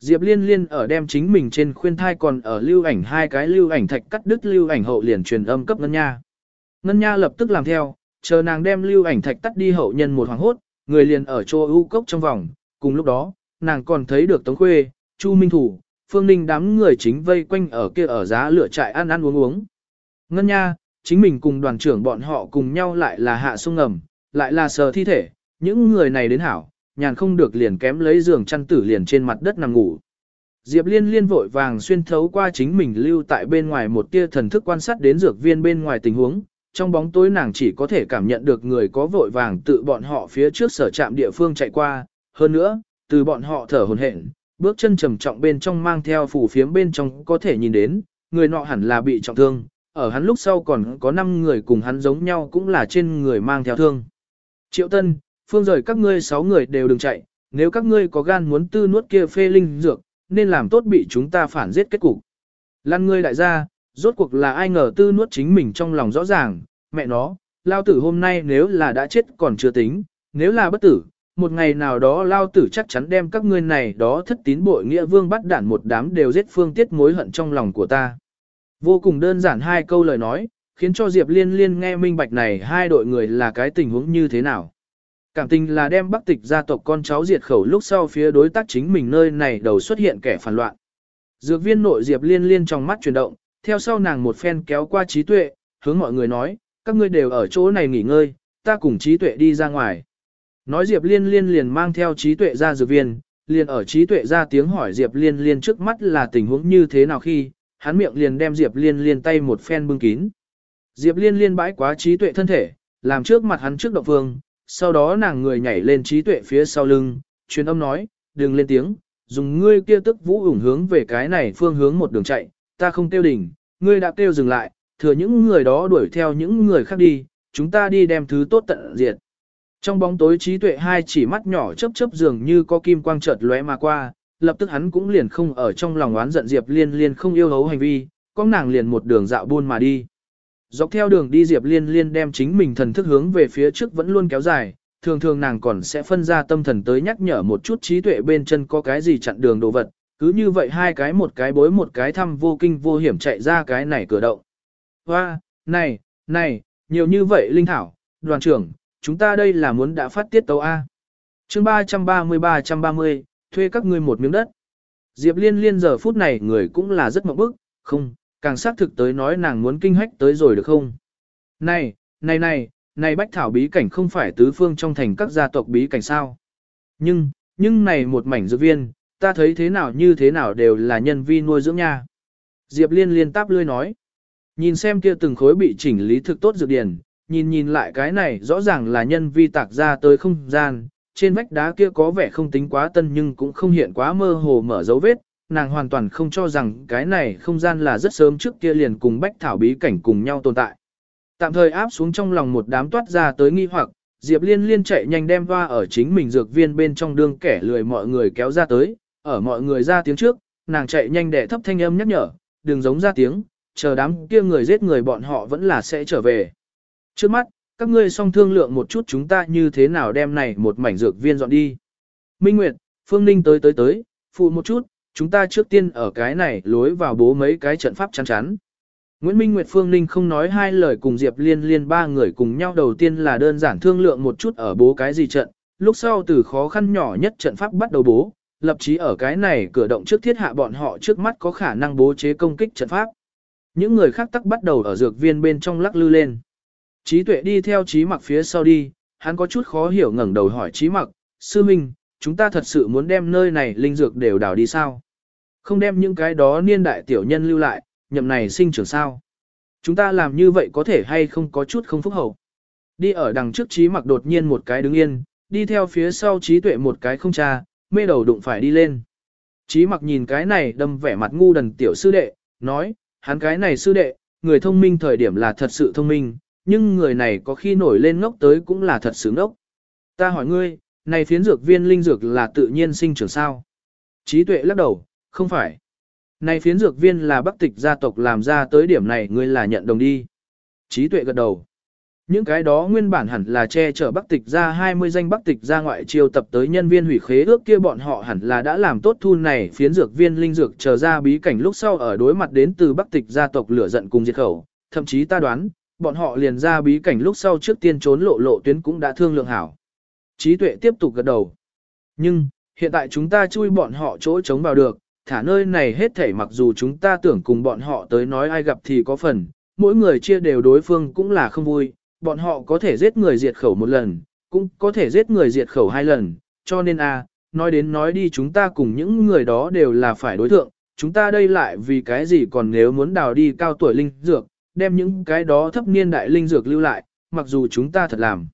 Diệp Liên Liên ở đem chính mình trên khuyên thai còn ở lưu ảnh hai cái lưu ảnh thạch cắt đứt lưu ảnh hậu liền truyền âm cấp Ngân Nha. Ngân Nha lập tức làm theo, chờ nàng đem lưu ảnh thạch tắt đi hậu nhân một hoàng hốt, người liền ở chỗ ưu cốc trong vòng, cùng lúc đó, nàng còn thấy được Tống Khuê, Chu Minh Thủ, Phương Ninh đám người chính vây quanh ở kia ở giá lửa trại ăn ăn uống uống. Ngân Nha, chính mình cùng đoàn trưởng bọn họ cùng nhau lại là hạ sông ngầm, lại là sờ thi thể, những người này đến hảo, nhàn không được liền kém lấy giường chăn tử liền trên mặt đất nằm ngủ. Diệp Liên liên vội vàng xuyên thấu qua chính mình lưu tại bên ngoài một tia thần thức quan sát đến dược viên bên ngoài tình huống, trong bóng tối nàng chỉ có thể cảm nhận được người có vội vàng tự bọn họ phía trước sở trạm địa phương chạy qua, hơn nữa, từ bọn họ thở hồn hển, bước chân trầm trọng bên trong mang theo phủ phiếm bên trong có thể nhìn đến, người nọ hẳn là bị trọng thương, ở hắn lúc sau còn có 5 người cùng hắn giống nhau cũng là trên người mang theo thương. Triệu Tân, phương rời các ngươi 6 người đều đừng chạy, nếu các ngươi có gan muốn tư nuốt kia phê linh dược, nên làm tốt bị chúng ta phản giết kết cục. Lan ngươi đại gia, rốt cuộc là ai ngờ tư nuốt chính mình trong lòng rõ ràng, mẹ nó, lao tử hôm nay nếu là đã chết còn chưa tính, nếu là bất tử, một ngày nào đó lao tử chắc chắn đem các ngươi này đó thất tín bội nghĩa vương bắt đản một đám đều giết phương tiết mối hận trong lòng của ta. Vô cùng đơn giản hai câu lời nói, khiến cho Diệp Liên Liên nghe minh bạch này hai đội người là cái tình huống như thế nào. Cảm tình là đem bắc tịch gia tộc con cháu diệt khẩu lúc sau phía đối tác chính mình nơi này đầu xuất hiện kẻ phản loạn. Dược viên nội Diệp Liên Liên trong mắt chuyển động, theo sau nàng một phen kéo qua trí tuệ, hướng mọi người nói, các ngươi đều ở chỗ này nghỉ ngơi, ta cùng trí tuệ đi ra ngoài. Nói Diệp Liên Liên liền mang theo trí tuệ ra dược viên, liền ở trí tuệ ra tiếng hỏi Diệp Liên Liên trước mắt là tình huống như thế nào khi, hắn miệng liền đem Diệp Liên Liên tay một phen bưng kín. Diệp Liên Liên bãi quá trí tuệ thân thể, làm trước mặt hắn trước động phương, sau đó nàng người nhảy lên trí tuệ phía sau lưng, truyền âm nói, đừng lên tiếng, dùng ngươi kia tức vũ ủng hướng về cái này phương hướng một đường chạy, ta không tiêu đỉnh, ngươi đã tiêu dừng lại, thừa những người đó đuổi theo những người khác đi, chúng ta đi đem thứ tốt tận diệt. Trong bóng tối trí tuệ hai chỉ mắt nhỏ chớp chớp dường như có kim quang chợt lóe mà qua, lập tức hắn cũng liền không ở trong lòng oán giận Diệp Liên Liên không yêu hấu hành vi, con nàng liền một đường dạo buôn mà đi. Dọc theo đường đi Diệp Liên Liên đem chính mình thần thức hướng về phía trước vẫn luôn kéo dài, thường thường nàng còn sẽ phân ra tâm thần tới nhắc nhở một chút trí tuệ bên chân có cái gì chặn đường đồ vật, cứ như vậy hai cái một cái bối một cái thăm vô kinh vô hiểm chạy ra cái này cửa động. Hoa, này, này, nhiều như vậy Linh Thảo, đoàn trưởng, chúng ta đây là muốn đã phát tiết tấu A. chương 330-330, thuê các ngươi một miếng đất. Diệp liên liên giờ phút này người cũng là rất mộng bức, không, càng xác thực tới nói nàng muốn kinh hách tới rồi được không. Này, này này, này bách thảo bí cảnh không phải tứ phương trong thành các gia tộc bí cảnh sao. Nhưng, nhưng này một mảnh dược viên, ta thấy thế nào như thế nào đều là nhân vi nuôi dưỡng nha. Diệp liên liên táp lươi nói. Nhìn xem kia từng khối bị chỉnh lý thực tốt dược điển, nhìn nhìn lại cái này rõ ràng là nhân vi tạc ra tới không gian, trên vách đá kia có vẻ không tính quá tân nhưng cũng không hiện quá mơ hồ mở dấu vết, nàng hoàn toàn không cho rằng cái này không gian là rất sớm trước kia liền cùng bách thảo bí cảnh cùng nhau tồn tại. Tạm thời áp xuống trong lòng một đám toát ra tới nghi hoặc, Diệp Liên liên chạy nhanh đem va ở chính mình dược viên bên trong đương kẻ lười mọi người kéo ra tới, ở mọi người ra tiếng trước, nàng chạy nhanh để thấp thanh âm nhắc nhở, đừng giống ra tiếng, chờ đám kia người giết người bọn họ vẫn là sẽ trở về. Trước mắt, các ngươi song thương lượng một chút chúng ta như thế nào đem này một mảnh dược viên dọn đi. Minh Nguyệt, Phương Ninh tới tới tới, phụ một chút, chúng ta trước tiên ở cái này lối vào bố mấy cái trận pháp chắn chắn. Nguyễn Minh Nguyệt Phương Ninh không nói hai lời cùng Diệp Liên Liên ba người cùng nhau đầu tiên là đơn giản thương lượng một chút ở bố cái gì trận, lúc sau từ khó khăn nhỏ nhất trận pháp bắt đầu bố, lập chí ở cái này cửa động trước thiết hạ bọn họ trước mắt có khả năng bố chế công kích trận pháp. Những người khác tắc bắt đầu ở dược viên bên trong lắc lư lên. Trí tuệ đi theo trí mặc phía sau đi, hắn có chút khó hiểu ngẩng đầu hỏi trí mặc, sư minh, chúng ta thật sự muốn đem nơi này linh dược đều đào đi sao? Không đem những cái đó niên đại tiểu nhân lưu lại, nhậm này sinh trưởng sao? Chúng ta làm như vậy có thể hay không có chút không phúc hậu? Đi ở đằng trước trí mặc đột nhiên một cái đứng yên, đi theo phía sau trí tuệ một cái không cha, mê đầu đụng phải đi lên. Trí mặc nhìn cái này đâm vẻ mặt ngu đần tiểu sư đệ, nói, hắn cái này sư đệ, người thông minh thời điểm là thật sự thông minh, nhưng người này có khi nổi lên ngốc tới cũng là thật sự ngốc. Ta hỏi ngươi, này phiến dược viên linh dược là tự nhiên sinh trưởng sao? Trí tuệ lắc đầu, không phải. Này phiến dược viên là bắc tịch gia tộc làm ra tới điểm này ngươi là nhận đồng đi. Trí tuệ gật đầu. Những cái đó nguyên bản hẳn là che chở bắc tịch ra 20 danh bắc tịch ra ngoại chiêu tập tới nhân viên hủy khế ước kia bọn họ hẳn là đã làm tốt thu này phiến dược viên linh dược chờ ra bí cảnh lúc sau ở đối mặt đến từ bắc tịch gia tộc lửa giận cùng diệt khẩu. Thậm chí ta đoán, bọn họ liền ra bí cảnh lúc sau trước tiên trốn lộ lộ tuyến cũng đã thương lượng hảo. Trí tuệ tiếp tục gật đầu. Nhưng, hiện tại chúng ta chui bọn họ chỗ chống vào được, thả nơi này hết thảy mặc dù chúng ta tưởng cùng bọn họ tới nói ai gặp thì có phần, mỗi người chia đều đối phương cũng là không vui, bọn họ có thể giết người diệt khẩu một lần, cũng có thể giết người diệt khẩu hai lần, cho nên a, nói đến nói đi chúng ta cùng những người đó đều là phải đối tượng. chúng ta đây lại vì cái gì còn nếu muốn đào đi cao tuổi linh dược, đem những cái đó thấp niên đại linh dược lưu lại, mặc dù chúng ta thật làm.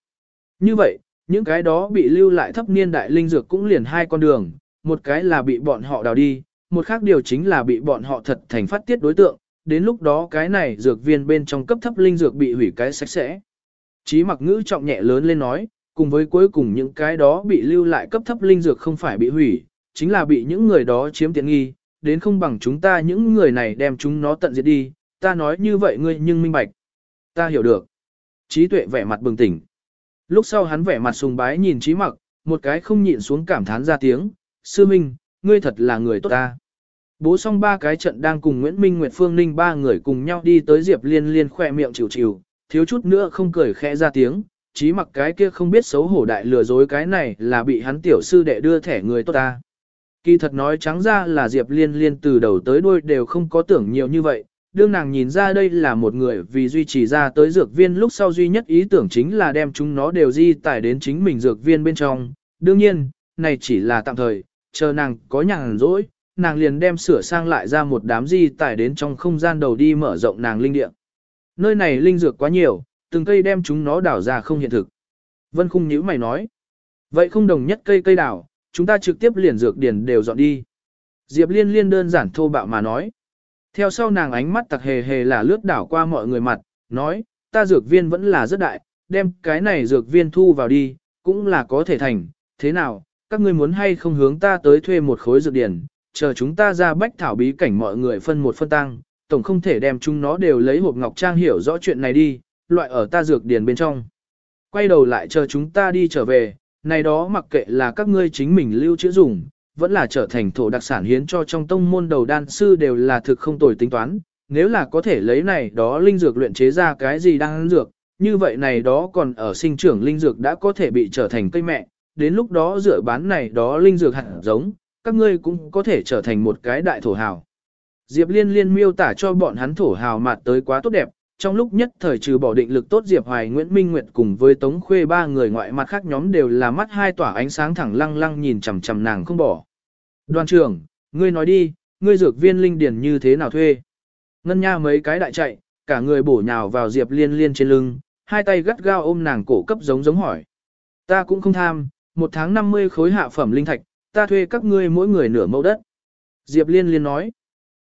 Như vậy, những cái đó bị lưu lại thấp niên đại linh dược cũng liền hai con đường, một cái là bị bọn họ đào đi, một khác điều chính là bị bọn họ thật thành phát tiết đối tượng, đến lúc đó cái này dược viên bên trong cấp thấp linh dược bị hủy cái sạch sẽ. Chí mặc ngữ trọng nhẹ lớn lên nói, cùng với cuối cùng những cái đó bị lưu lại cấp thấp linh dược không phải bị hủy, chính là bị những người đó chiếm tiện nghi, đến không bằng chúng ta những người này đem chúng nó tận diệt đi, ta nói như vậy ngươi nhưng minh bạch. Ta hiểu được. Trí tuệ vẻ mặt bừng tỉnh. Lúc sau hắn vẻ mặt sùng bái nhìn trí mặc, một cái không nhịn xuống cảm thán ra tiếng, sư minh, ngươi thật là người tốt ta. Bố xong ba cái trận đang cùng Nguyễn Minh Nguyệt Phương Ninh ba người cùng nhau đi tới Diệp Liên Liên khỏe miệng chịu chịu, thiếu chút nữa không cười khẽ ra tiếng, chí mặc cái kia không biết xấu hổ đại lừa dối cái này là bị hắn tiểu sư đệ đưa thẻ người tốt ta. Kỳ thật nói trắng ra là Diệp Liên Liên từ đầu tới đuôi đều không có tưởng nhiều như vậy, đương nàng nhìn ra đây là một người vì duy trì ra tới dược viên lúc sau duy nhất ý tưởng chính là đem chúng nó đều di tải đến chính mình dược viên bên trong. Đương nhiên, này chỉ là tạm thời, chờ nàng có nhàn rỗi, nàng liền đem sửa sang lại ra một đám di tải đến trong không gian đầu đi mở rộng nàng linh địa. Nơi này linh dược quá nhiều, từng cây đem chúng nó đảo ra không hiện thực. Vân khung nhíu mày nói. Vậy không đồng nhất cây cây đảo, chúng ta trực tiếp liền dược điển đều dọn đi. Diệp liên liên đơn giản thô bạo mà nói. Theo sau nàng ánh mắt tặc hề hề là lướt đảo qua mọi người mặt, nói, ta dược viên vẫn là rất đại, đem cái này dược viên thu vào đi, cũng là có thể thành, thế nào, các ngươi muốn hay không hướng ta tới thuê một khối dược điển, chờ chúng ta ra bách thảo bí cảnh mọi người phân một phân tăng, tổng không thể đem chúng nó đều lấy hộp ngọc trang hiểu rõ chuyện này đi, loại ở ta dược điển bên trong. Quay đầu lại chờ chúng ta đi trở về, này đó mặc kệ là các ngươi chính mình lưu trữ dùng, vẫn là trở thành thổ đặc sản hiến cho trong tông môn đầu đan sư đều là thực không tồi tính toán, nếu là có thể lấy này đó linh dược luyện chế ra cái gì đang dược, như vậy này đó còn ở sinh trưởng linh dược đã có thể bị trở thành cây mẹ, đến lúc đó dựa bán này đó linh dược hạt giống, các ngươi cũng có thể trở thành một cái đại thổ hào. Diệp Liên Liên miêu tả cho bọn hắn thổ hào mạt tới quá tốt đẹp, trong lúc nhất thời trừ bỏ định lực tốt Diệp Hoài Nguyễn Minh Nguyệt cùng với Tống Khuê ba người ngoại mặt khác nhóm đều là mắt hai tỏa ánh sáng thẳng lăng lăng nhìn chằm chằm nàng không bỏ. Đoàn trưởng, ngươi nói đi, ngươi dược viên linh điển như thế nào thuê? Ngân nha mấy cái đại chạy, cả người bổ nhào vào Diệp Liên Liên trên lưng, hai tay gắt gao ôm nàng cổ cấp giống giống hỏi. Ta cũng không tham, một tháng 50 khối hạ phẩm linh thạch, ta thuê các ngươi mỗi người nửa mẫu đất. Diệp Liên Liên nói.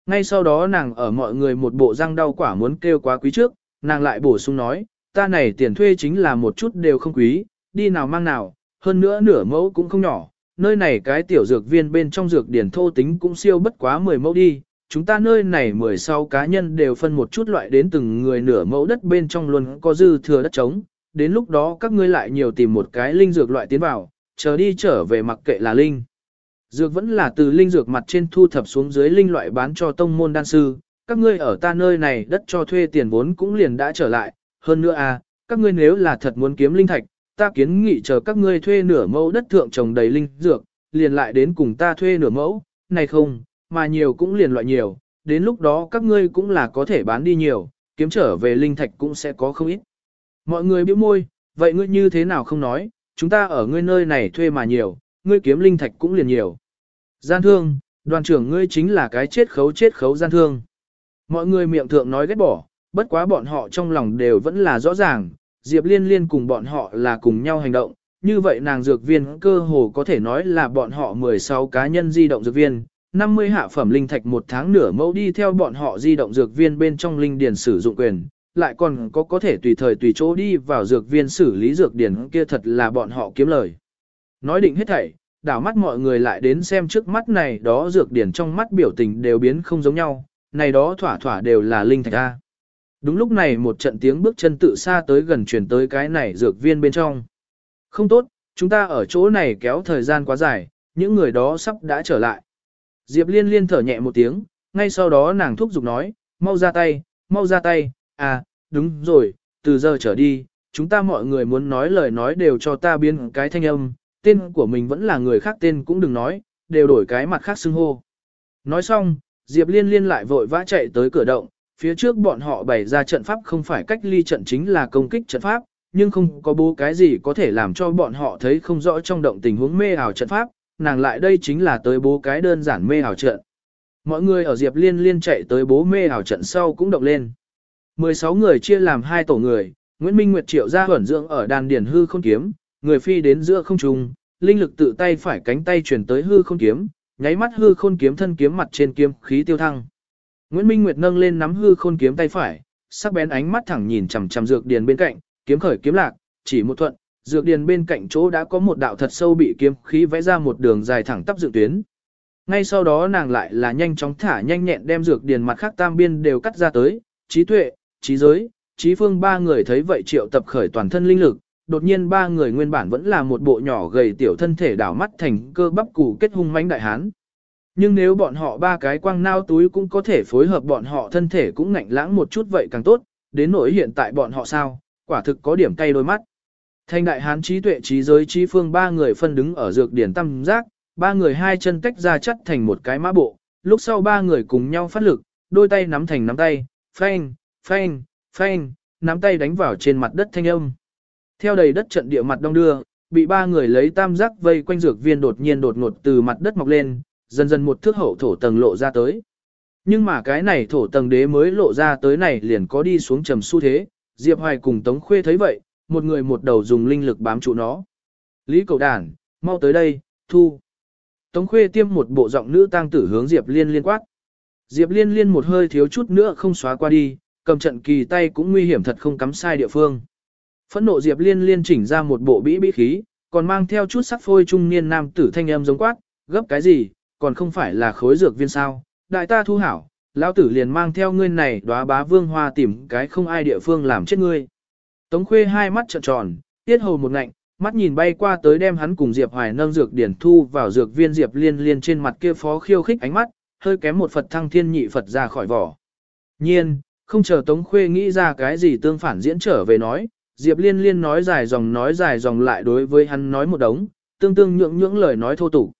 Ngay sau đó nàng ở mọi người một bộ răng đau quả muốn kêu quá quý trước, nàng lại bổ sung nói, ta này tiền thuê chính là một chút đều không quý, đi nào mang nào, hơn nữa nửa mẫu cũng không nhỏ, nơi này cái tiểu dược viên bên trong dược điển thô tính cũng siêu bất quá 10 mẫu đi, chúng ta nơi này 16 cá nhân đều phân một chút loại đến từng người nửa mẫu đất bên trong luôn có dư thừa đất trống, đến lúc đó các ngươi lại nhiều tìm một cái linh dược loại tiến vào, chờ đi trở về mặc kệ là linh. Dược vẫn là từ linh dược mặt trên thu thập xuống dưới linh loại bán cho tông môn đan sư, các ngươi ở ta nơi này đất cho thuê tiền vốn cũng liền đã trở lại, hơn nữa à, các ngươi nếu là thật muốn kiếm linh thạch, ta kiến nghị chờ các ngươi thuê nửa mẫu đất thượng trồng đầy linh dược, liền lại đến cùng ta thuê nửa mẫu, này không, mà nhiều cũng liền loại nhiều, đến lúc đó các ngươi cũng là có thể bán đi nhiều, kiếm trở về linh thạch cũng sẽ có không ít. Mọi người bĩu môi, vậy ngươi như thế nào không nói, chúng ta ở ngươi nơi này thuê mà nhiều, ngươi kiếm linh thạch cũng liền nhiều. Gian thương, đoàn trưởng ngươi chính là cái chết khấu chết khấu gian thương. Mọi người miệng thượng nói ghét bỏ, bất quá bọn họ trong lòng đều vẫn là rõ ràng, Diệp Liên Liên cùng bọn họ là cùng nhau hành động, như vậy nàng dược viên cơ hồ có thể nói là bọn họ 16 cá nhân di động dược viên, 50 hạ phẩm linh thạch một tháng nửa mẫu đi theo bọn họ di động dược viên bên trong linh điền sử dụng quyền, lại còn có có thể tùy thời tùy chỗ đi vào dược viên xử lý dược điển kia thật là bọn họ kiếm lời. Nói định hết thảy, đảo mắt mọi người lại đến xem trước mắt này đó dược điển trong mắt biểu tình đều biến không giống nhau, này đó thỏa thỏa đều là linh thạch A. Đúng lúc này một trận tiếng bước chân tự xa tới gần chuyển tới cái này dược viên bên trong. Không tốt, chúng ta ở chỗ này kéo thời gian quá dài, những người đó sắp đã trở lại. Diệp liên liên thở nhẹ một tiếng, ngay sau đó nàng thúc giục nói, mau ra tay, mau ra tay, à, đúng rồi, từ giờ trở đi, chúng ta mọi người muốn nói lời nói đều cho ta biến cái thanh âm, tên của mình vẫn là người khác tên cũng đừng nói, đều đổi cái mặt khác xưng hô. Nói xong, Diệp Liên Liên lại vội vã chạy tới cửa động, phía trước bọn họ bày ra trận pháp không phải cách ly trận chính là công kích trận pháp, nhưng không có bố cái gì có thể làm cho bọn họ thấy không rõ trong động tình huống mê ảo trận pháp, nàng lại đây chính là tới bố cái đơn giản mê ảo trận. Mọi người ở Diệp Liên Liên chạy tới bố mê ảo trận sau cũng động lên. 16 người chia làm hai tổ người, Nguyễn Minh Nguyệt triệu ra huẩn dưỡng ở đàn điển hư không kiếm, người phi đến giữa không trung, linh lực tự tay phải cánh tay chuyển tới hư không kiếm, nháy mắt hư khôn kiếm thân kiếm mặt trên kiếm khí tiêu thăng. Nguyễn Minh Nguyệt nâng lên nắm hư khôn kiếm tay phải, sắc bén ánh mắt thẳng nhìn chằm chằm dược điền bên cạnh, kiếm khởi kiếm lạc, chỉ một thuận, dược điền bên cạnh chỗ đã có một đạo thật sâu bị kiếm khí vẽ ra một đường dài thẳng tắp dựng tuyến. Ngay sau đó nàng lại là nhanh chóng thả nhanh nhẹn đem dược điền mặt khác tam biên đều cắt ra tới, trí tuệ, trí giới, trí phương ba người thấy vậy triệu tập khởi toàn thân linh lực, đột nhiên ba người nguyên bản vẫn là một bộ nhỏ gầy tiểu thân thể đảo mắt thành cơ bắp củ kết hung mãnh đại hán. Nhưng nếu bọn họ ba cái quang nao túi cũng có thể phối hợp bọn họ thân thể cũng ngạnh lãng một chút vậy càng tốt, đến nỗi hiện tại bọn họ sao, quả thực có điểm cay đôi mắt. Thanh đại hán trí tuệ trí giới trí phương ba người phân đứng ở dược điển tam giác, ba người hai chân tách ra chất thành một cái mã bộ, lúc sau ba người cùng nhau phát lực, đôi tay nắm thành nắm tay, phanh, phanh, phanh, nắm tay đánh vào trên mặt đất thanh âm. Theo đầy đất trận địa mặt đông đưa, bị ba người lấy tam giác vây quanh dược viên đột nhiên đột ngột từ mặt đất mọc lên, dần dần một thước hậu thổ tầng lộ ra tới. Nhưng mà cái này thổ tầng đế mới lộ ra tới này liền có đi xuống trầm xu thế, Diệp Hoài cùng Tống Khuê thấy vậy, một người một đầu dùng linh lực bám trụ nó. Lý cầu đản mau tới đây, thu. Tống Khuê tiêm một bộ giọng nữ tang tử hướng Diệp Liên liên quát. Diệp Liên liên một hơi thiếu chút nữa không xóa qua đi, cầm trận kỳ tay cũng nguy hiểm thật không cắm sai địa phương. Phẫn nộ Diệp Liên liên chỉnh ra một bộ bĩ bĩ khí, còn mang theo chút sắc phôi trung niên nam tử thanh âm giống quát, gấp cái gì, còn không phải là khối dược viên sao, đại ta thu hảo, lão tử liền mang theo ngươi này đóa bá vương hoa tìm cái không ai địa phương làm chết ngươi. Tống khuê hai mắt trợn tròn, tiết hầu một ngạnh, mắt nhìn bay qua tới đem hắn cùng Diệp Hoài nâng dược điển thu vào dược viên Diệp Liên liên trên mặt kia phó khiêu khích ánh mắt, hơi kém một Phật thăng thiên nhị Phật ra khỏi vỏ. Nhiên, không chờ Tống Khuê nghĩ ra cái gì tương phản diễn trở về nói, Diệp Liên Liên nói dài dòng nói dài dòng lại đối với hắn nói một đống, tương tương nhượng nhưỡng lời nói thô tục.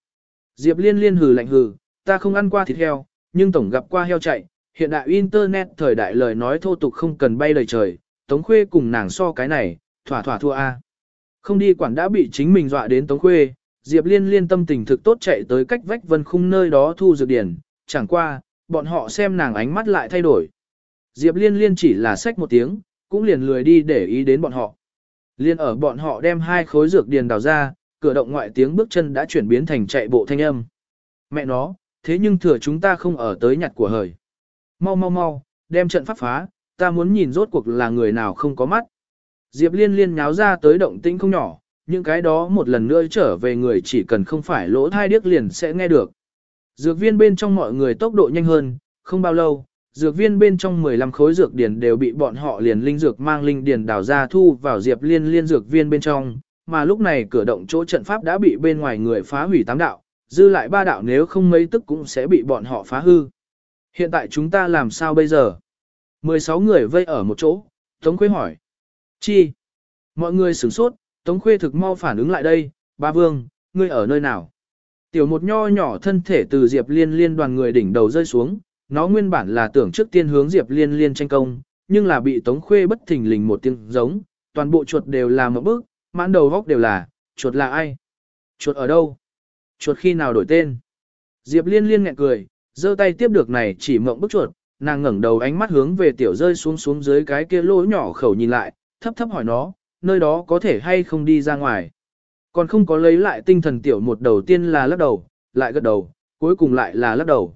Diệp Liên Liên hừ lạnh hừ, ta không ăn qua thịt heo, nhưng tổng gặp qua heo chạy, hiện đại internet thời đại lời nói thô tục không cần bay lời trời, Tống Khuê cùng nàng so cái này, thỏa thỏa thua a. Không đi quản đã bị chính mình dọa đến Tống Khuê, Diệp Liên Liên tâm tình thực tốt chạy tới cách vách vân khung nơi đó thu dược điển, chẳng qua, bọn họ xem nàng ánh mắt lại thay đổi. Diệp Liên Liên chỉ là sách một tiếng, cũng liền lười đi để ý đến bọn họ. Liên ở bọn họ đem hai khối dược điền đào ra, cửa động ngoại tiếng bước chân đã chuyển biến thành chạy bộ thanh âm. Mẹ nó, thế nhưng thừa chúng ta không ở tới nhặt của hời. Mau mau mau, đem trận pháp phá, ta muốn nhìn rốt cuộc là người nào không có mắt. Diệp liên liên nháo ra tới động tĩnh không nhỏ, những cái đó một lần nữa trở về người chỉ cần không phải lỗ thai điếc liền sẽ nghe được. Dược viên bên trong mọi người tốc độ nhanh hơn, không bao lâu, dược viên bên trong 15 khối dược điển đều bị bọn họ liền linh dược mang linh điển đào ra thu vào diệp liên liên dược viên bên trong, mà lúc này cửa động chỗ trận pháp đã bị bên ngoài người phá hủy tám đạo, dư lại ba đạo nếu không mấy tức cũng sẽ bị bọn họ phá hư. Hiện tại chúng ta làm sao bây giờ? 16 người vây ở một chỗ, Tống Khuê hỏi. Chi? Mọi người sửng sốt, Tống Khuê thực mau phản ứng lại đây, ba vương, ngươi ở nơi nào? Tiểu một nho nhỏ thân thể từ Diệp Liên liên đoàn người đỉnh đầu rơi xuống, nó nguyên bản là tưởng trước tiên hướng Diệp Liên Liên tranh công, nhưng là bị Tống Khuê bất thình lình một tiếng giống, toàn bộ chuột đều là một bước, mãn đầu góc đều là, chuột là ai? Chuột ở đâu? Chuột khi nào đổi tên? Diệp Liên Liên nghẹn cười, giơ tay tiếp được này chỉ mộng bức chuột, nàng ngẩng đầu ánh mắt hướng về tiểu rơi xuống xuống dưới cái kia lỗ nhỏ khẩu nhìn lại, thấp thấp hỏi nó, nơi đó có thể hay không đi ra ngoài. Còn không có lấy lại tinh thần tiểu một đầu tiên là lắc đầu, lại gật đầu, cuối cùng lại là lắc đầu.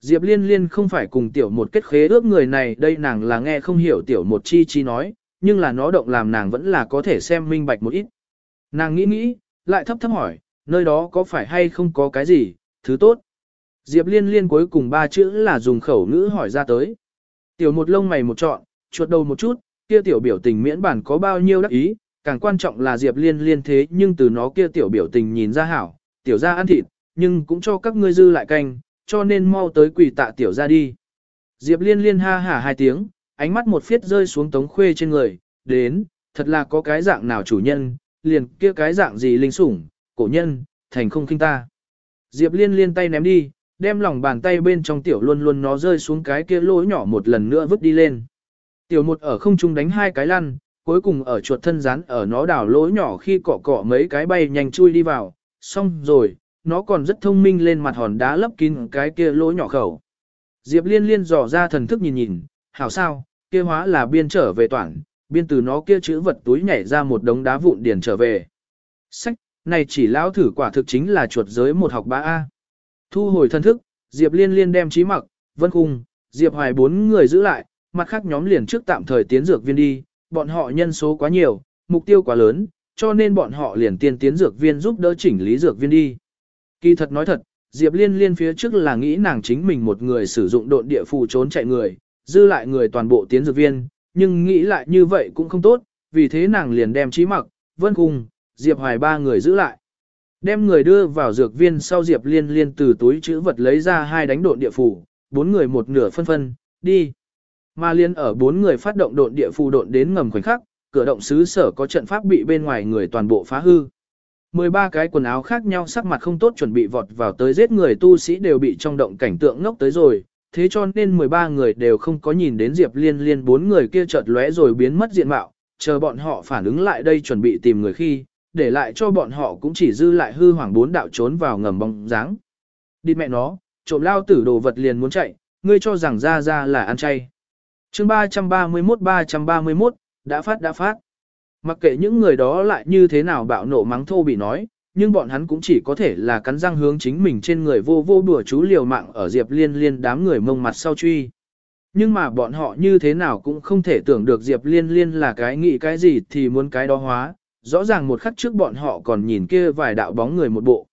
Diệp Liên Liên không phải cùng tiểu một kết khế ước người này đây nàng là nghe không hiểu tiểu một chi chi nói, nhưng là nó động làm nàng vẫn là có thể xem minh bạch một ít. Nàng nghĩ nghĩ, lại thấp thấp hỏi, nơi đó có phải hay không có cái gì, thứ tốt. Diệp Liên Liên cuối cùng ba chữ là dùng khẩu ngữ hỏi ra tới. Tiểu một lông mày một trọn, chuột đầu một chút, kia tiểu biểu tình miễn bản có bao nhiêu đắc ý, càng quan trọng là Diệp Liên Liên thế nhưng từ nó kia tiểu biểu tình nhìn ra hảo, tiểu ra ăn thịt, nhưng cũng cho các ngươi dư lại canh, cho nên mau tới quỳ tạ tiểu ra đi. Diệp liên liên ha hả hai tiếng, ánh mắt một phiết rơi xuống tống khuê trên người, đến, thật là có cái dạng nào chủ nhân, liền kia cái dạng gì linh sủng, cổ nhân, thành không kinh ta. Diệp liên liên tay ném đi, đem lòng bàn tay bên trong tiểu luôn luôn nó rơi xuống cái kia lỗ nhỏ một lần nữa vứt đi lên. Tiểu một ở không trung đánh hai cái lăn, cuối cùng ở chuột thân rán ở nó đảo lỗ nhỏ khi cọ cọ mấy cái bay nhanh chui đi vào, xong rồi, nó còn rất thông minh lên mặt hòn đá lấp kín cái kia lỗ nhỏ khẩu. Diệp liên liên dò ra thần thức nhìn nhìn, hảo sao, kia hóa là biên trở về toàn, biên từ nó kia chữ vật túi nhảy ra một đống đá vụn điền trở về. Sách, này chỉ lão thử quả thực chính là chuột giới một học bá A. Thu hồi thân thức, Diệp liên liên đem trí mặc, vân cung, Diệp hoài bốn người giữ lại, mặt khác nhóm liền trước tạm thời tiến dược viên đi, bọn họ nhân số quá nhiều, mục tiêu quá lớn, cho nên bọn họ liền tiên tiến dược viên giúp đỡ chỉnh lý dược viên đi. Kỳ thật nói thật, Diệp Liên Liên phía trước là nghĩ nàng chính mình một người sử dụng độn địa phù trốn chạy người, dư lại người toàn bộ tiến dược viên, nhưng nghĩ lại như vậy cũng không tốt, vì thế nàng liền đem trí mặc, vân cùng, Diệp Hoài ba người giữ lại. Đem người đưa vào dược viên sau Diệp Liên Liên từ túi chữ vật lấy ra hai đánh độn địa phủ bốn người một nửa phân phân, đi. Mà liên ở bốn người phát động độn địa phù độn đến ngầm khoảnh khắc, cửa động xứ sở có trận pháp bị bên ngoài người toàn bộ phá hư. 13 cái quần áo khác nhau sắc mặt không tốt chuẩn bị vọt vào tới giết người tu sĩ đều bị trong động cảnh tượng ngốc tới rồi, thế cho nên 13 người đều không có nhìn đến Diệp Liên Liên bốn người kia chợt lóe rồi biến mất diện mạo, chờ bọn họ phản ứng lại đây chuẩn bị tìm người khi, để lại cho bọn họ cũng chỉ dư lại hư hoàng bốn đạo trốn vào ngầm bóng dáng. Đi mẹ nó, trộm lao tử đồ vật liền muốn chạy, ngươi cho rằng ra ra là ăn chay. chương 331-331, đã phát đã phát. Mặc kệ những người đó lại như thế nào bạo nộ mắng thô bị nói, nhưng bọn hắn cũng chỉ có thể là cắn răng hướng chính mình trên người vô vô đùa chú liều mạng ở Diệp Liên Liên đám người mông mặt sau truy. Nhưng mà bọn họ như thế nào cũng không thể tưởng được Diệp Liên Liên là cái nghĩ cái gì thì muốn cái đó hóa, rõ ràng một khắc trước bọn họ còn nhìn kia vài đạo bóng người một bộ.